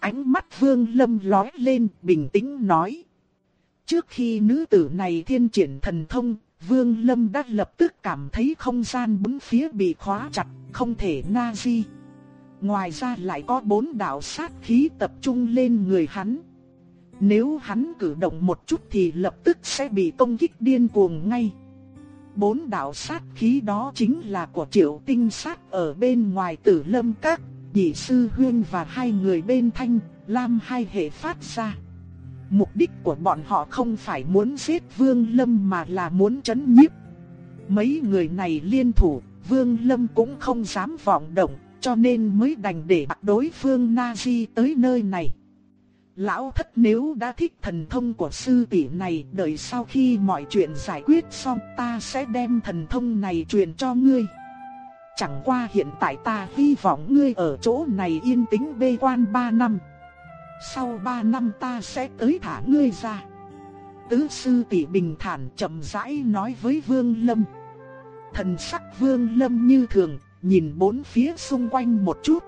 Ánh mắt Vương Lâm lóe lên, bình tĩnh nói: Trước khi nữ tử này thiên triển thần thông, Vương Lâm đã lập tức cảm thấy không gian bốn phía bị khóa chặt, không thể na di. Ngoài ra lại có bốn đạo sát khí tập trung lên người hắn. Nếu hắn cử động một chút thì lập tức sẽ bị công kích điên cuồng ngay. Bốn đạo sát khí đó chính là của triệu tinh sát ở bên ngoài tử lâm các, nhị sư huyên và hai người bên thanh, lam hai hệ phát ra. Mục đích của bọn họ không phải muốn giết Vương Lâm mà là muốn chấn nhiếp. Mấy người này liên thủ, Vương Lâm cũng không dám vọng động, cho nên mới đành để đối phương Nazi tới nơi này. Lão thất nếu đã thích thần thông của sư tỷ này, đợi sau khi mọi chuyện giải quyết xong ta sẽ đem thần thông này truyền cho ngươi. Chẳng qua hiện tại ta hy vọng ngươi ở chỗ này yên tĩnh bê quan 3 năm. Sau 3 năm ta sẽ tới thả ngươi ra. Tứ sư tỷ bình thản chậm rãi nói với Vương Lâm. Thần sắc Vương Lâm như thường, nhìn bốn phía xung quanh một chút.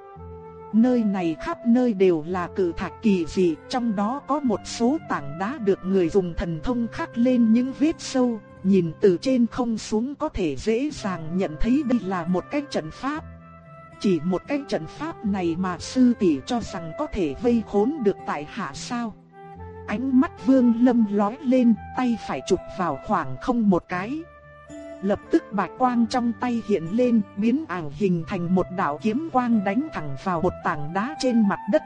Nơi này khắp nơi đều là cự thạch kỳ dị, trong đó có một số tảng đá được người dùng thần thông khắc lên những vết sâu, nhìn từ trên không xuống có thể dễ dàng nhận thấy đây là một cái trận pháp. Chỉ một cái trận pháp này mà sư tỷ cho rằng có thể vây khốn được tại hạ sao. Ánh mắt vương lâm lói lên, tay phải chụp vào khoảng không một cái. Lập tức bạch quang trong tay hiện lên, biến ảo hình thành một đạo kiếm quang đánh thẳng vào một tảng đá trên mặt đất.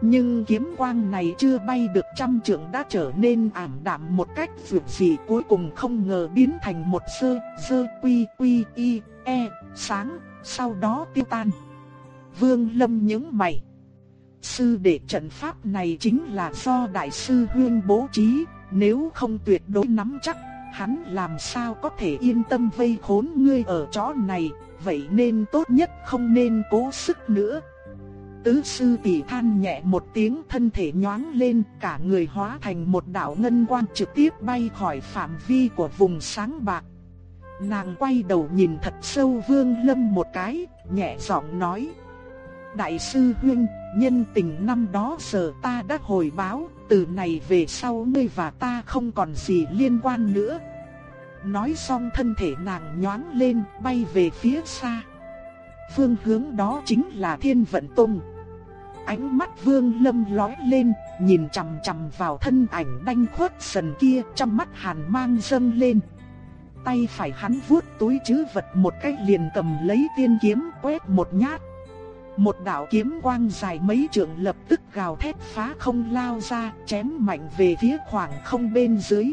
Nhưng kiếm quang này chưa bay được trăm trượng đã trở nên ảm đạm một cách dường dị cuối cùng không ngờ biến thành một sơ, sơ quy quy y, e, sáng sau đó tiêu tan. Vương Lâm những mày. Sư đệ trận pháp này chính là do đại sư Huyên bố trí, nếu không tuyệt đối nắm chắc, hắn làm sao có thể yên tâm vây khốn ngươi ở chỗ này, vậy nên tốt nhất không nên cố sức nữa. Tứ sư tỷ than nhẹ một tiếng thân thể nhoáng lên, cả người hóa thành một đạo ngân quang trực tiếp bay khỏi phạm vi của vùng sáng bạc. Nàng quay đầu nhìn thật sâu Vương Lâm một cái, nhẹ giọng nói: "Đại sư huynh, nhân tình năm đó giờ ta đã hồi báo, từ này về sau ngươi và ta không còn gì liên quan nữa." Nói xong thân thể nàng nhoáng lên, bay về phía xa. Phương hướng đó chính là Thiên Vận Tông. Ánh mắt Vương Lâm lóe lên, nhìn chằm chằm vào thân ảnh đanh khuất sần kia, trong mắt hàn mang dâng lên. Tay phải hắn vuốt túi chứ vật một cách liền cầm lấy tiên kiếm quét một nhát. Một đạo kiếm quang dài mấy trượng lập tức gào thét phá không lao ra, chém mạnh về phía khoảng không bên dưới.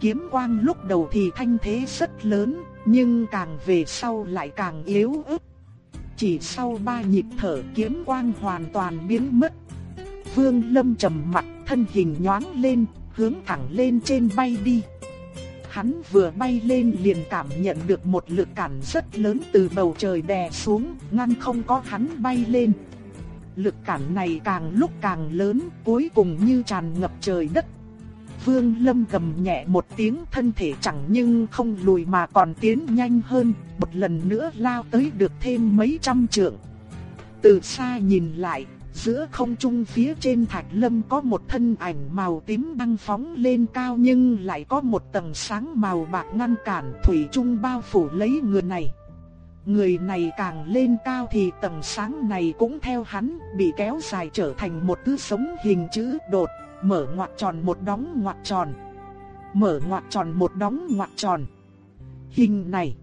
Kiếm quang lúc đầu thì thanh thế rất lớn, nhưng càng về sau lại càng yếu ớt. Chỉ sau ba nhịp thở kiếm quang hoàn toàn biến mất. Vương Lâm trầm mặt, thân hình nhoáng lên, hướng thẳng lên trên bay đi. Hắn vừa bay lên liền cảm nhận được một lực cản rất lớn từ bầu trời đè xuống, ngăn không có hắn bay lên. Lực cản này càng lúc càng lớn, cuối cùng như tràn ngập trời đất. Vương Lâm gầm nhẹ một tiếng thân thể chẳng nhưng không lùi mà còn tiến nhanh hơn, một lần nữa lao tới được thêm mấy trăm trượng. Từ xa nhìn lại, Giữa không trung phía trên thạch lâm có một thân ảnh màu tím đang phóng lên cao nhưng lại có một tầng sáng màu bạc ngăn cản thủy trung bao phủ lấy người này. Người này càng lên cao thì tầng sáng này cũng theo hắn bị kéo dài trở thành một thứ sống hình chữ đột, mở ngoặt tròn một đóng ngoặt tròn. Mở ngoặt tròn một đóng ngoặt tròn. Hình này.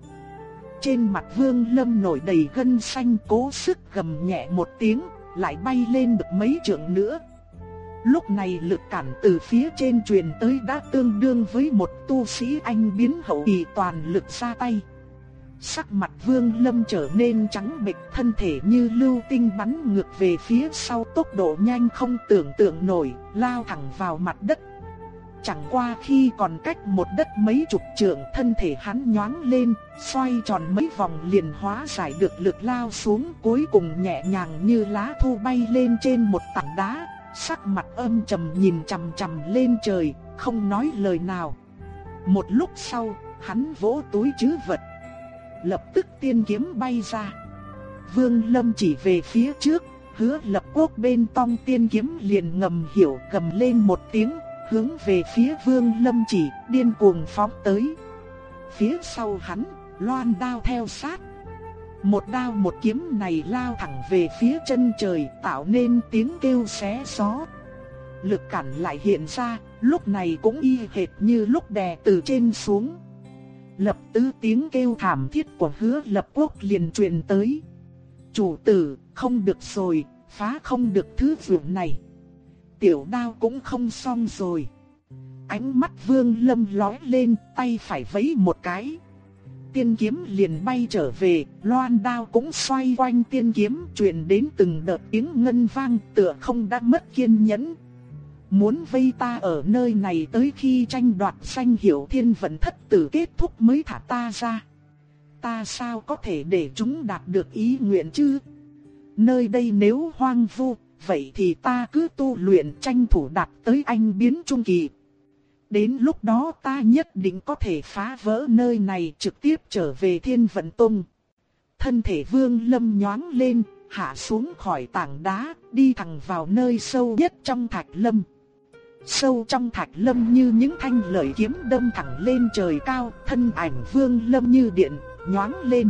Trên mặt vương lâm nổi đầy gân xanh cố sức gầm nhẹ một tiếng lại bay lên được mấy trượng nữa. Lúc này lực cản từ phía trên truyền tới đã tương đương với một tu sĩ anh biến hậu kỳ toàn lực ra tay. Sắc mặt vương lâm trở nên trắng bệch thân thể như lưu tinh bắn ngược về phía sau tốc độ nhanh không tưởng tượng nổi, lao thẳng vào mặt đất. Chẳng qua khi còn cách một đất mấy chục trượng thân thể hắn nhoáng lên, xoay tròn mấy vòng liền hóa giải được lực lao xuống cuối cùng nhẹ nhàng như lá thu bay lên trên một tảng đá, sắc mặt âm trầm nhìn chằm chằm lên trời, không nói lời nào. Một lúc sau, hắn vỗ túi chứ vật. Lập tức tiên kiếm bay ra. Vương Lâm chỉ về phía trước, hứa lập quốc bên tong tiên kiếm liền ngầm hiểu cầm lên một tiếng hướng về phía Vương Lâm chỉ, điên cuồng phóng tới. Phía sau hắn, loan đao theo sát. Một đao một kiếm này lao thẳng về phía chân trời, tạo nên tiếng kêu xé gió. Lực cản lại hiện ra, lúc này cũng y hệt như lúc đè từ trên xuống. Lập tứ tiếng kêu thảm thiết của hứa lập quốc liền truyền tới. Chủ tử, không được rồi, phá không được thứ vượng này tiểu đao cũng không xong rồi. Ánh mắt vương lâm lói lên, tay phải vấy một cái. Tiên kiếm liền bay trở về, loan đao cũng xoay quanh tiên kiếm truyền đến từng đợt tiếng ngân vang tựa không đã mất kiên nhẫn. Muốn vây ta ở nơi này tới khi tranh đoạt danh hiệu thiên vận thất tử kết thúc mới thả ta ra. Ta sao có thể để chúng đạt được ý nguyện chứ? Nơi đây nếu hoang vu, vậy thì ta cứ tu luyện tranh thủ đạt tới anh biến trung kỳ. Đến lúc đó ta nhất định có thể phá vỡ nơi này trực tiếp trở về thiên vận tông. Thân thể vương lâm nhoáng lên, hạ xuống khỏi tảng đá, đi thẳng vào nơi sâu nhất trong thạch lâm. Sâu trong thạch lâm như những thanh lợi kiếm đâm thẳng lên trời cao, thân ảnh vương lâm như điện, nhoáng lên.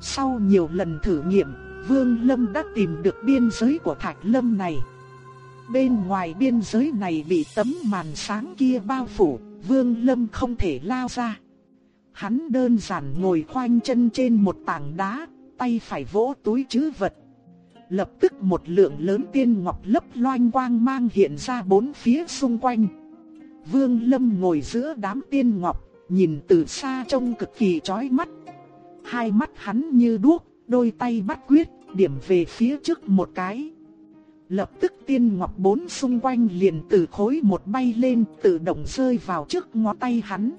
Sau nhiều lần thử nghiệm, Vương Lâm đã tìm được biên giới của Thạch Lâm này. Bên ngoài biên giới này bị tấm màn sáng kia bao phủ, Vương Lâm không thể lao ra. Hắn đơn giản ngồi khoanh chân trên một tảng đá, tay phải vỗ túi trữ vật. Lập tức một lượng lớn tiên ngọc lấp loanh quang mang hiện ra bốn phía xung quanh. Vương Lâm ngồi giữa đám tiên ngọc, nhìn từ xa trông cực kỳ chói mắt. Hai mắt hắn như đuốc, đôi tay bắt quyết, điểm về phía trước một cái. Lập tức tiên ngọc bốn xung quanh liền từ khối một bay lên tự động rơi vào trước ngón tay hắn.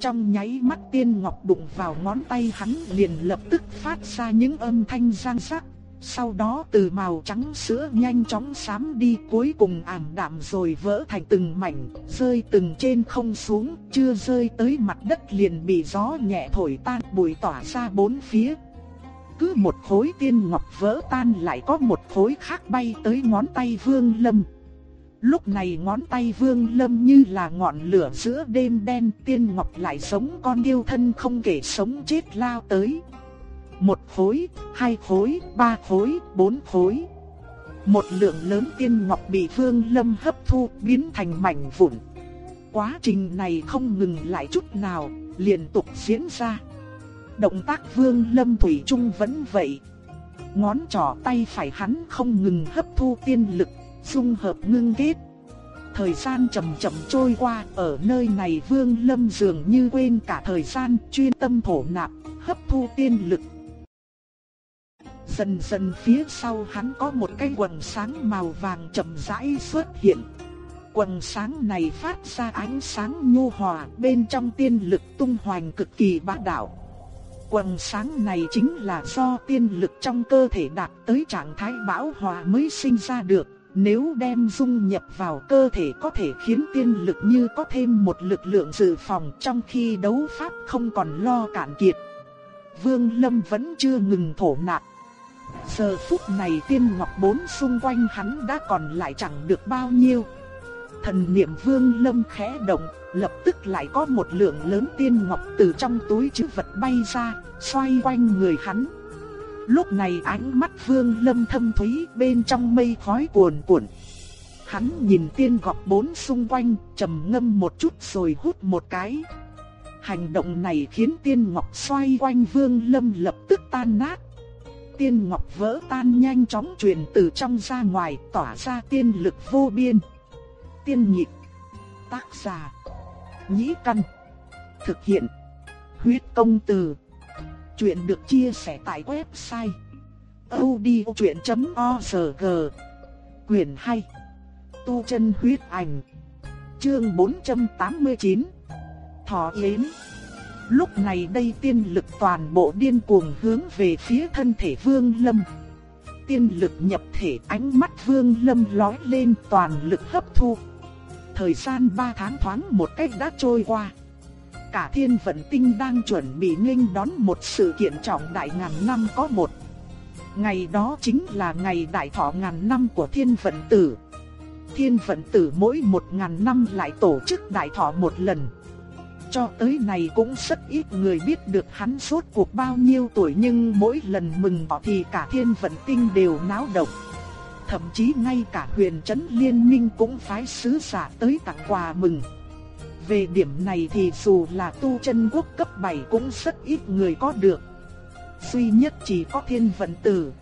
Trong nháy mắt tiên ngọc đụng vào ngón tay hắn liền lập tức phát ra những âm thanh giang sắc, Sau đó từ màu trắng sữa nhanh chóng xám đi cuối cùng ảm đạm rồi vỡ thành từng mảnh, rơi từng trên không xuống, chưa rơi tới mặt đất liền bị gió nhẹ thổi tan bụi tỏa ra bốn phía. Cứ một khối tiên ngọc vỡ tan lại có một khối khác bay tới ngón tay vương lâm. Lúc này ngón tay vương lâm như là ngọn lửa giữa đêm đen tiên ngọc lại giống con điêu thân không kể sống chết lao tới. Một khối, hai khối, ba khối, bốn khối. Một lượng lớn tiên ngọc bị vương lâm hấp thu biến thành mảnh vụn. Quá trình này không ngừng lại chút nào, liên tục diễn ra. Động tác vương lâm thủy trung vẫn vậy. Ngón trỏ tay phải hắn không ngừng hấp thu tiên lực dung hợp ngưng kết. Thời gian chậm chậm trôi qua, ở nơi này Vương Lâm dường như quên cả thời gian, chuyên tâm thổ nạp, hấp thu tiên lực. Dần dần phía sau hắn có một cái quần sáng màu vàng chậm rãi xuất hiện. Quần sáng này phát ra ánh sáng nhu hòa, bên trong tiên lực tung hoành cực kỳ bá đạo. Quần sáng này chính là do tiên lực trong cơ thể đạt tới trạng thái bão hòa mới sinh ra được. Nếu đem dung nhập vào cơ thể có thể khiến tiên lực như có thêm một lực lượng dự phòng trong khi đấu pháp không còn lo cạn kiệt. Vương Lâm vẫn chưa ngừng thổ nạp. Giờ phút này tiên ngọc bốn xung quanh hắn đã còn lại chẳng được bao nhiêu. Thần niệm Vương Lâm khẽ động, lập tức lại có một lượng lớn tiên ngọc từ trong túi trữ vật bay ra, xoay quanh người hắn. Lúc này ánh mắt Vương Lâm thâm thúy bên trong mây khói cuồn cuộn. Hắn nhìn tiên ngọc bốn xung quanh, trầm ngâm một chút rồi hút một cái. Hành động này khiến tiên ngọc xoay quanh Vương Lâm lập tức tan nát. Tiên ngọc vỡ tan nhanh chóng truyền từ trong ra ngoài, tỏa ra tiên lực vô biên. Tiên nhịp, tác giả, nhĩ căn, thực hiện, huyết công từ. Chuyện được chia sẻ tại website odchuyện.org Quyền hay Tu chân huyết ảnh. Chương 489 Thỏ Yến. Lúc này đây tiên lực toàn bộ điên cuồng hướng về phía thân thể Vương Lâm. Tiên lực nhập thể ánh mắt Vương Lâm lói lên toàn lực hấp thu. Thời gian 3 tháng thoáng một cách đã trôi qua cả thiên vận tinh đang chuẩn bị nghênh đón một sự kiện trọng đại ngàn năm có một. Ngày đó chính là ngày đại thọ ngàn năm của thiên vận tử. Thiên vận tử mỗi một ngàn năm lại tổ chức đại thọ một lần. Cho tới này cũng rất ít người biết được hắn suốt cuộc bao nhiêu tuổi nhưng mỗi lần mừng thọ thì cả thiên vận tinh đều náo động. Thậm chí ngay cả huyền trấn liên minh cũng phái sứ giả tới tặng quà mừng. Về điểm này thì dù là tu chân quốc cấp 7 cũng rất ít người có được. Duy nhất chỉ có thiên vận tử.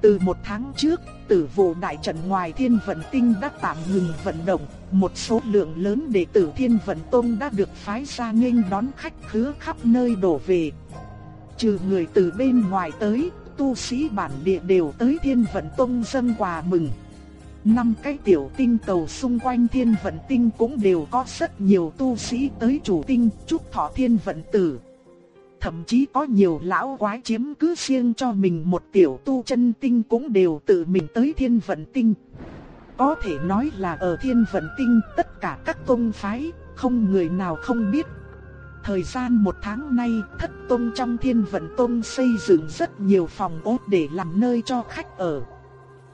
Từ một tháng trước, tử vụ đại trận ngoài thiên vận tinh đã tạm ngừng vận động. Một số lượng lớn đệ tử thiên vận tông đã được phái ra nghênh đón khách khứa khắp nơi đổ về. Trừ người từ bên ngoài tới, tu sĩ bản địa đều tới thiên vận tông dâng quà mừng. Năm cái tiểu tinh cầu xung quanh thiên vận tinh cũng đều có rất nhiều tu sĩ tới chủ tinh chúc thọ thiên vận tử. Thậm chí có nhiều lão quái chiếm cứ riêng cho mình một tiểu tu chân tinh cũng đều tự mình tới thiên vận tinh. Có thể nói là ở thiên vận tinh tất cả các công phái, không người nào không biết. Thời gian một tháng nay, thất tôn trong thiên vận tôn xây dựng rất nhiều phòng ốt để làm nơi cho khách ở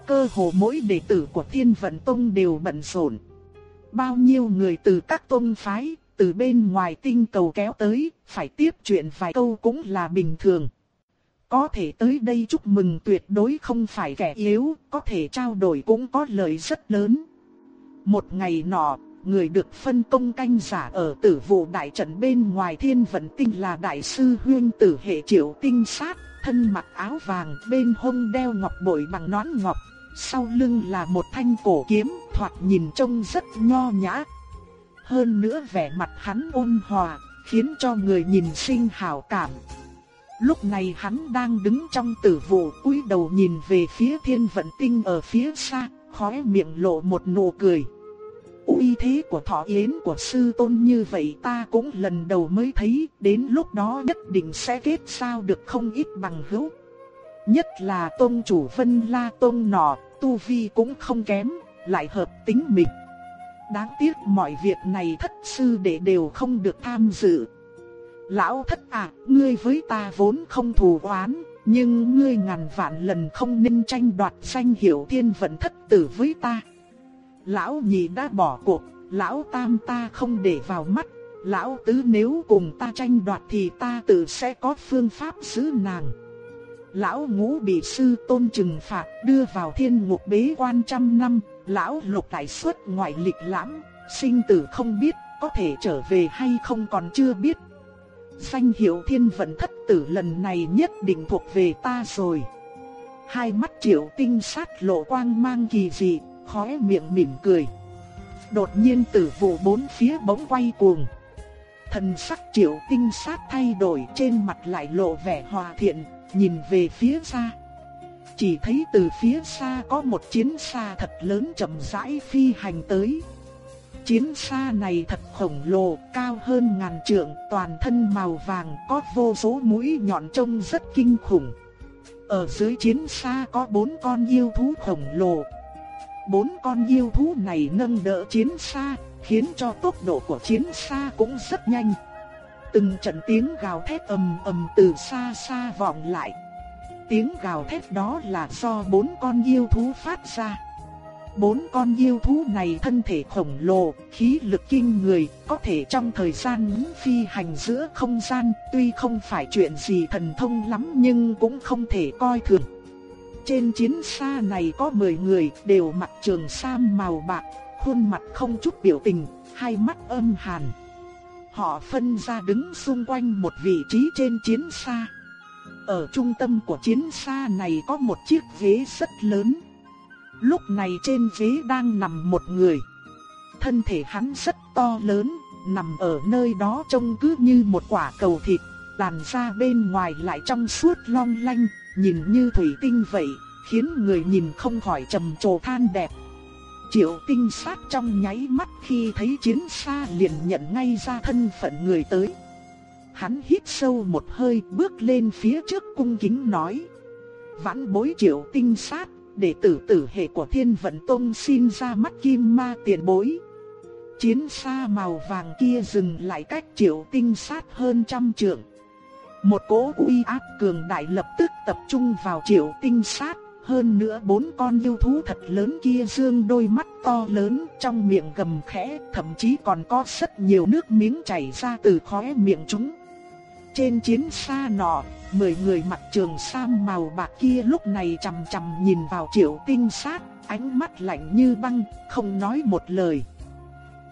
cơ hồ mỗi đệ tử của Thiên Vận Tông đều bận rộn. Bao nhiêu người từ các tông phái, từ bên ngoài tinh cầu kéo tới, phải tiếp chuyện vài câu cũng là bình thường. Có thể tới đây chúc mừng tuyệt đối không phải kẻ yếu, có thể trao đổi cũng có lợi rất lớn. Một ngày nọ, người được phân công canh giả ở tử vụ đại trận bên ngoài thiên vận tinh là đại sư huyên tử hệ triệu tinh sát, thân mặc áo vàng bên hông đeo ngọc bội bằng nón ngọc, sau lưng là một thanh cổ kiếm, thoạt nhìn trông rất nho nhã. Hơn nữa vẻ mặt hắn ôn hòa, khiến cho người nhìn sinh hảo cảm. Lúc này hắn đang đứng trong tử vụ cúi đầu nhìn về phía thiên vận tinh ở phía xa, khóe miệng lộ một nụ cười uy thế của thọ yến của sư tôn như vậy ta cũng lần đầu mới thấy, đến lúc đó nhất định sẽ kết sao được không ít bằng hữu. Nhất là tôn chủ Vân La tôn nọ, tu vi cũng không kém, lại hợp tính mình. Đáng tiếc mọi việc này thất sư đệ đều không được tham dự. Lão thất à, ngươi với ta vốn không thù oán, nhưng ngươi ngàn vạn lần không nên tranh đoạt danh hiệu thiên vận thất tử với ta. Lão nhị đã bỏ cuộc, lão tam ta không để vào mắt, lão tứ nếu cùng ta tranh đoạt thì ta tự sẽ có phương pháp giữ nàng. Lão ngũ bị sư tôn trừng phạt đưa vào thiên ngục bế quan trăm năm, lão lục tại xuất ngoại lịch lãm, sinh tử không biết, có thể trở về hay không còn chưa biết. Danh hiệu thiên vận thất tử lần này nhất định thuộc về ta rồi. Hai mắt triệu tinh sát lộ quang mang kỳ dị, khóe miệng mỉm cười. Đột nhiên tử vụ bốn phía bỗng quay cuồng. Thần sắc triệu tinh sát thay đổi trên mặt lại lộ vẻ hòa thiện, nhìn về phía xa. Chỉ thấy từ phía xa có một chiến xa thật lớn chậm rãi phi hành tới. Chiến xa này thật khổng lồ, cao hơn ngàn trượng, toàn thân màu vàng, có vô số mũi nhọn trông rất kinh khủng. Ở dưới chiến xa có bốn con yêu thú khổng lồ. Bốn con yêu thú này nâng đỡ chiến xa, khiến cho tốc độ của chiến xa cũng rất nhanh. Từng trận tiếng gào thét ầm ầm từ xa xa vọng lại. Tiếng gào thét đó là do bốn con yêu thú phát ra. Bốn con yêu thú này thân thể khổng lồ, khí lực kinh người, có thể trong thời gian ngắn phi hành giữa không gian, tuy không phải chuyện gì thần thông lắm nhưng cũng không thể coi thường. Trên chiến xa này có 10 người, đều mặc trường sam màu bạc, khuôn mặt không chút biểu tình, hai mắt âm hàn. Họ phân ra đứng xung quanh một vị trí trên chiến xa. Ở trung tâm của chiến xa này có một chiếc ghế rất lớn. Lúc này trên ghế đang nằm một người. Thân thể hắn rất to lớn, nằm ở nơi đó trông cứ như một quả cầu thịt, làn da bên ngoài lại trong suốt long lanh, nhìn như thủy tinh vậy, khiến người nhìn không khỏi trầm trồ than đẹp. Triệu tinh sát trong nháy mắt khi thấy chiến xa liền nhận ngay ra thân phận người tới. Hắn hít sâu một hơi bước lên phía trước cung kính nói. Vãn bối triệu tinh sát, đệ tử tử hệ của thiên vận tông xin ra mắt kim ma tiền bối. Chiến xa màu vàng kia dừng lại cách triệu tinh sát hơn trăm trượng. Một cỗ uy áp cường đại lập tức tập trung vào triệu tinh sát, hơn nữa bốn con yêu thú thật lớn kia dương đôi mắt to lớn trong miệng gầm khẽ, thậm chí còn có rất nhiều nước miếng chảy ra từ khóe miệng chúng. Trên chiến xa nọ, mười người mặc trường sam màu bạc kia lúc này chằm chằm nhìn vào triệu tinh sát, ánh mắt lạnh như băng, không nói một lời.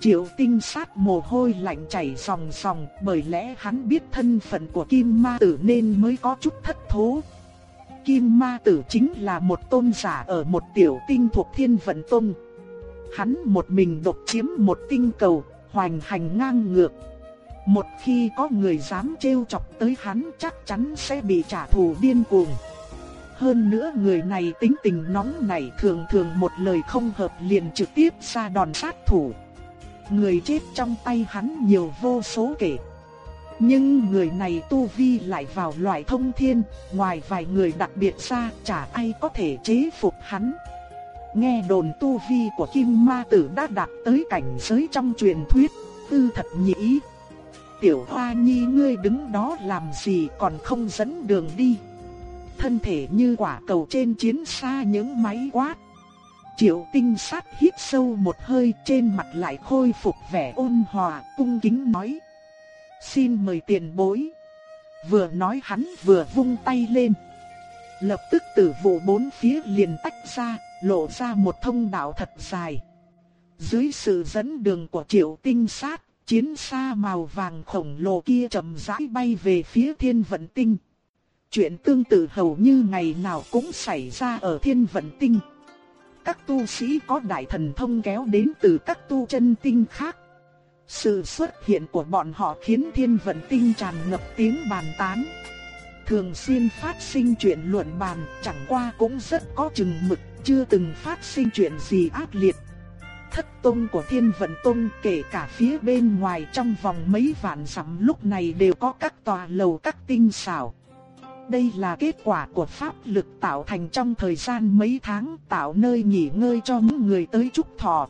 Triệu tinh sát mồ hôi lạnh chảy ròng ròng bởi lẽ hắn biết thân phận của kim ma tử nên mới có chút thất thố. Kim ma tử chính là một tôn giả ở một tiểu tinh thuộc thiên vận tông. Hắn một mình độc chiếm một tinh cầu, hoành hành ngang ngược. Một khi có người dám trêu chọc tới hắn chắc chắn sẽ bị trả thù điên cuồng. Hơn nữa người này tính tình nóng nảy thường thường một lời không hợp liền trực tiếp ra đòn sát thủ. Người chết trong tay hắn nhiều vô số kể. Nhưng người này tu vi lại vào loại thông thiên, ngoài vài người đặc biệt ra chả ai có thể chế phục hắn. Nghe đồn tu vi của Kim Ma Tử đã đạt tới cảnh giới trong truyền thuyết, tư thật nhĩ. Tiểu Hoa Nhi ngươi đứng đó làm gì còn không dẫn đường đi. Thân thể như quả cầu trên chiến xa những máy quát. Triệu tinh sát hít sâu một hơi trên mặt lại khôi phục vẻ ôn hòa, cung kính nói. Xin mời tiền bối. Vừa nói hắn vừa vung tay lên. Lập tức tử vụ bốn phía liền tách ra, lộ ra một thông đạo thật dài. Dưới sự dẫn đường của triệu tinh sát, chiến xa màu vàng khổng lồ kia chậm rãi bay về phía thiên vận tinh. Chuyện tương tự hầu như ngày nào cũng xảy ra ở thiên vận tinh. Các tu sĩ có đại thần thông kéo đến từ các tu chân tinh khác. Sự xuất hiện của bọn họ khiến thiên vận tinh tràn ngập tiếng bàn tán. thường xuyên phát sinh chuyện luận bàn, chẳng qua cũng rất có chừng mực, chưa từng phát sinh chuyện gì ác liệt. Thất tông của Thiên Vận Tông kể cả phía bên ngoài trong vòng mấy vạn dặm lúc này đều có các tòa lầu các tinh xảo. Đây là kết quả của pháp lực tạo thành trong thời gian mấy tháng tạo nơi nghỉ ngơi cho những người tới trúc thọ.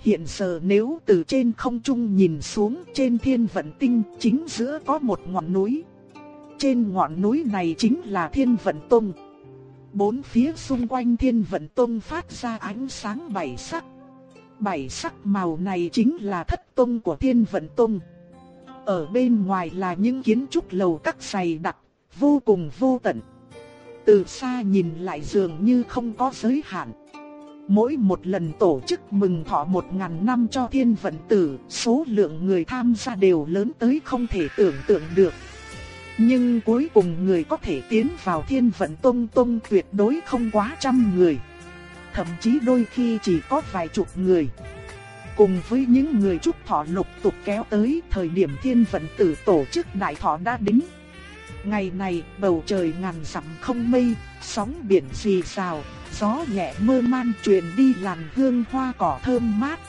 Hiện giờ nếu từ trên không trung nhìn xuống trên thiên vận tinh chính giữa có một ngọn núi. Trên ngọn núi này chính là thiên vận tông. Bốn phía xung quanh thiên vận tông phát ra ánh sáng bảy sắc. Bảy sắc màu này chính là thất tông của thiên vận tông. Ở bên ngoài là những kiến trúc lầu các dày đặc, vô cùng vô tận. Từ xa nhìn lại dường như không có giới hạn. Mỗi một lần tổ chức mừng thọ một ngàn năm cho thiên vận tử, số lượng người tham gia đều lớn tới không thể tưởng tượng được. Nhưng cuối cùng người có thể tiến vào thiên vận tông tông tuyệt đối không quá trăm người. Thậm chí đôi khi chỉ có vài chục người. Cùng với những người chúc thọ lục tục kéo tới thời điểm thiên vận tử tổ chức đại thọ đã đính. Ngày này bầu trời ngàn dặm không mây, sóng biển rì rào, gió nhẹ mơ man truyền đi làn hương hoa cỏ thơm mát.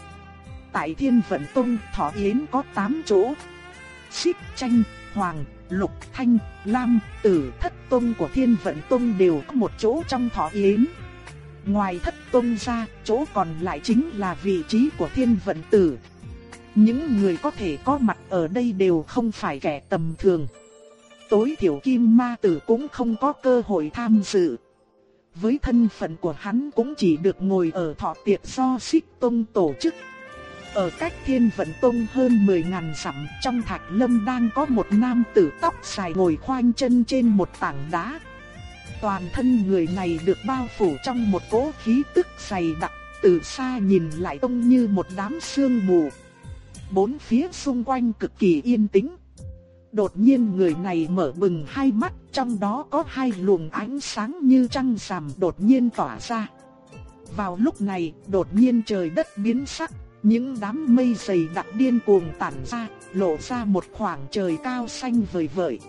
Tại Thiên Vận Tông Thọ Yến có 8 chỗ. Xích tranh, hoàng, lục, thanh, lam, tử, thất tông của Thiên Vận Tông đều có một chỗ trong Thọ Yến. Ngoài thất tông ra, chỗ còn lại chính là vị trí của Thiên Vận Tử. Những người có thể có mặt ở đây đều không phải kẻ tầm thường. Tối thiểu Kim Ma Tử cũng không có cơ hội tham dự với thân phận của hắn cũng chỉ được ngồi ở thọ tiệc do xích tông tổ chức. Ở cách thiên vận tông hơn 10 ngàn dặm trong thạch lâm đang có một nam tử tóc dài ngồi khoanh chân trên một tảng đá. Toàn thân người này được bao phủ trong một cỗ khí tức dày đặc, từ xa nhìn lại trông như một đám sương mù. Bốn phía xung quanh cực kỳ yên tĩnh, Đột nhiên người này mở bừng hai mắt, trong đó có hai luồng ánh sáng như trăng rằm đột nhiên tỏa ra. Vào lúc này, đột nhiên trời đất biến sắc, những đám mây dày đặc điên cuồng tản ra, lộ ra một khoảng trời cao xanh vời vợi.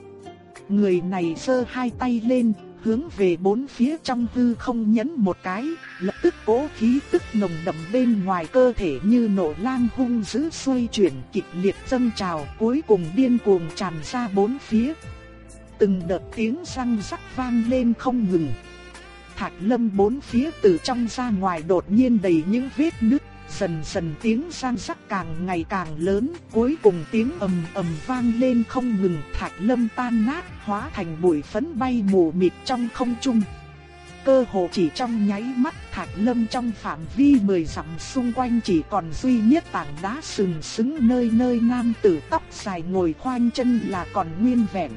Người này giơ hai tay lên, hướng về bốn phía trong hư không nhấn một cái, lập tức cố khí tức nồng đậm bên ngoài cơ thể như nổ lang hung dữ xoay chuyển kịch liệt dâng trào cuối cùng điên cuồng tràn ra bốn phía. Từng đợt tiếng răng rắc vang lên không ngừng. Thạch lâm bốn phía từ trong ra ngoài đột nhiên đầy những vết nứt dần dần tiếng san sắc càng ngày càng lớn, cuối cùng tiếng ầm ầm vang lên không ngừng, thạch lâm tan nát, hóa thành bụi phấn bay mù mịt trong không trung. Cơ hồ chỉ trong nháy mắt thạch lâm trong phạm vi mười dặm xung quanh chỉ còn duy nhất tảng đá sừng sững nơi nơi nam tử tóc dài ngồi khoanh chân là còn nguyên vẹn.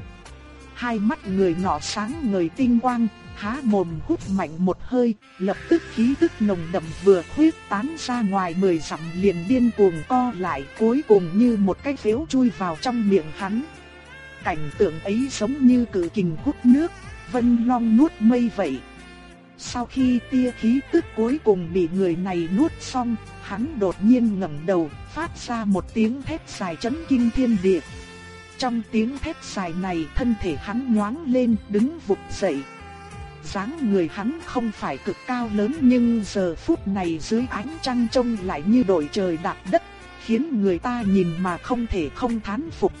Hai mắt người nọ sáng ngời tinh quang, há mồm hút mạnh một hơi, lập tức khí tức nồng đậm vừa khuyết tán ra ngoài mười dặm liền điên cuồng co lại cuối cùng như một cái phiếu chui vào trong miệng hắn. Cảnh tượng ấy giống như cử kình hút nước, vân long nuốt mây vậy. Sau khi tia khí tức cuối cùng bị người này nuốt xong, hắn đột nhiên ngẩng đầu, phát ra một tiếng thét dài chấn kinh thiên địa. Trong tiếng thét dài này thân thể hắn nhoáng lên đứng vụt dậy, dáng người hắn không phải cực cao lớn nhưng giờ phút này dưới ánh trăng trông lại như đội trời đạp đất, khiến người ta nhìn mà không thể không thán phục.